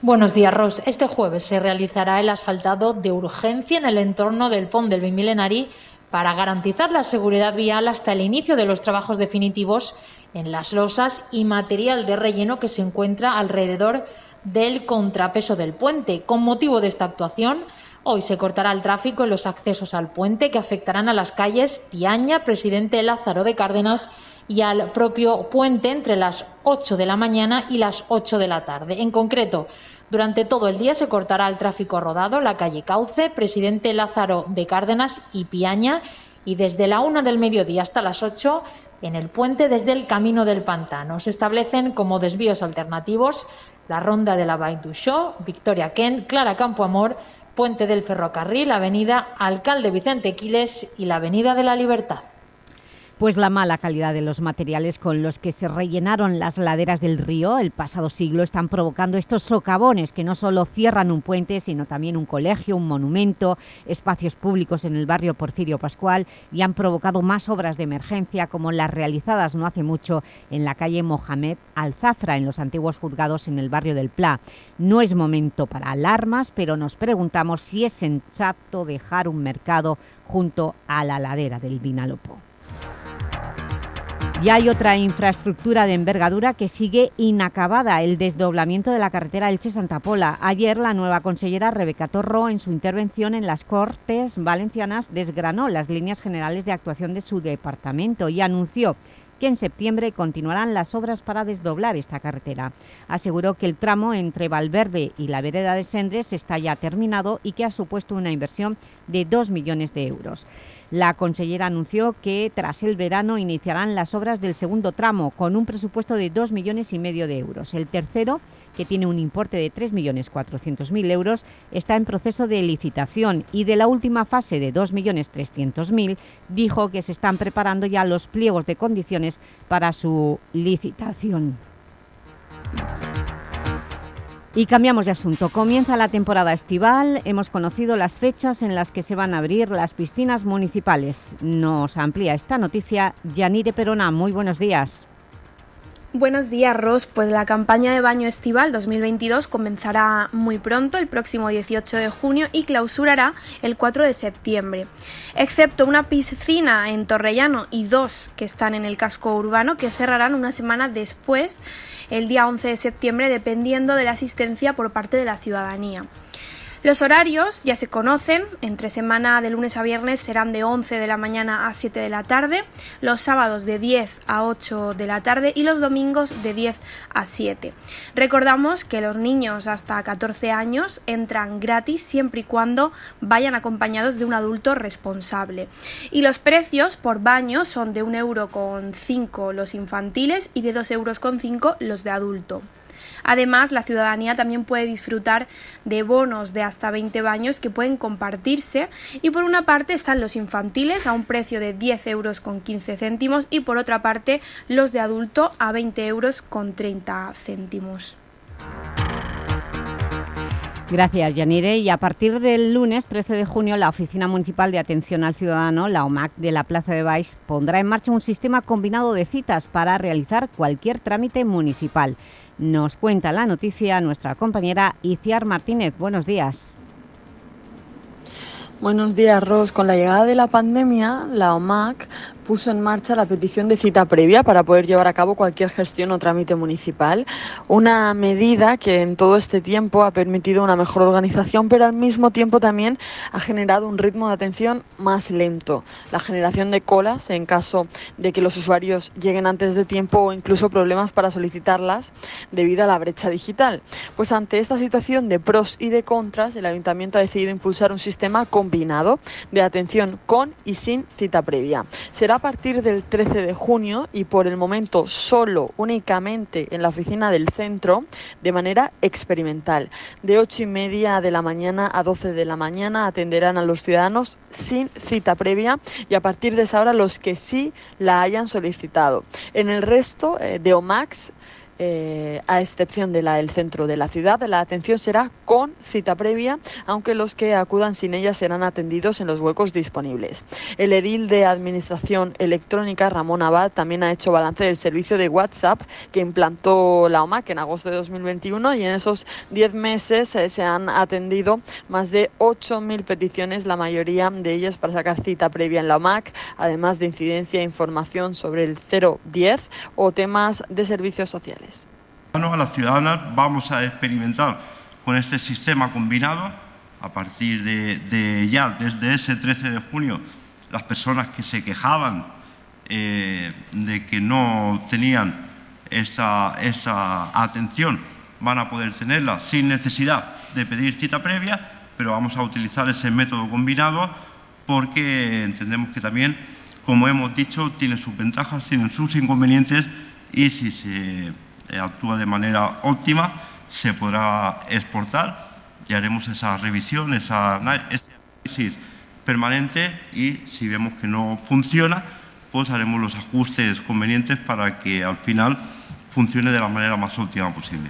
Buenos días, Ros. Este jueves se realizará el asfaltado de urgencia en el entorno del Pont del Bimilenari para garantizar la seguridad vial hasta el inicio de los trabajos definitivos en las losas y material de relleno que se encuentra alrededor del contrapeso del puente. Con motivo de esta actuación, Hoy se cortará el tráfico en los accesos al puente que afectarán a las calles Piaña, Presidente Lázaro de Cárdenas y al propio puente entre las 8 de la mañana y las 8 de la tarde. En concreto, durante todo el día se cortará el tráfico rodado la calle Cauce, Presidente Lázaro de Cárdenas y Piaña y desde la 1 del mediodía hasta las 8 en el puente desde el Camino del Pantano. Se establecen como desvíos alternativos la Ronda de la Vall Victoria Ken, Clara Campoamor, Puente del Ferrocarril, Avenida Alcalde Vicente Quiles y la Avenida de la Libertad. Pues la mala calidad de los materiales con los que se rellenaron las laderas del río el pasado siglo están provocando estos socavones que no solo cierran un puente, sino también un colegio, un monumento, espacios públicos en el barrio Porfirio Pascual y han provocado más obras de emergencia como las realizadas no hace mucho en la calle Mohamed Alzafra, en los antiguos juzgados en el barrio del Pla. No es momento para alarmas, pero nos preguntamos si es sensato dejar un mercado junto a la ladera del Vinalopó. Y hay otra infraestructura de envergadura que sigue inacabada, el desdoblamiento de la carretera Elche-Santa Pola. Ayer la nueva consellera Rebeca Torro, en su intervención en las Cortes Valencianas, desgranó las líneas generales de actuación de su departamento y anunció que en septiembre continuarán las obras para desdoblar esta carretera. Aseguró que el tramo entre Valverde y la vereda de Sendres está ya terminado y que ha supuesto una inversión de 2 millones de euros. La consellera anunció que tras el verano iniciarán las obras del segundo tramo con un presupuesto de 2 millones y medio de euros. El tercero, que tiene un importe de 3.400.000 euros, está en proceso de licitación y de la última fase de 2.300.000 dijo que se están preparando ya los pliegos de condiciones para su licitación. Y cambiamos de asunto. Comienza la temporada estival. Hemos conocido las fechas en las que se van a abrir las piscinas municipales. Nos amplía esta noticia Yanire Perona. Muy buenos días. Buenos días, Ros. Pues la campaña de baño estival 2022 comenzará muy pronto, el próximo 18 de junio, y clausurará el 4 de septiembre. Excepto una piscina en Torrellano y dos que están en el casco urbano, que cerrarán una semana después, el día 11 de septiembre, dependiendo de la asistencia por parte de la ciudadanía. Los horarios ya se conocen, entre semana de lunes a viernes serán de 11 de la mañana a 7 de la tarde, los sábados de 10 a 8 de la tarde y los domingos de 10 a 7. Recordamos que los niños hasta 14 años entran gratis siempre y cuando vayan acompañados de un adulto responsable. Y los precios por baño son de 1,5 euro con los infantiles y de 2,5 euros con los de adulto. Además, la ciudadanía también puede disfrutar de bonos de hasta 20 baños que pueden compartirse y por una parte están los infantiles a un precio de 10 euros con 15 céntimos y por otra parte los de adulto a 20 euros con 30 céntimos. Gracias, Yanire. Y a partir del lunes 13 de junio, la Oficina Municipal de Atención al Ciudadano, la OMAC de la Plaza de Baix, pondrá en marcha un sistema combinado de citas para realizar cualquier trámite municipal. Nos cuenta la noticia nuestra compañera Iciar Martínez. Buenos días. Buenos días, Ros. Con la llegada de la pandemia, la OMAC puso en marcha la petición de cita previa para poder llevar a cabo cualquier gestión o trámite municipal. Una medida que en todo este tiempo ha permitido una mejor organización, pero al mismo tiempo también ha generado un ritmo de atención más lento. La generación de colas en caso de que los usuarios lleguen antes de tiempo o incluso problemas para solicitarlas debido a la brecha digital. Pues ante esta situación de pros y de contras, el Ayuntamiento ha decidido impulsar un sistema combinado de atención con y sin cita previa. Será a partir del 13 de junio y por el momento solo, únicamente en la oficina del centro, de manera experimental. De 8 y media de la mañana a 12 de la mañana atenderán a los ciudadanos sin cita previa y a partir de esa hora los que sí la hayan solicitado. En el resto eh, de OMAX eh, a excepción de la del centro de la ciudad, la atención será con cita previa, aunque los que acudan sin ella serán atendidos en los huecos disponibles. El edil de Administración Electrónica, Ramón Abad, también ha hecho balance del servicio de WhatsApp que implantó la OMAC en agosto de 2021 y en esos 10 meses eh, se han atendido más de 8.000 peticiones, la mayoría de ellas para sacar cita previa en la OMAC, además de incidencia e información sobre el 010 o temas de servicios sociales. A las ciudadanas vamos a experimentar con este sistema combinado. A partir de, ya, desde ese 13 de junio, las personas que se quejaban eh, de que no tenían esta, esta atención van a poder tenerla sin necesidad de pedir cita previa, pero vamos a utilizar ese método combinado porque entendemos que también, como hemos dicho, tiene sus ventajas, tiene sus inconvenientes y si se actúa de manera óptima, se podrá exportar y haremos esa revisión, esa análisis permanente y si vemos que no funciona, pues haremos los ajustes convenientes para que al final funcione de la manera más óptima posible.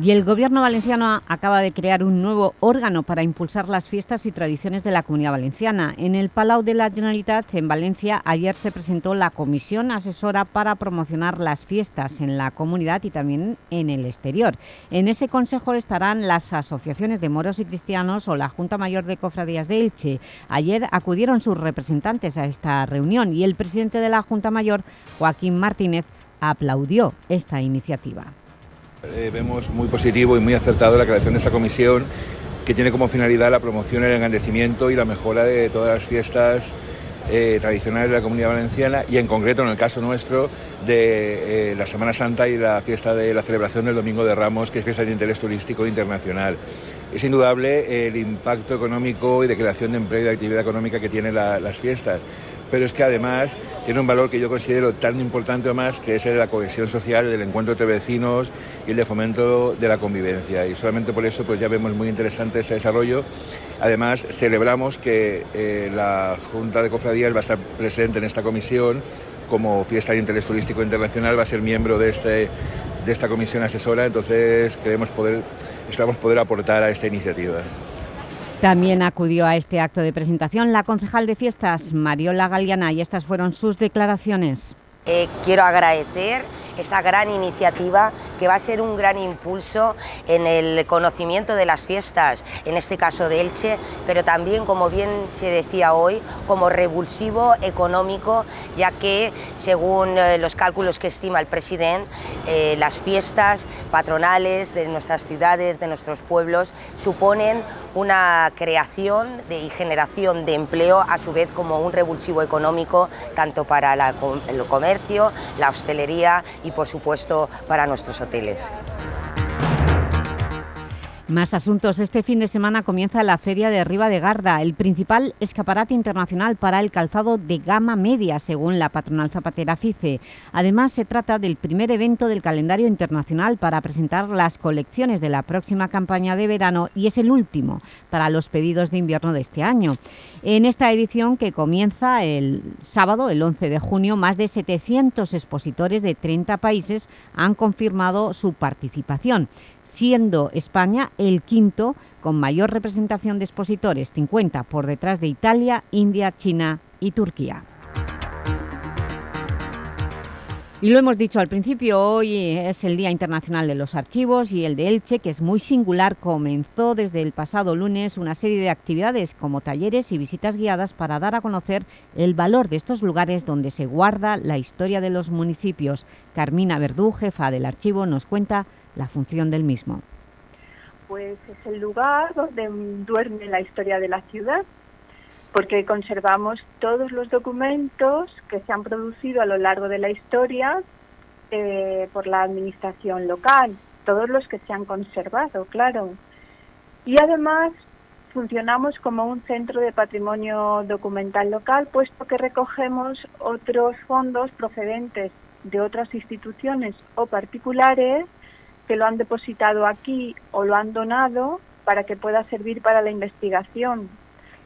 Y el Gobierno valenciano acaba de crear un nuevo órgano para impulsar las fiestas y tradiciones de la Comunidad Valenciana. En el Palau de la Generalitat, en Valencia, ayer se presentó la Comisión Asesora para promocionar las fiestas en la comunidad y también en el exterior. En ese consejo estarán las asociaciones de moros y cristianos o la Junta Mayor de Cofradías de Elche. Ayer acudieron sus representantes a esta reunión y el presidente de la Junta Mayor, Joaquín Martínez, aplaudió esta iniciativa. Eh, vemos muy positivo y muy acertado la creación de esta comisión que tiene como finalidad la promoción, el engrandecimiento y la mejora de todas las fiestas eh, tradicionales de la comunidad valenciana y en concreto en el caso nuestro de eh, la Semana Santa y la fiesta de la celebración del Domingo de Ramos, que es fiesta de interés turístico internacional. Es indudable el impacto económico y de creación de empleo y de actividad económica que tienen las fiestas pero es que además tiene un valor que yo considero tan importante o más, que es el de la cohesión social, del encuentro entre vecinos y el de fomento de la convivencia. Y solamente por eso pues ya vemos muy interesante este desarrollo. Además, celebramos que eh, la Junta de Cofradías va a estar presente en esta comisión como Fiesta de Interés Turístico Internacional, va a ser miembro de, este, de esta comisión asesora, entonces queremos poder, esperamos poder aportar a esta iniciativa. También acudió a este acto de presentación la concejal de fiestas, Mariola Galiana, y estas fueron sus declaraciones. Eh, quiero agradecer esa gran iniciativa que va a ser un gran impulso en el conocimiento de las fiestas, en este caso de Elche, pero también, como bien se decía hoy, como revulsivo económico, ya que, según eh, los cálculos que estima el presidente, eh, las fiestas patronales de nuestras ciudades, de nuestros pueblos, suponen una creación y generación de empleo, a su vez como un revulsivo económico, tanto para el comercio, la hostelería y por supuesto para nuestros hoteles carteles. Más asuntos. Este fin de semana comienza la Feria de Riva de Garda, el principal escaparate internacional para el calzado de gama media, según la patronal zapatera FICE. Además, se trata del primer evento del calendario internacional para presentar las colecciones de la próxima campaña de verano y es el último para los pedidos de invierno de este año. En esta edición, que comienza el sábado, el 11 de junio, más de 700 expositores de 30 países han confirmado su participación siendo España el quinto con mayor representación de expositores, 50 por detrás de Italia, India, China y Turquía. Y lo hemos dicho al principio, hoy es el Día Internacional de los Archivos y el de Elche, que es muy singular, comenzó desde el pasado lunes una serie de actividades como talleres y visitas guiadas para dar a conocer el valor de estos lugares donde se guarda la historia de los municipios. Carmina Verdú, jefa del archivo, nos cuenta la función del mismo. Pues es el lugar donde duerme la historia de la ciudad porque conservamos todos los documentos que se han producido a lo largo de la historia eh, por la administración local, todos los que se han conservado, claro. Y además funcionamos como un centro de patrimonio documental local, puesto que recogemos otros fondos procedentes de otras instituciones o particulares que lo han depositado aquí o lo han donado para que pueda servir para la investigación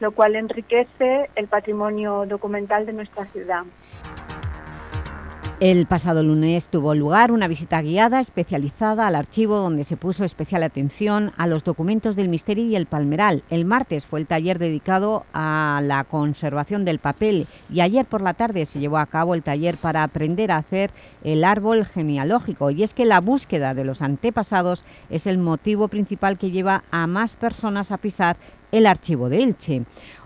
lo cual enriquece el patrimonio documental de nuestra ciudad. El pasado lunes tuvo lugar una visita guiada especializada al archivo donde se puso especial atención a los documentos del Misterio y el Palmeral. El martes fue el taller dedicado a la conservación del papel y ayer por la tarde se llevó a cabo el taller para aprender a hacer el árbol genealógico. Y es que la búsqueda de los antepasados es el motivo principal que lleva a más personas a pisar el archivo de Elche.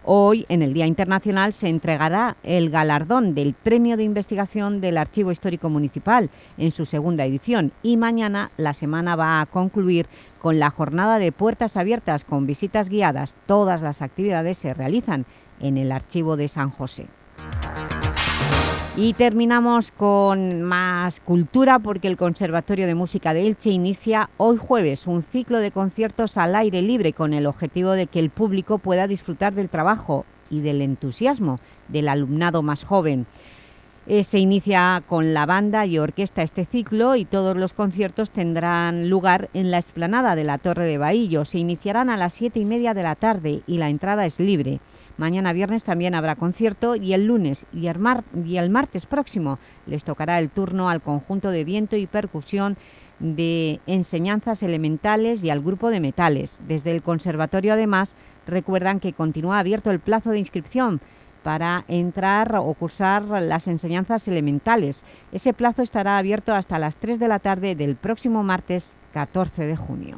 Hoy, en el Día Internacional, se entregará el galardón del Premio de Investigación del Archivo Histórico Municipal en su segunda edición y mañana la semana va a concluir con la jornada de puertas abiertas con visitas guiadas. Todas las actividades se realizan en el Archivo de San José. Y terminamos con más cultura porque el Conservatorio de Música de Elche inicia hoy jueves un ciclo de conciertos al aire libre con el objetivo de que el público pueda disfrutar del trabajo y del entusiasmo del alumnado más joven. Eh, se inicia con la banda y orquesta este ciclo y todos los conciertos tendrán lugar en la explanada de la Torre de Bahillo. Se iniciarán a las siete y media de la tarde y la entrada es libre. Mañana viernes también habrá concierto y el lunes y el, martes próximo les tocará el turno al conjunto de viento y percusión de enseñanzas elementales y al grupo de metales. Desde el conservatorio además recuerdan que continúa abierto el plazo de inscripción para entrar o cursar las enseñanzas elementales. Ese plazo estará abierto hasta las 3 de la tarde del próximo martes 14 de junio.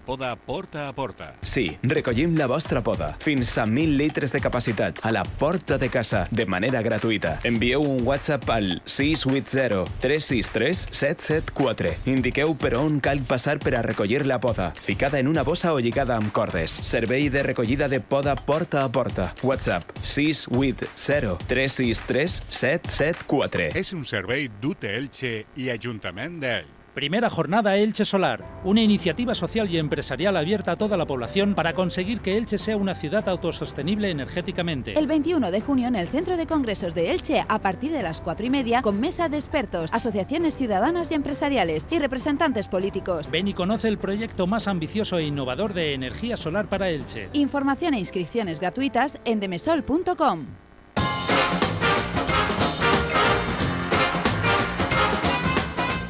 poda porta a porta. Sí, recollim la vostra poda, fins a 1.000 litres de capacitat, a la porta de casa, de manera gratuïta. Envieu un WhatsApp al 680 363 774. Indiqueu per on cal passar per a recollir la poda, ficada en una bossa o lligada amb cordes. Servei de recollida de poda porta a porta. WhatsApp 680 363 774. És un servei d'UT Elche i Ajuntament de Primera jornada Elche Solar, una iniciativa social y empresarial abierta a toda la población para conseguir que Elche sea una ciudad autosostenible energéticamente. El 21 de junio en el Centro de Congresos de Elche a partir de las 4 y media con mesa de expertos, asociaciones ciudadanas y empresariales y representantes políticos. Ven y conoce el proyecto más ambicioso e innovador de energía solar para Elche. Información e inscripciones gratuitas en demesol.com.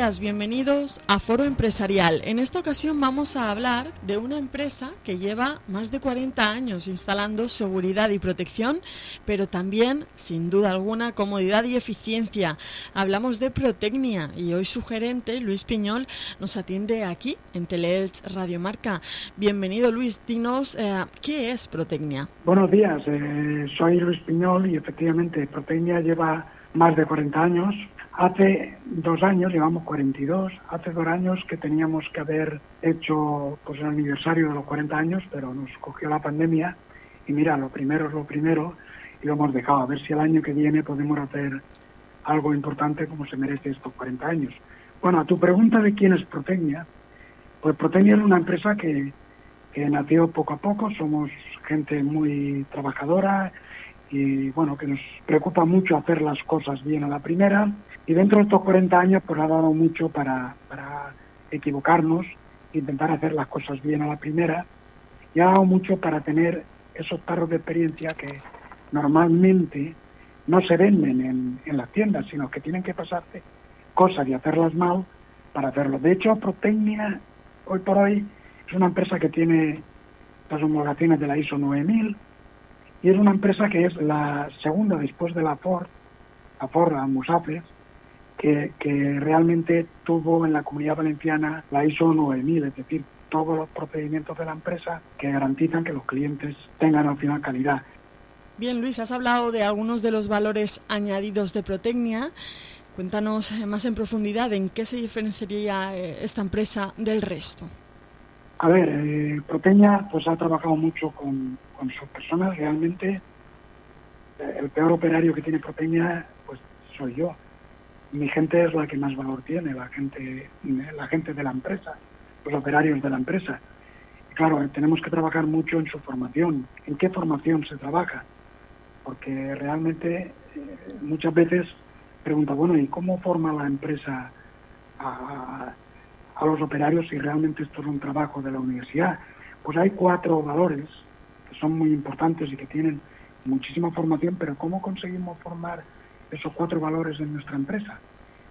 Días, bienvenidos a Foro Empresarial. En esta ocasión vamos a hablar de una empresa que lleva más de 40 años instalando seguridad y protección, pero también, sin duda alguna, comodidad y eficiencia. Hablamos de Protecnia y hoy su gerente, Luis Piñol, nos atiende aquí en Teleelch Radio Marca. Bienvenido Luis, dinos eh, qué es Protecnia. Buenos días, eh, soy Luis Piñol y efectivamente Protecnia lleva más de 40 años Hace dos años, llevamos 42, hace dos años que teníamos que haber hecho pues, el aniversario de los 40 años, pero nos cogió la pandemia y mira, lo primero es lo primero y lo hemos dejado. A ver si el año que viene podemos hacer algo importante como se merece estos 40 años. Bueno, a tu pregunta de quién es Protecnia, pues Protecnia es una empresa que, que nació poco a poco, somos gente muy trabajadora y bueno, que nos preocupa mucho hacer las cosas bien a la primera y dentro de estos 40 años pues ha dado mucho para, para equivocarnos, intentar hacer las cosas bien a la primera y ha dado mucho para tener esos tarros de experiencia que normalmente no se venden en, en las tiendas, sino que tienen que pasarse cosas y hacerlas mal para hacerlo. De hecho, Protecnia hoy por hoy es una empresa que tiene las homologaciones de la ISO 9000 y es una empresa que es la segunda después de la Ford, la Ford, la Musafes, que, realmente tuvo en la comunidad valenciana la ISO 9000, es decir, todos los procedimientos de la empresa que garantizan que los clientes tengan al final calidad. Bien, Luis, has hablado de algunos de los valores añadidos de Protecnia. Cuéntanos más en profundidad en qué se diferenciaría eh, esta empresa del resto. A ver, eh, Protecnia pues ha trabajado mucho con, con sus personas. Realmente eh, el peor operario que tiene Protecnia pues soy yo mi gente es la que más valor tiene, la gente, la gente de la empresa, los operarios de la empresa. Claro, tenemos que trabajar mucho en su formación. ¿En qué formación se trabaja? Porque realmente eh, muchas veces pregunta, bueno, ¿y cómo forma la empresa a los operarios si realmente esto es un trabajo de la universidad? Pues hay cuatro valores que son muy importantes y que tienen muchísima formación, pero ¿cómo conseguimos formar esos cuatro valores en nuestra empresa?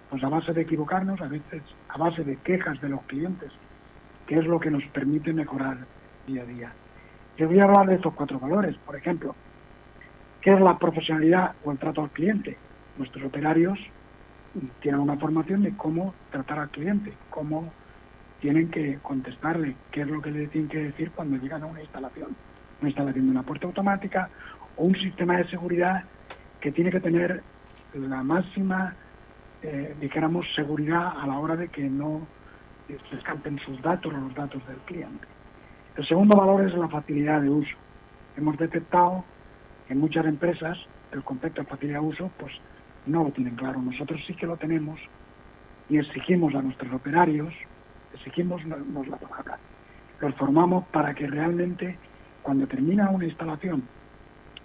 Pues a base de equivocarnos, a veces a base de quejas de los clientes, que es lo que nos permite mejorar día a día. Yo voy a hablar de estos cuatro valores. Por ejemplo, ¿qué es la profesionalidad o el trato al cliente? Nuestros operarios tienen una formación de cómo tratar al cliente, cómo tienen que contestarle, qué es lo que le tienen que decir cuando llegan a una instalación. Una instalación de una puerta automática o un sistema de seguridad que tiene que tener la máxima, eh, seguridad a la hora de que no se escapen sus datos o los datos del cliente. El segundo valor es la facilidad de uso. Hemos detectado que muchas empresas el concepto de facilidad de uso pues no lo tienen claro. Nosotros sí que lo tenemos y exigimos a nuestros operarios, exigimos nos la palabra, los formamos para que realmente cuando termina una instalación,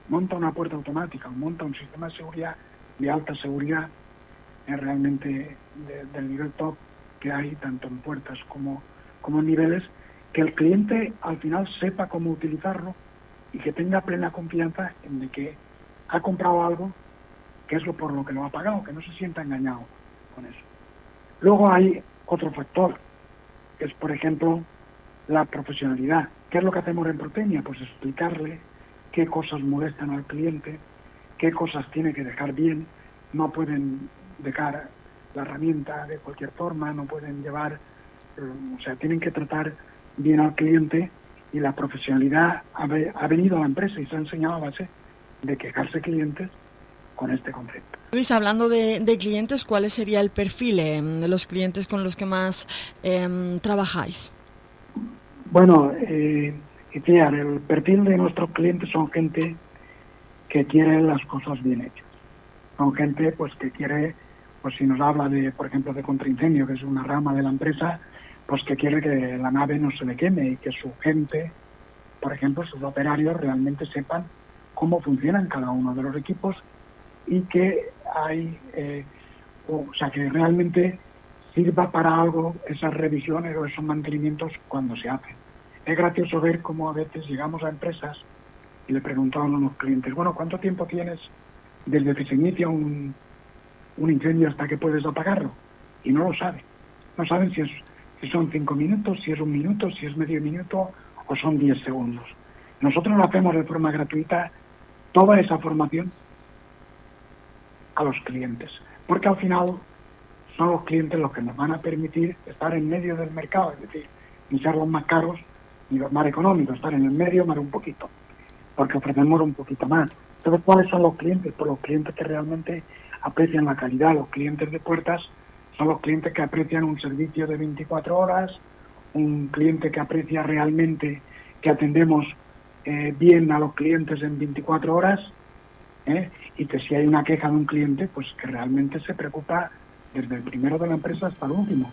monta una puerta automática o monta un sistema de seguridad, de alta seguridad, es realmente del nivel top que hay tanto en puertas como, como en niveles, que el cliente al final sepa cómo utilizarlo y que tenga plena confianza en de que ha comprado algo que es lo por lo que lo ha pagado, que no se sienta engañado con eso. Luego hay otro factor, que es por ejemplo la profesionalidad. ¿Qué es lo que hacemos en Proteña? Pues explicarle qué cosas molestan al cliente, qué cosas tiene que dejar bien, no pueden dejar la herramienta de cualquier forma, no pueden llevar, eh, o sea, tienen que tratar bien al cliente y la profesionalidad ha, venido a la empresa y se ha enseñado a base de quejarse clientes con este concepto. Luis, hablando de, clientes, ¿cuál sería el perfil em, de los clientes con los que más em, trabajáis? Bueno, eh, el perfil de nuestros clientes son gente que quiere las cosas bien hechas. Son gente pues que quiere, pues si nos habla de, por ejemplo, de contraincendio, que es una rama de la empresa, pues que quiere que la nave no se le queme y que su gente, por ejemplo, sus operarios realmente sepan cómo funcionan cada uno de los equipos y que hay, eh, o sea, que realmente sirva para algo esas revisiones o esos mantenimientos cuando se hacen. Es gracioso ver cómo a veces llegamos a empresas y le preguntaban a los clientes, bueno, ¿cuánto tiempo tienes desde que se inicia un, un incendio hasta que puedes apagarlo? y no lo saben. No saben si, es, si son cinco minutos, si es un minuto, si es medio minuto o son diez segundos. Nosotros hacemos de forma gratuita, toda esa formación a los clientes, porque al final son los clientes los que nos van a permitir estar en medio del mercado, es decir, ni ser los más caros ni los más económicos, estar en el medio más un poquito, porque ofrecemos un poquito más. Entonces, ¿cuáles son los clientes? Pues los clientes que realmente aprecian la calidad, los clientes de puertas son los clientes que aprecian un servicio de 24 horas, un cliente que aprecia realmente que atendemos eh, bien a los clientes en 24 horas ¿eh? y que si hay una queja de un cliente, pues que realmente se preocupa desde el primero de la empresa hasta el último.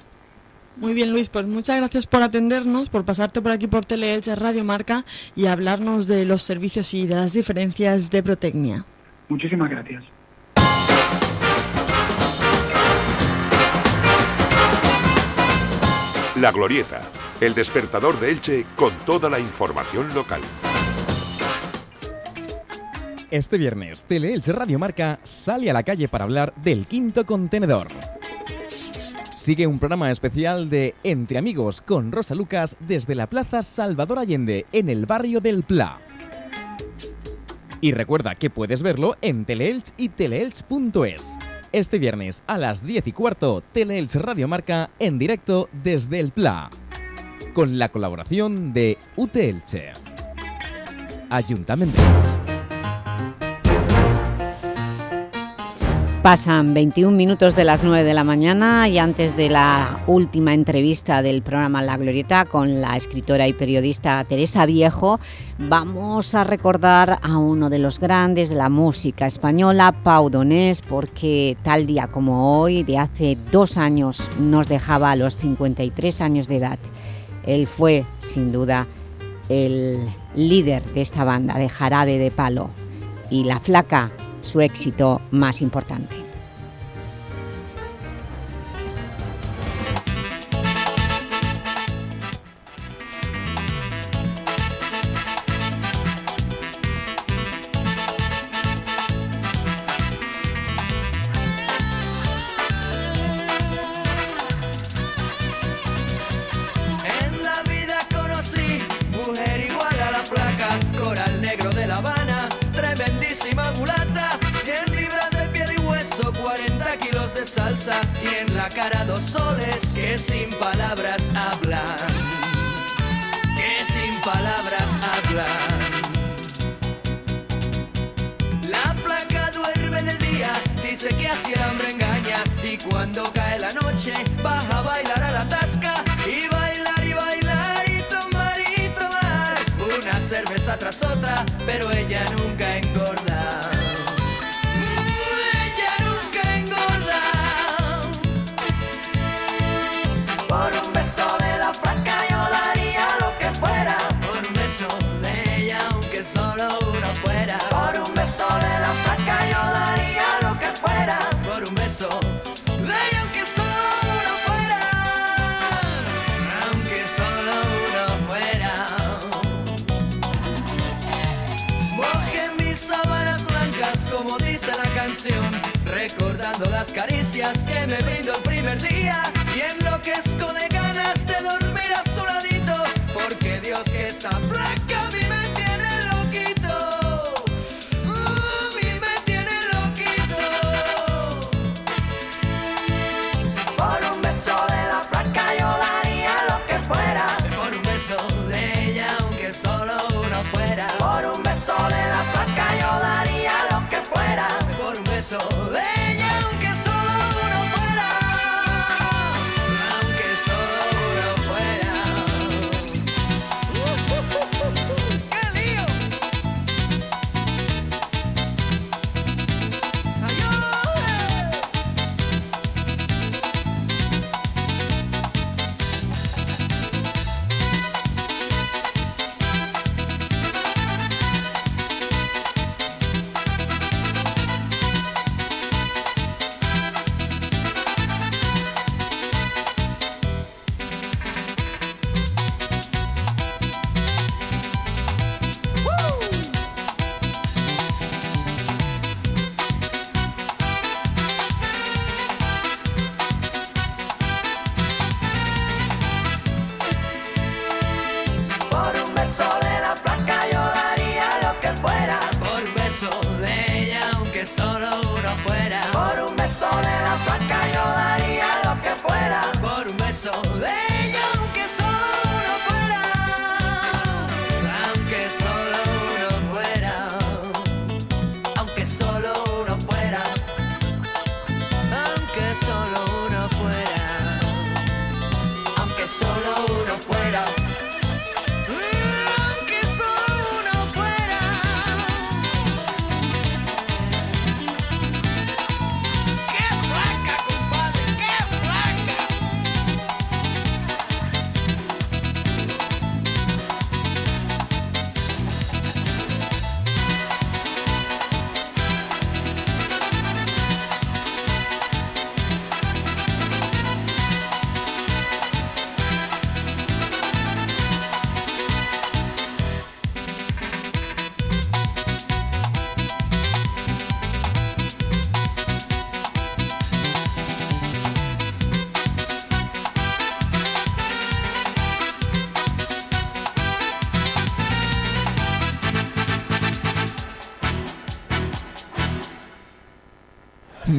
Muy bien, Luis, pues muchas gracias por atendernos, por pasarte por aquí por Teleelche Radio Marca y hablarnos de los servicios y de las diferencias de Protecnia. Muchísimas gracias. La Glorieta, el despertador de Elche con toda la información local. Este viernes, Teleelche Radio Marca sale a la calle para hablar del quinto contenedor. Sigue un programa especial de Entre Amigos con Rosa Lucas desde la Plaza Salvador Allende, en el barrio del Pla. Y recuerda que puedes verlo en Teleelch y teleelch.es. Este viernes a las 10 y cuarto, Teleelch Radio Marca en directo desde el Pla. Con la colaboración de UTELCHE. Ayuntamiento. Pasan 21 minutos de las 9 de la mañana y antes de la última entrevista del programa La Glorieta con la escritora y periodista Teresa Viejo, vamos a recordar a uno de los grandes de la música española, Pau Donés, porque tal día como hoy, de hace dos años, nos dejaba a los 53 años de edad. Él fue, sin duda, el líder de esta banda de Jarabe de Palo y La Flaca su éxito más importante.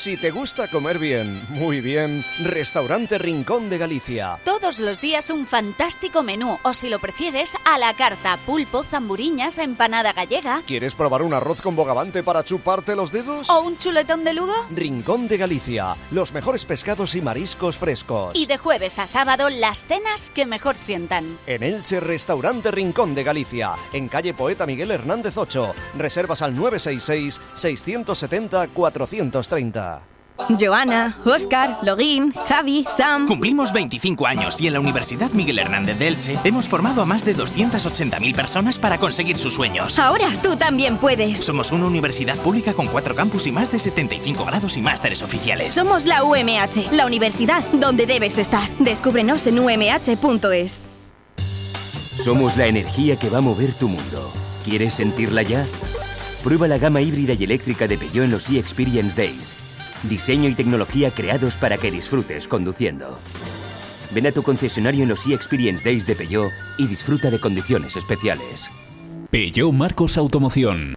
Si te gusta comer bien, muy bien, Restaurante Rincón de Galicia. Todos los días un fantástico menú, o si lo prefieres, a la carta, pulpo, zamburiñas, empanada gallega ¿Quieres probar un arroz con bogavante para chuparte los dedos? o un chuletón de Lugo. Rincón de Galicia, los mejores pescados y mariscos frescos. Y de jueves a sábado, las cenas que mejor sientan. En Elche, Restaurante Rincón de Galicia, en calle Poeta Miguel Hernández 8. Reservas al 966-670-430. Joana, Oscar, Login, Javi, Sam. Cumplimos 25 años y en la Universidad Miguel Hernández de Elche hemos formado a más de 280.000 personas para conseguir sus sueños. Ahora tú también puedes. Somos una universidad pública con cuatro campus y más de 75 grados y másteres oficiales. Somos la UMH, la universidad donde debes estar. Descúbrenos en umh.es. Somos la energía que va a mover tu mundo. ¿Quieres sentirla ya? Prueba la gama híbrida y eléctrica de Peugeot en los e-Experience Days. Diseño y tecnología creados para que disfrutes conduciendo. Ven a tu concesionario en los e-Experience Days de Peugeot y disfruta de condiciones especiales. Peugeot Marcos Automoción.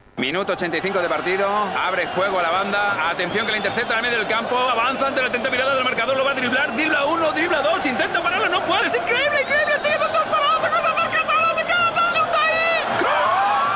Minuto 85 de partido, abre juego a la banda, atención que la intercepta el medio del campo, avanza ante la atenta mirada del marcador, lo va a driblar, dribla uno, dribla dos, intenta pararlo, no puede, es increíble, increíble, sigue, son dos parados,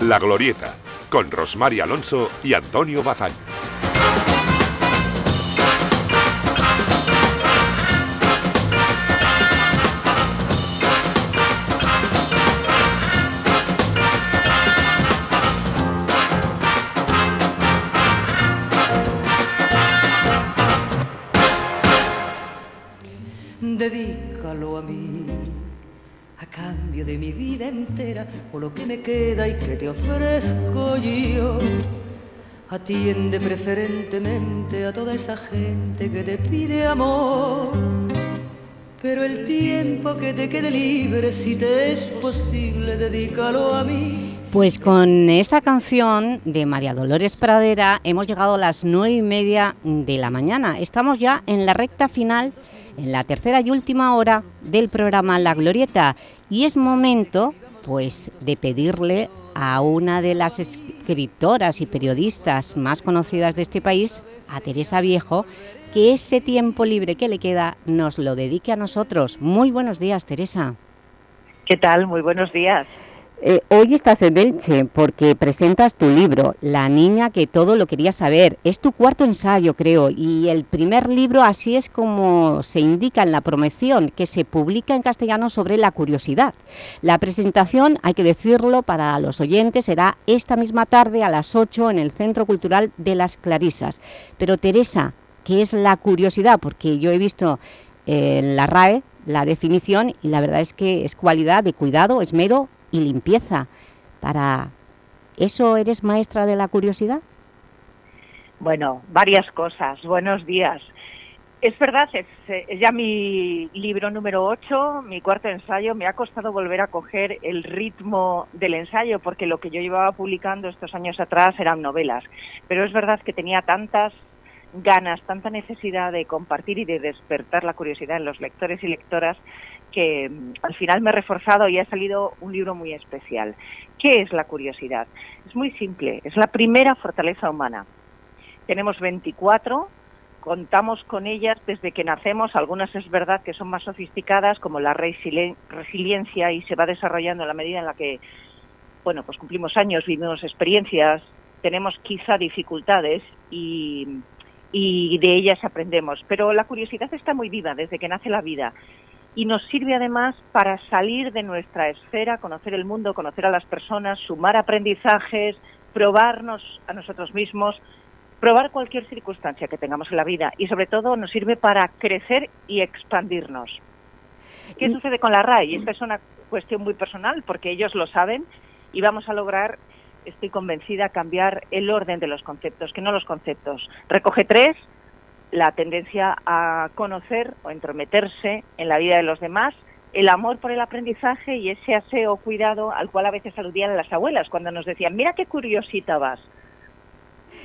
La Glorieta, con Rosmar Alonso y Antonio Bazán. Cambio de mi vida entera o lo que me queda y que te ofrezco yo. Atiende preferentemente a toda esa gente que te pide amor. Pero el tiempo que te quede libre, si te es posible, dedícalo a mí. Pues con esta canción de María Dolores Pradera hemos llegado a las nueve y media de la mañana. Estamos ya en la recta final, en la tercera y última hora del programa La Glorieta y es momento pues, de pedirle a una de las escritoras y periodistas más conocidas de este país, a Teresa Viejo, que ese tiempo libre que le queda nos lo dedique a nosotros. Muy buenos días, Teresa. ¿Qué tal? Muy buenos días. Eh, hoy estás en Belche porque presentas tu libro, La niña que todo lo quería saber. Es tu cuarto ensayo, creo, y el primer libro así es como se indica en la promoción, que se publica en castellano sobre la curiosidad. La presentación, hay que decirlo para los oyentes, será esta misma tarde a las 8 en el Centro Cultural de las Clarisas. Pero Teresa, ¿qué es la curiosidad? Porque yo he visto en la RAE la definición y la verdad es que es cualidad de cuidado, esmero y limpieza. ¿Para eso eres maestra de la curiosidad? Bueno, varias cosas. Buenos días. Es verdad, es, es, ya mi libro número 8, mi cuarto ensayo. Me ha costado volver a coger el ritmo del ensayo porque lo que yo llevaba publicando estos años atrás eran novelas. Pero es verdad que tenía tantas ganas, tanta necesidad de compartir y de despertar la curiosidad en los lectores y lectoras que mm, al final me he reforzado y ha salido un libro muy especial. ¿Qué es la curiosidad? Es muy simple, es la primera fortaleza humana. Tenemos 24, contamos con ellas desde que nacemos, algunas es verdad que son más sofisticadas, como la resiliencia y se va desarrollando en la medida en la que, bueno, pues cumplimos años, vivimos experiencias, tenemos quizá dificultades y, y de ellas aprendemos. Pero la curiosidad está muy viva desde que nace la vida y nos sirve además para salir de nuestra esfera, conocer el mundo, conocer a las personas, sumar aprendizajes, probarnos a nosotros mismos, probar cualquier circunstancia que tengamos en la vida y sobre todo nos sirve para crecer y expandirnos. ¿Qué sucede con la RAI? Esta es una cuestión muy personal porque ellos lo saben y vamos a lograr, estoy convencida, cambiar el orden de los conceptos, que no los conceptos. Recoge tres, la tendencia a conocer o entrometerse en la vida de los demás, el amor por el aprendizaje y ese aseo cuidado al cual a veces aludían las abuelas cuando nos decían, mira qué curiosita vas.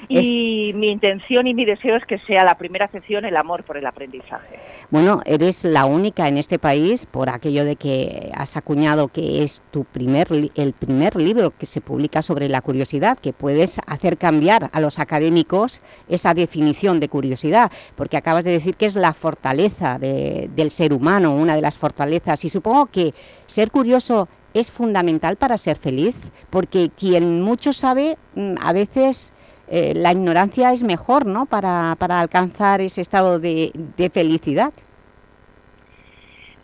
Y mi intención y mi deseo es que sea la primera sección el amor por el aprendizaje. Bueno, eres la única en este país, por aquello de que has acuñado que es tu primer, el primer libro que se publica sobre la curiosidad, que puedes hacer cambiar a los académicos esa definición de curiosidad, porque acabas de decir que es la fortaleza del ser humano, una de las fortalezas, y supongo que ser curioso es fundamental para ser feliz, porque quien mucho sabe, mm, a veces eh, la ignorancia es mejor ¿no? para, para alcanzar ese estado de, de, felicidad.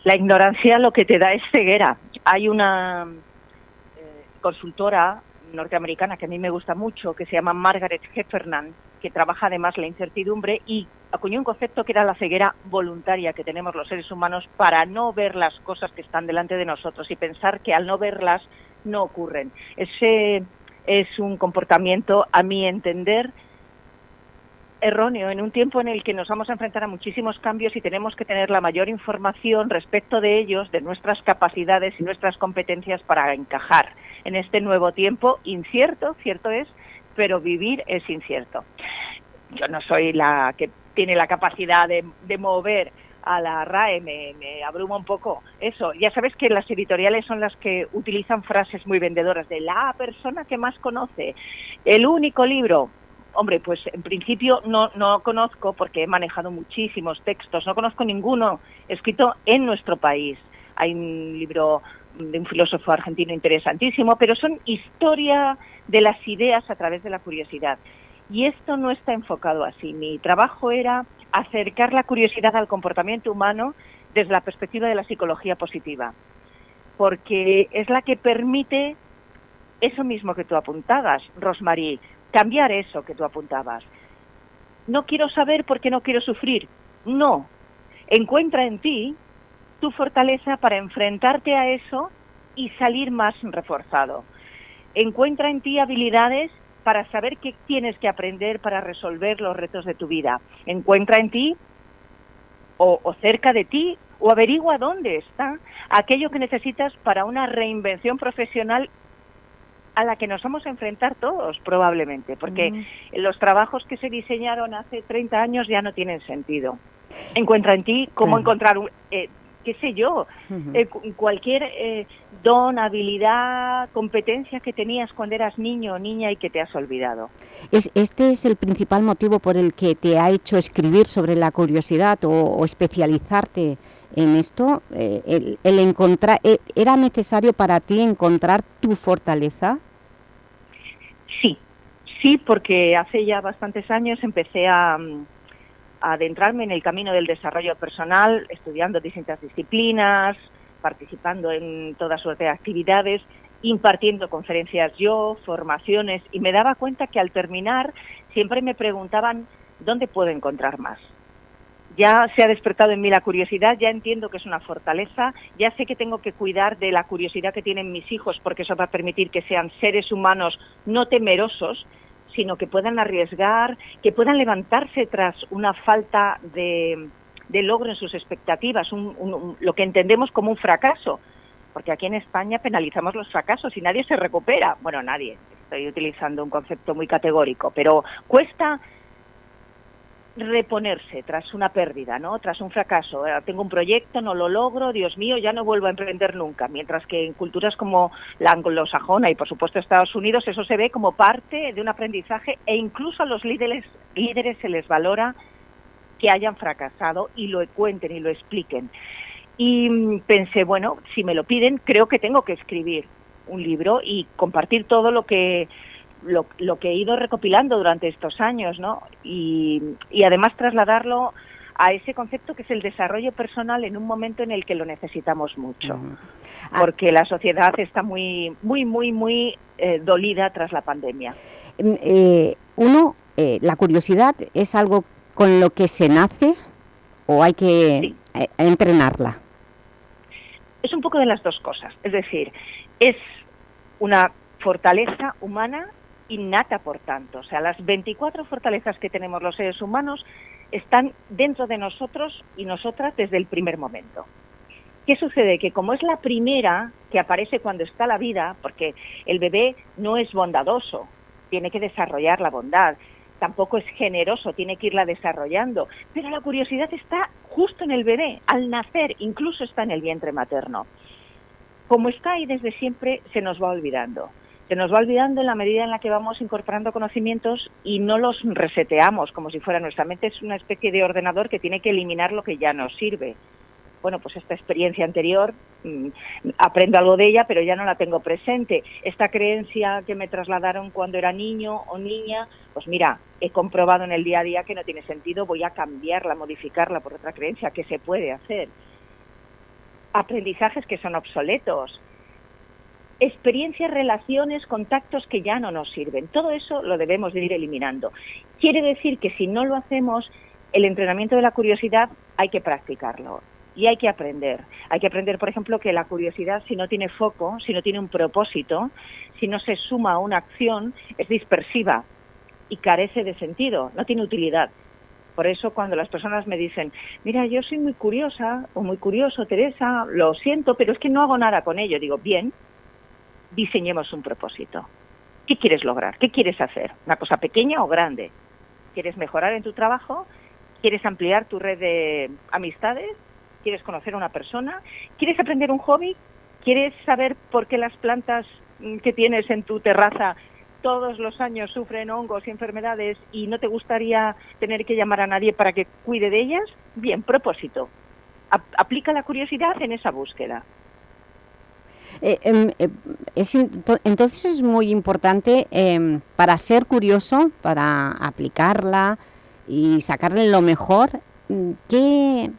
La ignorancia lo que te da es ceguera. Hay una eh, consultora norteamericana que a mí me gusta mucho, que se llama Margaret Heffernan, que trabaja además la incertidumbre y acuñó un concepto que era la ceguera voluntaria que tenemos los seres humanos para no ver las cosas que están delante de nosotros y pensar que al no verlas no ocurren. Ese es un comportamiento, a mi entender, erróneo en un tiempo en el que nos vamos a enfrentar a muchísimos cambios y tenemos que tener la mayor información respecto de ellos, de nuestras capacidades y nuestras competencias para encajar en este nuevo tiempo incierto, cierto es, pero vivir es incierto. Yo no soy la que tiene la capacidad de, mover a la RAE, me, me, abruma un poco eso. Ya sabes que las editoriales son las que utilizan frases muy vendedoras de la persona que más conoce, el único libro. Hombre, pues en principio no, no conozco porque he manejado muchísimos textos, no conozco ninguno escrito en nuestro país. Hay un libro de un filósofo argentino interesantísimo, pero son historia de las ideas a través de la curiosidad. Y esto no está enfocado así. Mi trabajo era acercar la curiosidad al comportamiento humano desde la perspectiva de la psicología positiva, porque es la que permite eso mismo que tú apuntabas, Rosmarie, cambiar eso que tú apuntabas. No quiero saber por qué no quiero sufrir. No. Encuentra en ti tu fortaleza para enfrentarte a eso y salir más reforzado. Encuentra en ti habilidades para saber qué tienes que aprender para resolver los retos de tu vida. Encuentra en ti o, o cerca de ti o averigua dónde está aquello que necesitas para una reinvención profesional a la que nos vamos a enfrentar todos probablemente, porque los trabajos que se diseñaron hace 30 años ya no tienen sentido. Encuentra en ti cómo encontrar, un- eh, qué sé yo, eh, cu- cualquier eh, don, habilidad, competencia que tenías cuando eras niño o niña y que te has olvidado. Es, ¿Este es el principal motivo por el que te ha hecho escribir sobre la curiosidad o, o especializarte en esto? Eh, el, el encontrar, eh, ¿Era necesario para ti encontrar tu fortaleza? Sí, sí, porque hace ya bastantes años empecé a, mm, a adentrarme en el camino del desarrollo personal, estudiando distintas disciplinas, participando en toda suerte de actividades, impartiendo conferencias yo, formaciones, y me daba cuenta que al terminar siempre me preguntaban dónde puedo encontrar más. Ya se ha despertado en mí la curiosidad, ya entiendo que es una fortaleza, ya sé que tengo que cuidar de la curiosidad que tienen mis hijos porque eso va a permitir que sean seres humanos no temerosos, sino que puedan arriesgar, que puedan levantarse tras una falta de, de logro en sus expectativas, un- lo que entendemos como un fracaso. Porque aquí en España penalizamos los fracasos y nadie se recupera. Bueno, nadie, estoy utilizando un concepto muy categórico, pero cuesta reponerse tras una pérdida, ¿no? Tras un fracaso. Eh, tengo un proyecto, no lo logro, Dios mío, ya no vuelvo a emprender nunca. Mientras que en culturas como la anglosajona y por supuesto Estados Unidos eso se ve como parte de un aprendizaje e incluso a los líderes, líderes se les valora que hayan fracasado y lo cuenten y lo expliquen. Y mm, pensé, bueno, si me lo piden, creo que tengo que escribir un libro y compartir todo lo que lo, lo que he ido recopilando durante estos años, ¿no? Y, y además trasladarlo a ese concepto que es el desarrollo personal en un momento en el que lo necesitamos mucho, porque la sociedad está muy, muy, muy, muy eh, dolida tras la pandemia. Mm, eh, uno, eh, ¿la curiosidad es algo con lo que se nace o hay que eh, entrenarla? Es un poco de las dos cosas, es decir, es una fortaleza humana innata, por tanto. O sea, las 24 fortalezas que tenemos los seres humanos están dentro de nosotros y nosotras desde el primer momento. ¿Qué sucede? Que como es la primera que aparece cuando está la vida, porque el bebé no es bondadoso, tiene que desarrollar la bondad, tampoco es generoso, tiene que irla desarrollando, pero la curiosidad está justo en el bebé, al nacer, incluso está en el vientre materno. Como está ahí desde siempre, se nos va olvidando se nos va olvidando en la medida en la que vamos incorporando conocimientos y no los reseteamos como si fuera nuestra mente es una especie de ordenador que tiene que eliminar lo que ya nos sirve. Bueno, pues esta experiencia anterior, mmm, aprendo algo de ella, pero ya no la tengo presente. Esta creencia que me trasladaron cuando era niño o niña, pues mira, he comprobado en el día a día que no tiene sentido, voy a cambiarla, modificarla por otra creencia que se puede hacer. Aprendizajes que son obsoletos, experiencias, relaciones, contactos que ya no nos sirven. Todo eso lo debemos de ir eliminando. Quiere decir que si no lo hacemos, el entrenamiento de la curiosidad hay que practicarlo y hay que aprender. Hay que aprender, por ejemplo, que la curiosidad, si no tiene foco, si no tiene un propósito, si no se suma a una acción, es dispersiva y carece de sentido, no tiene utilidad. Por eso cuando las personas me dicen, mira, yo soy muy curiosa o muy curioso, Teresa, lo siento, pero es que no hago nada con ello, digo, bien, diseñemos un propósito. ¿Qué quieres lograr? ¿Qué quieres hacer? ¿Una cosa pequeña o grande? ¿Quieres mejorar en tu trabajo? ¿Quieres ampliar tu red de amistades? ¿Quieres conocer a una persona? ¿Quieres aprender un hobby? ¿Quieres saber por qué las plantas que tienes en tu terraza todos los años sufren hongos y enfermedades y no te gustaría tener que llamar a nadie para que cuide de ellas? Bien, propósito. Aplica la curiosidad en esa búsqueda. Eh, eh, es, entonces es muy importante eh, para ser curioso, para aplicarla y sacarle lo mejor, ¿qué,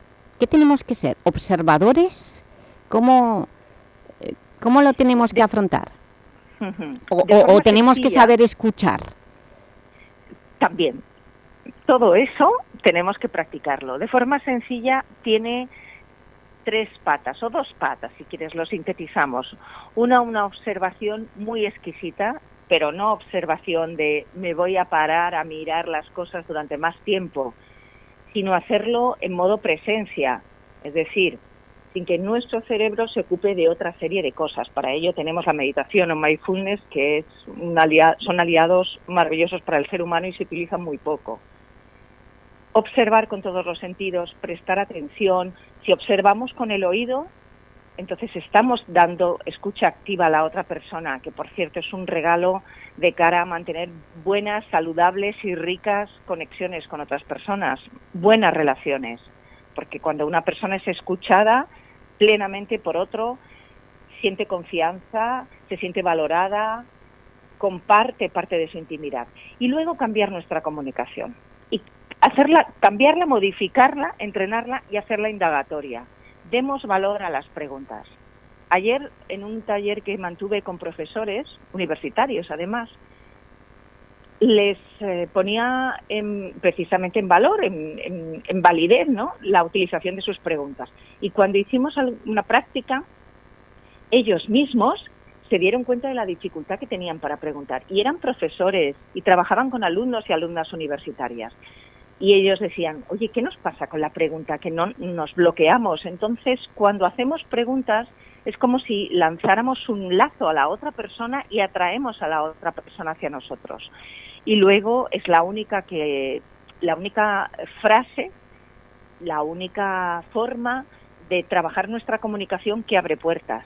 qué tenemos que ser? ¿Observadores? ¿Cómo, cómo lo tenemos que afrontar? ¿O, o, o tenemos que saber escuchar? También. Todo eso tenemos que practicarlo. De forma sencilla tiene tres patas o dos patas, si quieres, lo sintetizamos. Una, una observación muy exquisita, pero no observación de me voy a parar a mirar las cosas durante más tiempo, sino hacerlo en modo presencia, es decir, sin que nuestro cerebro se ocupe de otra serie de cosas. Para ello tenemos la meditación o mindfulness, que es son aliados maravillosos para el ser humano y se utilizan muy poco. Observar con todos los sentidos, prestar atención. Si observamos con el oído, entonces estamos dando escucha activa a la otra persona, que por cierto es un regalo de cara a mantener buenas, saludables y ricas conexiones con otras personas, buenas relaciones, porque cuando una persona es escuchada plenamente por otro, siente confianza, se siente valorada, comparte parte de su intimidad. Y luego cambiar nuestra comunicación. Y hacerla, cambiarla, modificarla, entrenarla y hacerla indagatoria. Demos valor a las preguntas. Ayer, en un taller que mantuve con profesores, universitarios además, les eh, ponía en- precisamente en valor, en, en- en validez, ¿no? la utilización de sus preguntas. Y cuando hicimos una práctica, ellos mismos se dieron cuenta de la dificultad que tenían para preguntar. Y eran profesores y trabajaban con alumnos y alumnas universitarias. Y ellos decían, oye, ¿qué nos pasa con la pregunta? Que no nos bloqueamos. Entonces, cuando hacemos preguntas, es como si lanzáramos un lazo a la otra persona y atraemos a la otra persona hacia nosotros. Y luego es la única que, la única frase, la única forma de trabajar nuestra comunicación que abre puertas.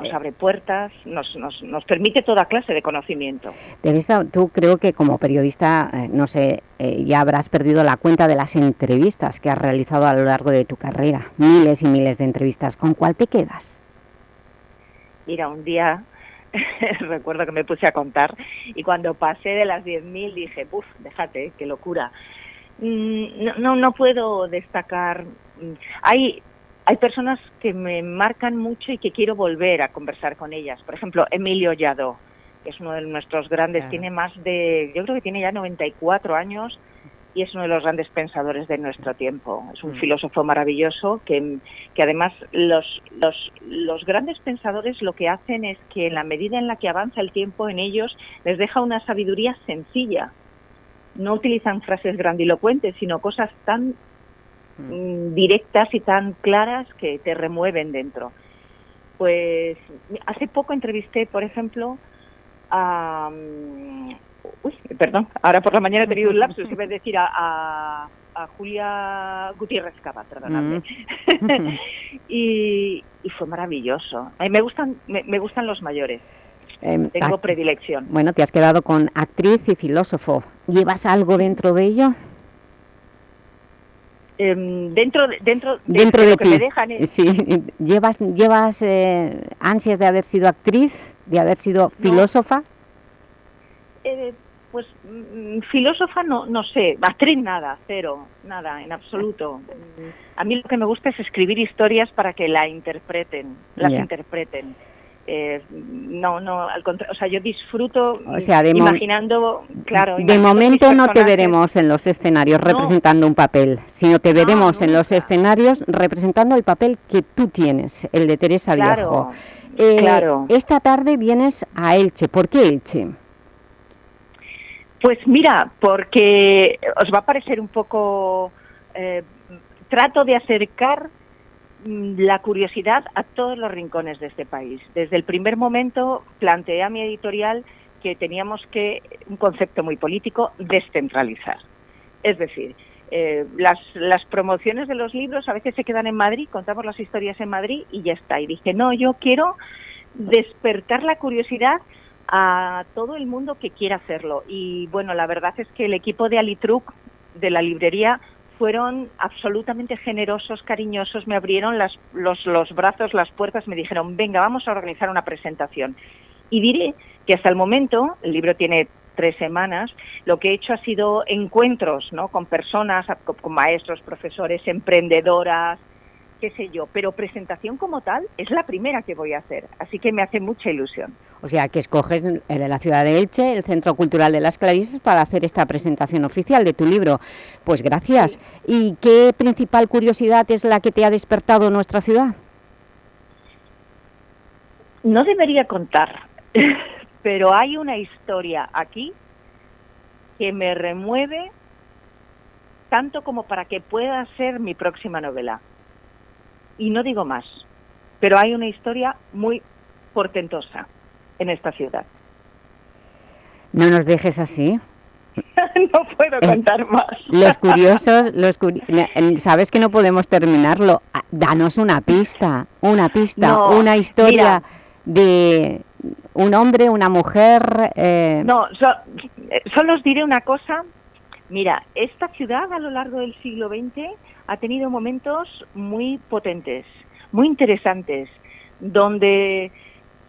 Nos abre puertas, nos, nos, nos permite toda clase de conocimiento. Teresa, tú creo que como periodista, eh, no sé, eh, ya habrás perdido la cuenta de las entrevistas que has realizado a lo largo de tu carrera. Miles y miles de entrevistas. ¿Con cuál te quedas? Mira, un día [LAUGHS] recuerdo que me puse a contar y cuando pasé de las 10.000 dije, uff, déjate, qué locura. Mm, No, no, no puedo destacar. mm, Hay, hay personas que me marcan mucho y que quiero volver a conversar con ellas. Por ejemplo, Emilio Lladó, que es uno de nuestros grandes, Claro. tiene más de, yo creo que tiene ya 94 años y es uno de los grandes pensadores de nuestro tiempo. Es un Mm. filósofo maravilloso que, que además los, los, los grandes pensadores lo que hacen es que en la medida en la que avanza el tiempo en ellos les deja una sabiduría sencilla. No utilizan frases grandilocuentes, sino cosas tan mm, directas y tan claras que te remueven dentro. Pues hace poco entrevisté, por ejemplo, a... mm, Uy, perdón, ahora por la mañana he tenido un lapsus, iba a decir a, a, a Julia Gutiérrez Cava, perdonadme. [LAUGHS] y, y fue maravilloso. A mí me gustan, me, me gustan los mayores, Em, tengo predilección. Bueno, te has quedado con actriz y filósofo. ¿Llevas algo dentro de ello? Em, dentro de, dentro de, dentro de de lo que ti. me dejan es- Sí, ¿llevas, llevas eh, ansias de haber sido actriz, de haber sido filósofa? Eh, pues mm, filósofa no, no sé, actriz nada, cero, nada, en absoluto. Mm, A mí lo que me gusta es escribir historias para que la interpreten, las interpreten. Eh, no, no, al contrario, o sea, yo disfruto O sea, de imaginando, claro. De imaginando momento no te veremos en los escenarios No. representando un papel, sino te veremos en los escenarios representando el papel que tú tienes, el de Teresa Claro, Viejo. Eh, claro. Esta tarde vienes a Elche. ¿Por qué Elche? Pues mira, porque os va a parecer un poco... eh, trato de acercar la curiosidad a todos los rincones de este país. Desde el primer momento planteé a mi editorial que teníamos que, un concepto muy político, descentralizar. Es decir, eh, las, las promociones de los libros a veces se quedan en Madrid, contamos las historias en Madrid y ya está. Y dije, no, yo quiero despertar la curiosidad a todo el mundo que quiera hacerlo. Y bueno, la verdad es que el equipo de Alitruc, de la librería, fueron absolutamente generosos, cariñosos, me abrieron los, los brazos, las puertas, me dijeron, venga, vamos a organizar una presentación. Y diré que hasta el momento, el libro tiene tres semanas, lo que he hecho ha sido encuentros ¿no? con personas, con maestros, profesores, emprendedoras, qué sé yo, pero presentación como tal es la primera que voy a hacer, así que me hace mucha ilusión. O sea, que escoges la ciudad de Elche, el Centro Cultural de las Clarisas, para hacer esta presentación oficial de tu libro. Pues gracias. ¿Y qué principal curiosidad es la que te ha despertado nuestra ciudad? No debería contar, [LAUGHS] pero hay una historia aquí que me remueve tanto como para que pueda ser mi próxima novela. Y no digo más, pero hay una historia muy portentosa en esta ciudad. No nos dejes así. [LAUGHS] no puedo contar más. Los [LAUGHS] curiosos, los curi- eh, sabes que no podemos terminarlo. Ah, Danos una pista, una pista, No, una historia de un hombre, una mujer. eh, No, so- eh, solo os diré una cosa. Mira, esta ciudad a lo largo del siglo XX ha tenido momentos muy potentes, muy interesantes, donde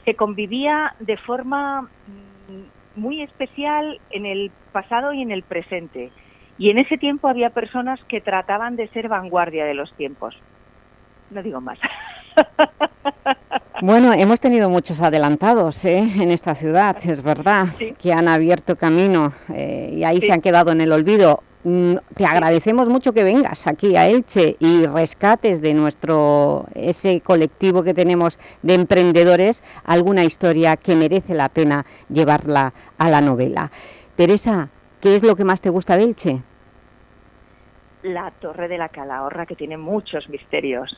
se convivía de forma mm, muy especial en el pasado y en el presente. Y en ese tiempo había personas que trataban de ser vanguardia de los tiempos. No digo más. [LAUGHS] Bueno, hemos tenido muchos adelantados ¿eh? en esta ciudad, es verdad, que han abierto camino eh, y ahí se han quedado en el olvido. Mm, Te agradecemos mucho que vengas aquí a Elche y rescates de nuestro ese colectivo que tenemos de emprendedores alguna historia que merece la pena llevarla a la novela. Teresa, ¿qué es lo que más te gusta de Elche? La Torre de la Calahorra, que tiene muchos misterios.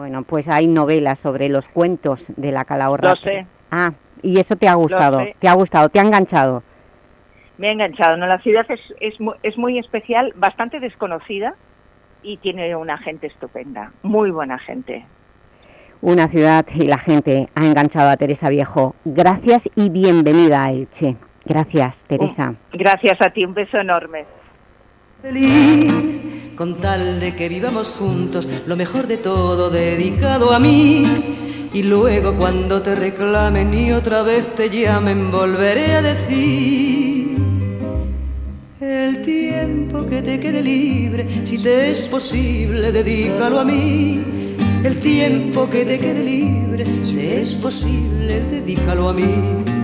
Bueno, pues hay novelas sobre los cuentos de la Calahorra. Lo sé. Ah, y eso te ha gustado, te ha gustado, te ha enganchado. Me ha enganchado. ¿no? La ciudad es, es, es muy especial, bastante desconocida y tiene una gente estupenda, muy buena gente. Una ciudad y la gente ha enganchado a Teresa Viejo. Gracias y bienvenida a Elche. Gracias, Teresa. Gracias a ti, un beso enorme. Feliz con tal de que vivamos juntos lo mejor de todo dedicado a mí. Y luego cuando te reclamen y otra vez te llamen volveré a decir el tiempo que te quede libre si te es posible dedícalo a mí. El tiempo que te quede libre si te es posible dedícalo a mí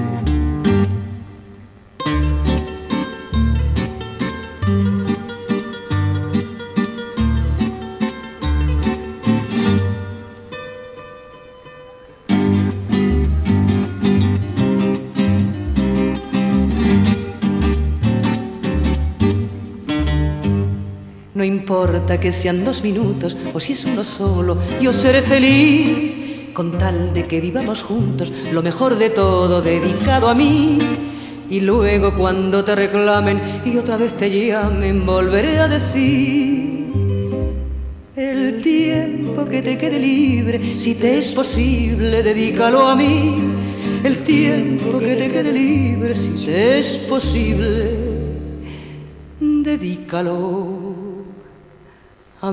importa que sean dos minutos o si es uno solo, yo seré feliz con tal de que vivamos juntos lo mejor de todo dedicado a mí. Y luego cuando te reclamen y otra vez te llamen, volveré a decir el tiempo que te quede libre, si te es posible, dedícalo a mí. El tiempo que te quede libre, si te es posible, dedícalo a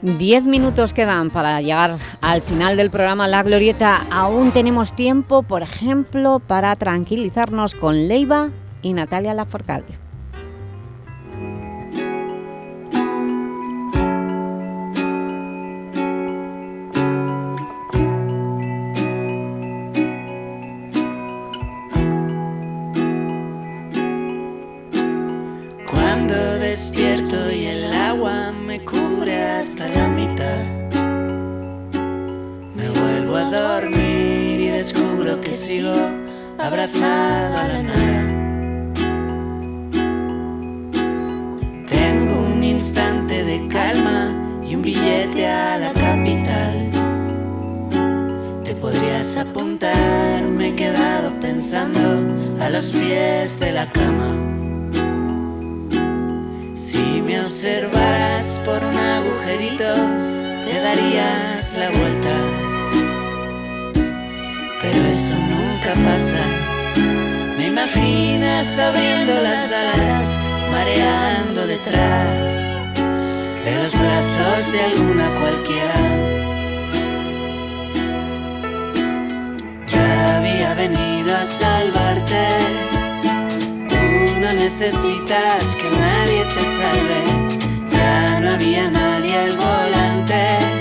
Diez minutos quedan para llegar al final del programa La Glorieta. Aún tenemos tiempo, por ejemplo, para tranquilizarnos con Leiva y Natalia Laforcade. Dormir y descubro que sigo abrazado a la nada. Tengo un instante de calma y un billete a la capital. Te podrías apuntar, me he quedado pensando a los pies de la cama. Si me observaras por un agujerito, te darías la vuelta. Pero eso nunca pasa. Me imaginas abriendo las alas, mareando detrás de los brazos de alguna cualquiera. Ya había venido a salvarte. Tú no necesitas que nadie te salve. Ya no había nadie al volante.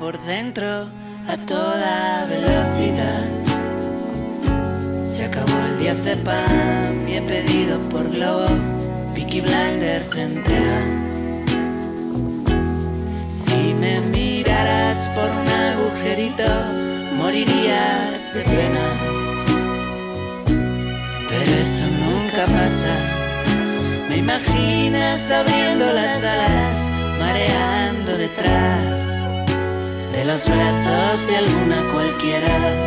Por dentro a toda velocidad. Se acabó el día Cepam y he pedido por globo Peaky Blinders entera. Si me miraras por un agujerito, morirías de pena. Pero eso nunca pasa. Me imaginas abriendo las alas, mareando detrás de los brazos de alguna cualquiera.